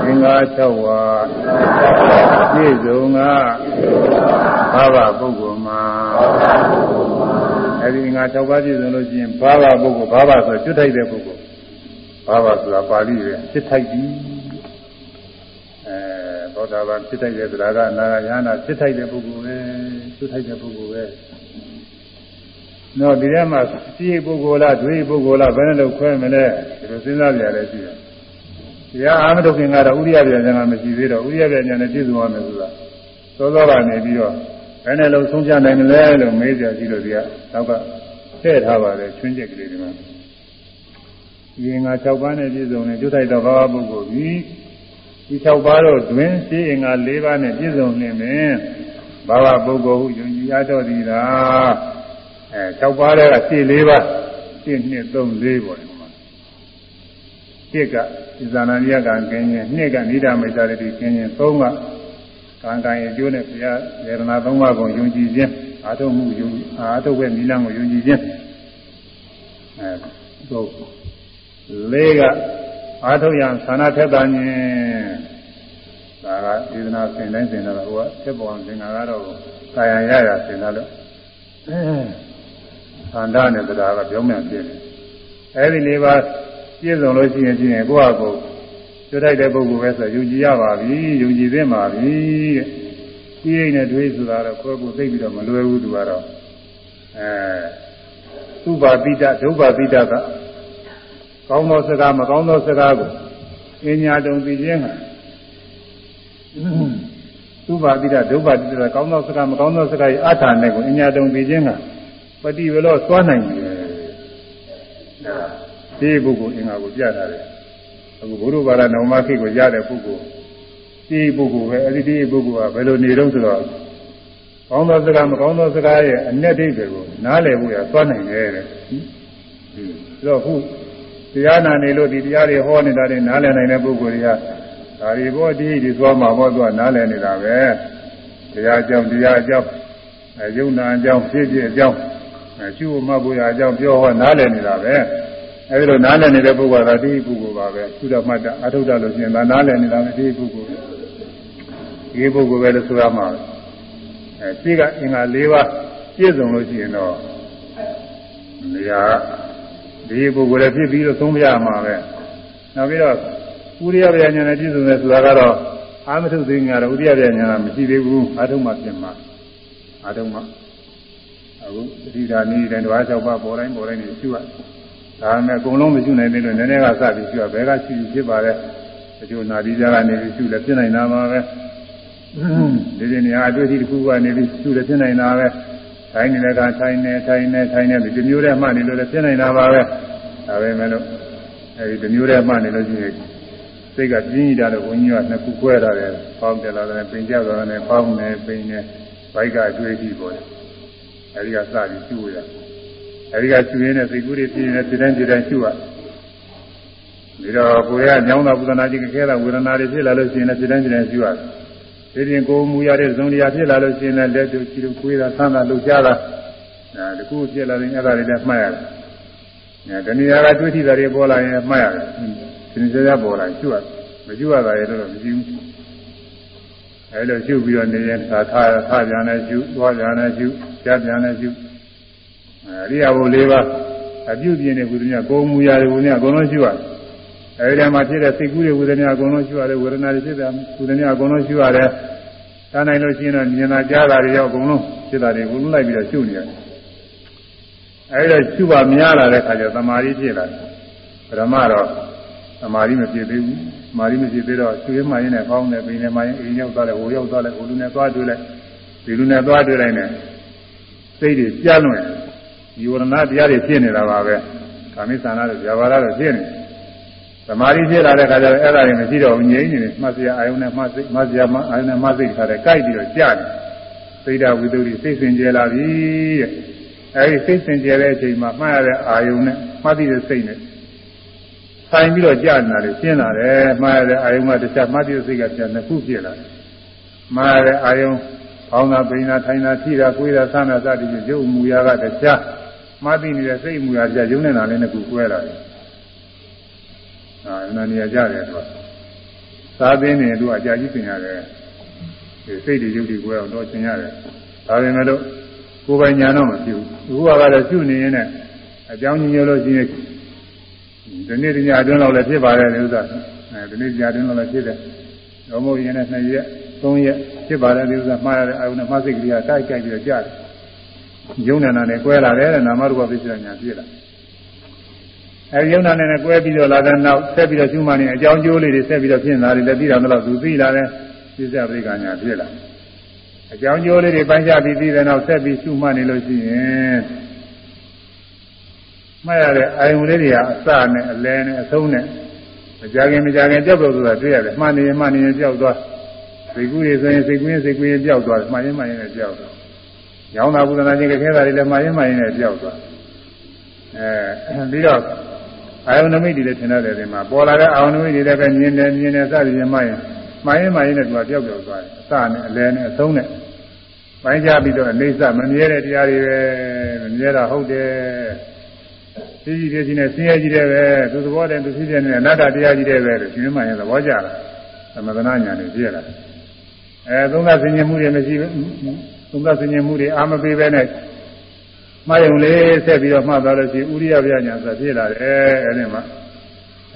အင်္ဂါ6ဝါပြည့်စုံကဘာဝပုဂ္ဂိုလ်မှာအဲဒီအင်္ဂါ6ပါးပြည့်စုံလို့ရှိရင်ဘာဝပုဂ္ဂိုလ်ဘာဝဆိုကျွတ်ထိုက်တဲ့ပုဂ္ဂိုလ်ဘာဝဆိုတာပါဠိပဲဖြစ်ထိုက်သည်အဲသောတာပန်ဖြစ်ထိုက်တဲ့သရကအနာဂယနာဖြစ်ထိုက်တဲ့ပုဂ္ဂိုလ်ပဲကျွတ်ထိုက်တဲ့ပုဂ္ဂိုလ်ပဲ နော်ဒီထဲမှာစီးပုဂ္ဂိုလ်လားဒွေပုဂ္ဂိုလ်လားဘယ်နဲ့လို့ခွဲမလဲဒီလိုစဉ်းစားကြရတယ်ရှိတယ်တရားအာမထုတ်ခင်ကတော့ဥရိယပြညာကမရှိသေးတော့ဥရိယပြညာနဲ့ပြည့်စုံရမယ်ဆိုတာသောသောကနေပြီးတော့ဘယ်နဲ့လုံးဆုံးဖြတ်နိုင်မလဲလို့မေးကြကြည့်လို့ဒီကနောက်ကထည့်ထားပါတယ်ချွင်းချက်ကလေးဒီမှာရင်ငါ6ပါးနဲ့ပြည့်စုံတဲ့ကျွတ်ထိုက်သောဘာဝပုဂ္ဂိုလ်ကြီးဒီ6ပါးတော့တွင်ရှိရင်ငါ4ပါးနဲ့ပြည့်စုံနေမယ်ဘာဝပုဂ္ဂိုလ်ဟုယုံကြည်ရတော့သည်လား အဲ6ပါးတဲ့ကရှိ4ပါးရှိ2 3 4ပေါ့ဒီမှာ1ကဇာနာရိယကကင်းခြင်း2ကနိဒာမေတ္တာတိကင်းခြင်း3ကကံကံရဲ့အကျိုးနဲ့ဘုရားယေရနာ၃ပါးကိုယုံကြည်ခြင်းအာထုံမှုယုံအာထုံပဲမိလန်းကိုယုံကြည်ခြင်းအဲတော့လေးကအာထုံရန်ဌာနထက်တာညင်ဒါကဒေသနာဆင်တိုင်းဆင်တော့ဟိုကသက်ပေါ်ဆင်တာကတော့ကာယရရဆင်တာလို့ သန္တာနဲ့တရားကပြောင်းပြန်ပြည့်တယ်အဲဒီလေးပါးပြည့်စုံလို့ရှိရင်ချင်းကိုယ့်အကူကျွတ်တိုက်တဲ့ပုဂ္ဂိုလ်ပဲဆိုယုံကြည်ရပါပြီယုံကြည်သင့်ပါပြီတဲ့ဒီအိမ်နဲ့တွေးဆိုတာတော့ခွဲဖို့သိပြီးတော့မလွယ်ဘူးသူကတော့အဲသုဘာတိတဒုဗ္ဗတိတကကောင်းသောစကားမကောင်းသောစကားကိုအညာတုံသိခြင်းကသုဘာတိတဒုဗ္ဗတိတကောင်းသောစကားမကောင်းသောစကားရဲ့အထာနဲ့ကိုအညာတုံသိခြင်းက ပฏิဝလောသွားနိုင်တယ်ဒီပုဂ္ဂိုလ်အင်္ဂါကိုပြတာတယ်အခုဘုရုဘာရနောင်မခိကိုရတဲ့ပုဂ္ဂိုလ်ဒီပုဂ္ဂိုလ်ပဲအဲ့ဒီဒီပုဂ္ဂိုလ်ကဘယ်လိုနေတော့ဆိုတော့ကောင်းသောစကားမကောင်းသောစကားရဲ့အ내ဒိဋ္ဌိကိုနားလည်ဖို့ရသွားနိုင်တယ်တဲ့ပြီးတော့ခုတရားနာနေလို့ဒီတရားတွေဟောနေတာတွေနားလည်နိုင်တဲ့ပုဂ္ဂိုလ်တွေကဒါဒီဘောဒီဒီသွားမှာဘောသူကနားလည်နေတာပဲတရားကြောင့်တရားကြောင့်အဲယုံနာအကြောင်းဖြစ်ဖြစ်အကြောင်း အဲကျူမှတ်ဖို့ရအကြောင်းပြောဟောနားလည်နေတာပဲအဲဒီလိုနားလည်နေတဲ့ပုဂ္ဂိုလ်ကဒီပုဂ္ဂိုလ်ပါပဲသုဒ္ဓမှတ်တာအထုဒ္ဓလို့ရှိရင်ဒါနားလည်နေတာပဲဒီပုဂ္ဂိုလ်ဒီပုဂ္ဂိုလ်ပဲလို့ဆိုရမှာအဲရှိကအင်္ဂါ၄ပါးပြည့်စုံလို့ရှိရင်တော့နေရာဒီပုဂ္ဂိုလ်လည်းဖြစ်ပြီးတော့သုံးပြရမှာပဲနောက်ပြီးတော့ဥရိယဗျာညာနဲ့ပြည့်စုံတယ်ဆိုတာကတော့အာမထုသိငါတော့ဥရိယဗျာညာမရှိသေးဘူးအာထုမှပြင်မှာအာထုမှ အခုသတိဓာနည်းတိုင်းတစ်ပါး၆ပါးပေါ်တိုင်းပေါ်တိုင်းနေရှိရဒါနဲ့အကုန်လုံးမရှိနိုင်သေးလို့နည်းနည်းကစပြီးရှိရဘယ်ကရှိဖြစ်ပါလဲအကျိုးနာပြီးကြကနေပြီးရှိလည်းဖြစ်နိုင်တာပါပဲဒီဒီနေရာအတွေ့အထိတစ်ခုကနေပြီးရှိလည်းဖြစ်နိုင်တာပဲထိုင်နေတဲ့ကထိုင်နေထိုင်နေထိုင်နေဒီမျိုးတည်းမှနေလို့လည်းဖြစ်နိုင်တာပါပဲဒါပဲမဲ့လို့အဲဒီဒီမျိုးတည်းမှနေလို့ရှိရင်စိတ်ကပြင်းရတာလို့ဘုန်းကြီးကနှစ်ခုခွဲထားတယ်ပေါင်းတယ်လာတယ်ပင်ကြသွားတယ်ပေါင်းတယ်ပင်နေဘိုက်ကအတွေ့အထိပေါ်တယ် အဲဒီကစပြီးရှိရအဲဒီကရှူရင်းနဲ့စိတ်ကူးတွေပြင်းနေတဲ့တိုင်းဒီတိုင်းရှူရပြီးတော့ကိုယ်ကညောင်းတာပုဒနာကြီးခဲတာဝေဒနာတွေဖြစ်လာလို့ရှိရင်လည်းဒီတိုင်းဒီတိုင်းရှူရတယ်ဒီပြင်ကိုယ်မူရတဲ့ဇုံတရားဖြစ်လာလို့ရှိရင်လည်းလက်တို့ခြေတို့ကိုယ်တာဆန်းတာလှုပ်ရှားတာအဲတကူဖြစ်လာရင်အဲ့ဒါတွေလည်းမှတ်ရတယ်အဲတဏှာကတွေ့ထိတာတွေပေါ်လာရင်မှတ်ရတယ်သင်္ကြန်ကြပေါ်လာရှူရမရှူရတာရဲ့တော့မရှိဘူး အဲလိုရှုပြီးတော့နေရင်သာထားထားပြန်နဲ့ရှုသွားပြန်နဲ့ရှုကြားပြန်နဲ့ရှုအရိယာဘု၄ပါးအပြုပြင်းတဲ့ဝိဒနာကိုယ်မူရာတွေဝိဒနာအကုန်လုံးရှိရတယ်။အဲဒီထဲမှာဖြစ်တဲ့စိတ်ကူးတွေဝိဒနာအကုန်လုံးရှိရတယ်ဝေဒနာတွေဖြစ်တဲ့ဝိဒနာအကုန်လုံးရှိရတယ်။တားနိုင်လို့ရှိရင်တော့မြင်တာကြားတာတွေရောအကုန်လုံးဖြစ်တာတွေအကုန်လုံးလိုက်ပြီးတော့ရှုနေရတယ်။အဲဒီတော့ရှုပါများလာတဲ့ခါကျသမာဓိဖြစ်လာတယ်။ပရမတော့သမာဓိမဖြစ်သေးဘူး။သ မာဓိမဖြစ်သေးတော့ရှုရမှရင်းနဲ့ဖောင်းနေပင်နဲ့မှရင်အိမ်ရောက်သွားတယ်ဟိုရောက်သွားတယ်ဟိုလူနဲ့သွားတွေ့လိုက်ဒီလူနဲ့သွားတွေ့လိုက်နဲ့စိတ်တွေကြားလွင်တယ်ဒီဝရဏတရားတွေဖြစ်နေတာပါပဲကာမိသနာတို့ဇာဝရတို့ဖြစ်နေသမာဓိဖြစ်လာတဲ့ခါကျတော့အဲ့ဒါတွေမရှိတော့ဘူးငြိမ့်နေတယ်မှတ်စရာအာယုန်နဲ့မှတ်စိတ်မှတ်စရာမှအာယုန်နဲ့မှတ်စိတ်ခါတဲ့ကြိုက်ပြီးတော့ကြာနေစိတ်ဓာဝိသုဒ္ဓိစိတ်စင်ကြယ်လာပြီတဲ့အဲဒီစိတ်စင်ကြယ်တဲ့အချိန်မှာမှတ်ရတဲ့အာယုန်နဲ့မှတ်သိတဲ့စိတ်နဲ့ ဆိုင်ပြီးတော့ကြာနေတာလေရှင်းလာတယ်မှားရတဲ့အာယုံကတခြားမှတ်တဲ့စိတ်ကပြန်နှစ်ခုဖြစ်လာတယ်မှားရတဲ့အာယုံပေါင်းတာပိန်တာထိုင်တာထိတာကိုယ်တာဆမ်းတာစသည်ဖြင့်ရုပ်မူရာကတခြားမှတ်သိနေတဲ့စိတ်မူရာကြရုံနေတာလည်းနှစ်ခုကွဲလာတယ်အာနာနေရာကြတယ်တော့သာသင်းနေသူအကြာကြီးပြင်ရတယ်စိတ်တွေရုပ်တွေကွဲအောင်တော့သင်ရတယ်ဒါပေမဲ့လို့ကိုယ်ပိုင်ညာတော့မဖြစ်ဘူးအခုကတော့ရှုနေရင်လည်းအကြောင်းညွှန်လို့ရှိရင် ဒီနေ့ဒီညအတွင်းလောက်လည်းဖြစ်ပါတယ်ဥစ္စာအဲဒီနေ့ညအတွင်းလောက်လည်းဖြစ်တယ်တော့မို့ရင်လည်း2ရက်3ရက်ဖြစ်ပါတယ်ဥစ္စာမှားရတဲ့အာယုနဲ့မှားစိတ်ကလေးကတိုက်ကြိုက်ပြီးတော့ကြားတယ်ယုံနာနာနဲ့ကွဲလာတယ်တဲ့နာမရူပပိစ္ဆညာပြည့်လာအဲဒီယုံနာနဲ့ကွဲပြီးတော့လာတဲ့နောက်ဆက်ပြီးတော့ကျွမ်းမနေအကြောင်းကျိုးလေးတွေဆက်ပြီးတော့ဖြစ်လာတယ်လည်းပြီးတာတော့သူသိလာတယ်ပြစ္ဆပရိက္ခညာပြည့်လာအကြောင်းကျိုးလေးတွေပိုင်းခြားပြီးပြီးတဲ့နောက်ဆက်ပြီးကျွမ်းမနေလို့ရှိရင် မှတ်ရတဲ့အာယုံလေးတွေကအစနဲ့အလဲနဲ့အဆုံးနဲ့မကြခင်မကြခင်ကြောက်တော့ဆိုတာတွေ့ရတယ်မှန်နေရင်မှန်နေရင်ကြောက်သွားစိတ်ကူးရဆိုရင်စိတ်ကူးရင်စိတ်ကူးရင်ကြောက်သွားမှန်ရင်မှန်ရင်လည်းကြောက်သွားရောင်းတာဘုဒ္ဓနာချင်းကခဲတာတွေလည်းမှန်ရင်မှန်ရင်လည်းကြောက်သွားအဲပြီးတော့အာယုန်နမိတ်တွေလည်းထင်ရတယ်ဒီမှာပေါ်လာတဲ့အာယုန်နမိတ်တွေလည်းပဲမြင်တယ်မြင်တယ်စသည်ဖြင့်မှရင်မှန်ရင်မှန်ရင်လည်းသူကကြောက်ကြောက်သွားတယ်အစနဲ့အလဲနဲ့အဆုံးနဲ့ပိုင်းခြားပြီးတော့အိဋ္ဌမမြဲတဲ့တရားတွေပဲမမြဲတာဟုတ်တယ် သိကြည့်တဲ့ချင်းနဲ့ဆင်းရဲကြီးတယ်ပဲသူသဘောတည်းသူဖြစ်ဖြစ်နေတဲ့အနတ္တတရားကြီးတယ်ပဲလို့ရှင်မှန်ရင်သဘောကျလာသမထနာညာနဲ့ပြည့်လာအဲသုံးသဆင်ញမှုတွေမရှိဘူးသုံးသဆင်ញမှုတွေအာမပေးပဲနဲ့မှားရုံလေးဆက်ပြီးတော့မှတ်သွားလို့ရှိရင်ဥရိယပြညာဆိုဖြစ်လာတယ်အဲဒီမှာ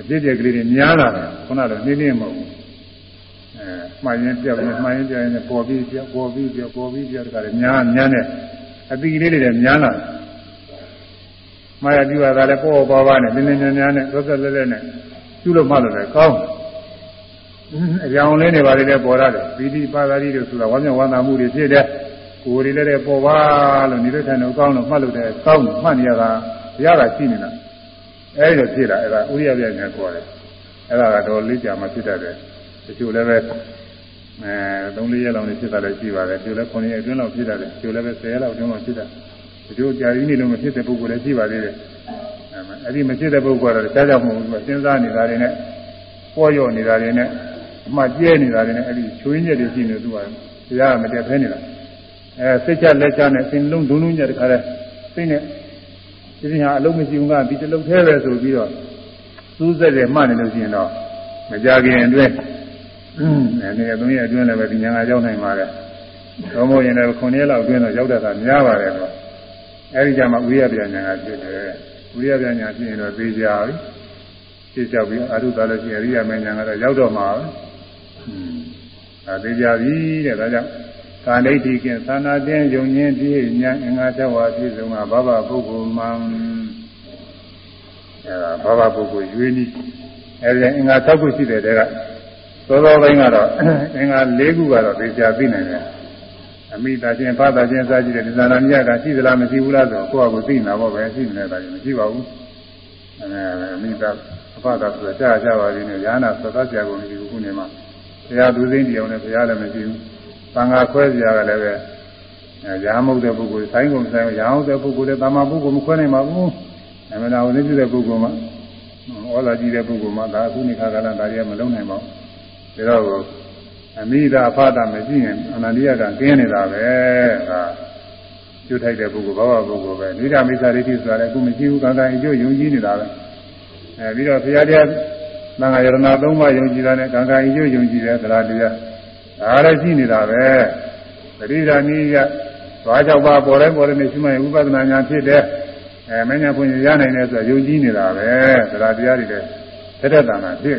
အပြည့်ပြက်ကလေးတွေများလာတယ်ခုနကနှင်းနှင်းမဟုတ်ဘူးအဲမှားရင်ပြောက်ရင်မှားရင်ပြောက်ရင်ပေါ်ပြီးပြောက်ပေါ်ပြီးပြောက်ပေါ်ပြီးပြောက်တခါလေများများနဲ့အတိကလေးတွေလည်းများလာတယ် မှားရပြုရတာလည်းပေါ်ပေါ်ပါနဲ့နည်းနည်းများများနဲ့သက်သက်လဲလဲနဲ့ကျุလို့မှလို့လည်းကောင်းအကြောင်းလေးတွေပါလေလည်းပေါ်ရတယ်ပီတိပါဒာတိတို့ဆိုတာဝမ်းမြောက်ဝမ်းသာမှုတွေဖြစ်တယ်ကိုယ်တွေလည်းပေါ်ပါလို့နိဗ္ဗာန်ကိုကောင်းလို့မှတ်လို့တဲ့ကောင်းမှတ်နေရတာရတာရှိနေတာအဲဒီလိုဖြစ်တာအဲဒါဥရိယပြညာခေါ်တယ်အဲဒါကတော့လေးကြာမှဖြစ်တတ်တယ်တချို့လည်းပဲအဲ3 4ရက်လောက်နေဖြစ်တာလည်းရှိပါတယ်တချို့လည်း9ရက်အတွင်းလောက်ဖြစ်တတ်တယ်တချို့လည်းပဲ10ရက်လောက်အတွင်းလောက်ဖြစ်တတ်တ ချို့ကြာရင်းနေလို့မဖြစ်တဲ့ပုဂ္ဂိုလ်လည်းရှိပါသေးတယ်အဲဒီမဖြစ်တဲ့ပုဂ္ဂိုလ်ကတော့ကြားကြမဟုတ်ဘူးသူကစဉ်းစားနေတာတွေနဲ့ပေါ်ရော့နေတာတွေနဲ့အမှကျဲနေတာတွေနဲ့အဲဒီချွေးညက်တွေရှိနေသူကတရားမတက်ဖဲနေတာအဲစိတ်ချလက်ချနဲ့စိတ်လုံးဒုံလုံးညက်တခါလဲစိတ်နဲ့ဒီပြင်ဟာအလုံးမရှိဘူးကဒီတလုံးသေးပဲဆိုပြီးတော့စူးစက်တယ်မှတ်နေလို့ရှိရင်တော့မကြခင်အတွင်းအဲဒီသုံးရက်အတွင်းလည်းပဲဒီညာကရောက်နိုင်ပါလေတော့မို့ရင်လည်း9ရက်လောက်အတွင်းတော့ရောက်တတ်တာများပါတယ်ကွာ အဲဒီကြမှာဝိရပြညာကဖြစ်တယ်ဝိရပြညာဖြစ်ရင်တော့သိကြပြီသိကြပြီးအာရုဒလည်းရှိအရိယာမညာကတော့ရောက်တော့မှာပဲအဲသိကြပြီတဲ့ဒါကြောင့်ကာလိတိကသာနာတင်းယုံညင်းပြည့်ညာအင်္ဂါတဝါပြည့်စုံကဘဘပုဂ္ဂိုလ်မှအဲဒါဘဘပုဂ္ဂိုလ်ရွေးနည်းအဲဒီအင်္ဂါ၆ခုရှိတဲ့တဲကသောသောပိုင်းကတော့အင်္ဂါ၄ခုကတော့သိကြသိနိုင်တယ် အမိတာချင်းဖတာချင်းစားကြည့်တဲ့ဒီဇာနာမြတ်ကရှိသလားမရှိဘူးလားဆိုတော့ကိုယ့်အကိုသိနေတာပေါ့ပဲရှိနေတာလည်းမရှိပါဘူးအဲအမိတာအဖတာဆိုတာကြားကြပါလိမ့်မယ်ညာနာသတ်ကြကုန်ပြီခုနေမှာဘုရားသူသိတရားနဲ့ဘုရားလည်းမရှိဘူးသံဃာခွဲစရာကလည်းပဲရာမုတ်တဲ့ပုဂ္ဂိုလ်ဆိုင်ကုန်ဆိုင်ရာဟုတ်တဲ့ပုဂ္ဂိုလ်လည်းတာမပုဂ္ဂိုလ်မခွဲနိုင်ပါဘူးအမှန်တရားဝင်ပြတဲ့ပုဂ္ဂိုလ်မှဩလာကြည့်တဲ့ပုဂ္ဂိုလ်မှဒါအခုနိခါကလည်းဒါရီမလုံးနိုင်ပါဘူးဒါတော့ အမိသာဖတာမရှိရင်အနန္တရကကျင်းနေတာပဲဒါကျွတ်ထိုက်တဲ့ပုဂ္ဂိုလ်ဘာဝပုဂ္ဂိုလ်ပဲနိဒာမိစ္ဆာဒိဋ္ဌိဆိုတာလည်းအခုမရှိဘူးကံကံအကျိုးယုံကြည်နေတာပဲအဲပြီးတော့ဘုရားတရားသံဃာယရဏသုံးပါးယုံကြည်တာနဲ့ကံကံအကျိုးယုံကြည်တဲ့သရတရားဒါလည်းရှိနေတာပဲပရိဒါနိယသွားကြောက်ပါပေါ်တိုင်းပေါ်တိုင်းရှိမှဝိပဿနာဉာဏ်ဖြစ်တဲ့အဲမဉ္ဇဉ်ဖွင့်ရနိုင်တယ်ဆိုတော့ယုံကြည်နေတာပဲသရတရားတွေလည်းထက်ထက်တန်တာဖြစ်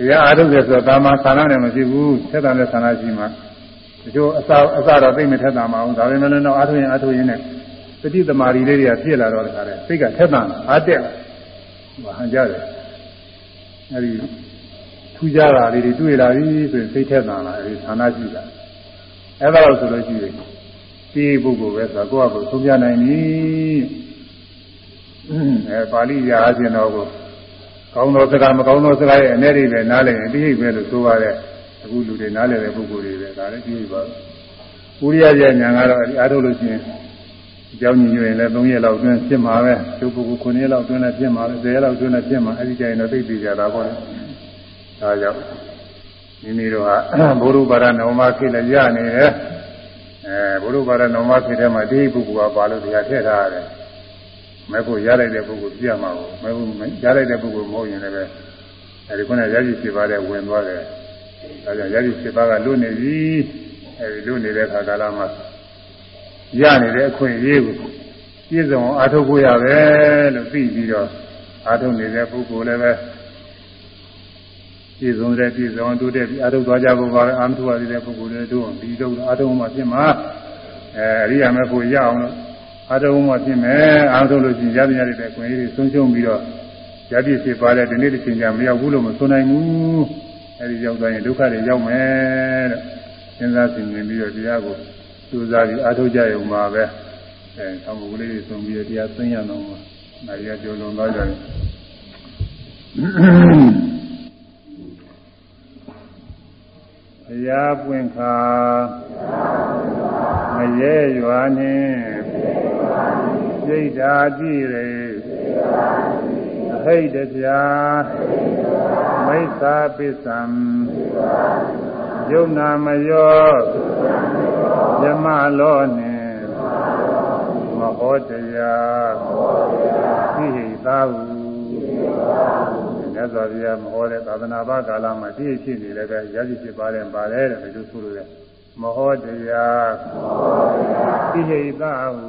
တရားအားထုတ်တယ်ဆိုတော့တာမန်ဆန္ဒနဲ့မရှိဘူးထက်တန်တဲ့ဆန္ဒရှိမှတချို့အစာအစာတော့သိမထက်တန်ပါဘူးဒါပေမဲ့လည်းတော့အားထုတ်ရင်အားထုတ်ရင်နဲ့ပฏิသမารီလေးတွေကပြည့်လာတော့တခါတည်းစိတ်ကထက်တန်အားတက်ဟန်ကြတယ်အဲဒီထူးခြားတာလေးတွေတွေ့လာပြီဆိုရင်စိတ်ထက်သန်လာအဲဒီဌာနရှိတာအဲ့ဒါလို့ဆိုလို့ရှိရင်ဒီပုဂ္ဂိုလ်ပဲဆိုတော့ကိုယ့်အကိုသုံးပြနိုင်ပြီအဲပါဠိရာအချင်းတော်ကို ကောင်းသောစကားမကောင်းသောစကားရဲ့အနေတွေပဲနားလည်ရင်ဒီဟိပဲလို့ဆိုပါတဲ့အခုလူတွေနားလည်တဲ့ပုဂ္ဂိုလ်တွေပဲဒါလည်းကြည့်ပါဥရိယရဲ့ညာကတော့အားထုတ်လို့ရှိရင်အကြောင်းညွှန်ရင်လည်း3ရက်လောက်အတွင်းဖြစ်မှာပဲကျုပ်ပုဂ္ဂိုလ်9ရက်လောက်အတွင်းလည်းဖြစ်မှာပဲ10ရက်လောက်အတွင်းလည်းဖြစ်မှာအဲဒီကြရင်တော့သိပြီကြတာပေါ့လေဒါကြောင့်မိမိတို့ဟာဘုရုပါရနောမခေလည်းရနေတယ်အဲဘုရုပါရနောမခေထဲမှာဒီပုဂ္ဂိုလ်ကပါလို့တရားထည့်ထားရတယ် မဲ့ဖို့ရလိုက်တဲ့ပုဂ္ဂိုလ်ပြမှာကိုမဲ့ဖို့ရလိုက်တဲ့ပုဂ္ဂိုလ်မဟုတ်ရင်လည်းအဲဒီခုနရည်ရှိပါတဲ့ဝင်သွားတယ်ဒါကြောင့်ရည်ရှိပါကလွတ်နေပြီအဲဒီလွတ်နေတဲ့ခါကာလမှာရနေတဲ့အခွင့်အရေးကိုပြည့်စုံအားထုတ်ဖို့ရပဲလို့သိပြီးတော့အားထုတ်နေတဲ့ပုဂ္ဂိုလ်လည်းပဲပြည့်စုံတဲ့ပြည့်စုံတိုးတက်ပြီးအာထုသွားကြဖို့ပါပဲအာမထုရတဲ့ပုဂ္ဂိုလ်တွေတို့ဒီတော့အာထုမှဖြစ်မှာအဲအရိယာမေဖို့ရအောင်လို့ အာထုမှဖြစ်မယ်အာထုလို့ရှိရင်ရတဲ့ရတဲ့ခွင့်ရည်ဆုံးရှုံးပြီးတော့ရပြည့်ဖြစ်ပါလေဒီနေ့တစ်ချိန်ကြာမရောက်ဘူးလို့မဆိုနိုင်ဘူးအဲဒီရောက်သွားရင်ဒုက္ခတွေရောက်မယ်တဲ့စဉ်းစားဆင်ခြင်ပြီးတော့တရားကိုကြိုးစားပြီးအာထုကြရုံပါပဲအဲဆောင်းမူလေးတွေသုံးပြီးတရားသိရတော့မှာနိုင်ရကြောလုံးသွားကြတယ် ဘုရားပွင့်ခါမရဲရွာနှင့်စိတ်ဓာကြည့်ရအဟိတ်တရားမိစ္ဆာပစ္စံယုံနာမယောယမလောနှင့်မဟောတရားသိဟိသာဟုမြ တ်စွာဘုရားမဟောတဲ့သာသနာ့ဘာကာလမှာသိဖြစ်နေတဲ့ကရရှိဖြစ်ပါတယ်ပါတယ်တဲ့ဒီလိုဆိုလို့မဟောတရားသိဟိသာဟု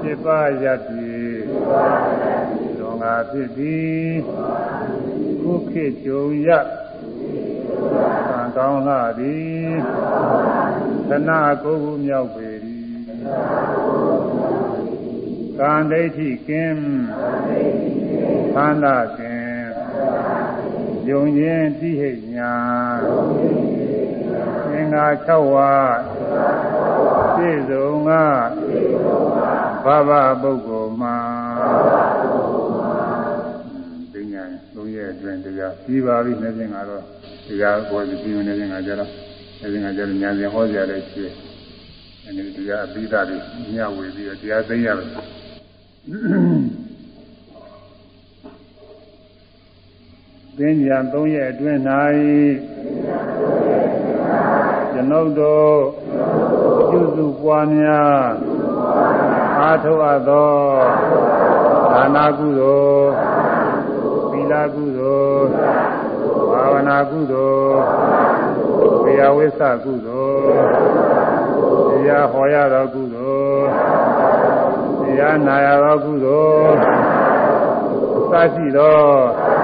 ဖြစ်ပါရပြီလောငါဖြစ်သည်ခုခေတ်ကြုံရကံကောင်းလာသည်သနာကိုယ်ကူမြောက်ပေသည်ကံဒိဋ္ဌိကင်းသန္တာကင်း ယုံရင်တိဟိတ်ညာသင်္ဃာ6ဝါပြည့်စုံကဘဘပုဂ္ဂိုလ်မှာပညာသုံးရဲ့အတွင်းတရားပြီးပါပြီနေ့စဉ်ကတော့တရားပေါ်ပြီးပြီးနေစဉ်ကကြတော့နေ့စဉ်ကကြတော့ညာစဉ်ဟောကြတဲ့ရှိတယ်အဲဒီတရားအပြီးသားတွေညဝေပြီးတော့တရားသိရမယ် သင်ညာ၃ရက်အတွင်း၌ကျွန်ုပ်တို့ပြုစုပွားများအားထုတ်အပ်သောဒါနာကုသိုလ်သီလကုသိုလ်ဘာဝနာကုသိုလ်ဝေယဝိသကုသိုလ်တရားဟောရသောကုသိုလ်တရားနာရသောကုသိုလ်စရှိသောဒီ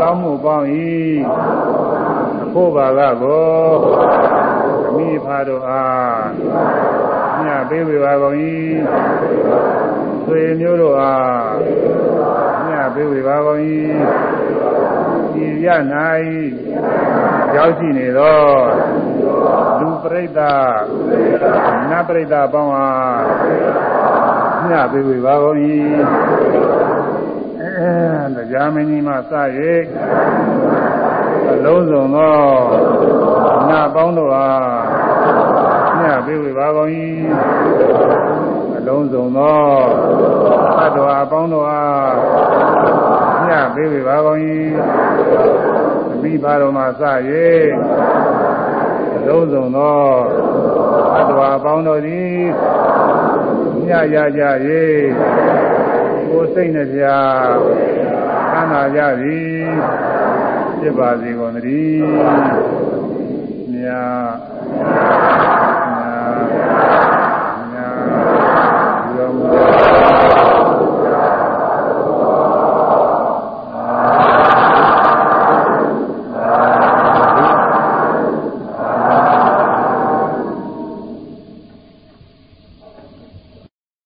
ကောင်းမှုပေါင်း၏အဖို့ပါကကိုအမိဖာတို့အားညပေးဝေပါကုန်၏ဆွေမျိုးတို့အားညပေးဝေပါကုန်၏ဒီရ၌ရောက်ရှိနေသောလူပရိသတ်နတ်ပရိသတ်ပေါင်းအားညပေးဝေပါကုန်၏အဲ တရားမင်းကြီးမှစ၍အလုံးစုံသောနာပေါင်းတို့အားညပေးဝေပါကုန်၏အလုံးစုံသောသတ္တဝါပေါင်းတို့အားညပေးဝေပါကုန်၏အမိဘတော်မှစ၍အလုံးစုံသောသတ္တဝါပေါင်းတို့သည်ညရကြ၍ ကိုယ်စိတ်နှပြသမ်းသာကြသည်ဖြစ်ပါစေကုန်သတည်းမြတ်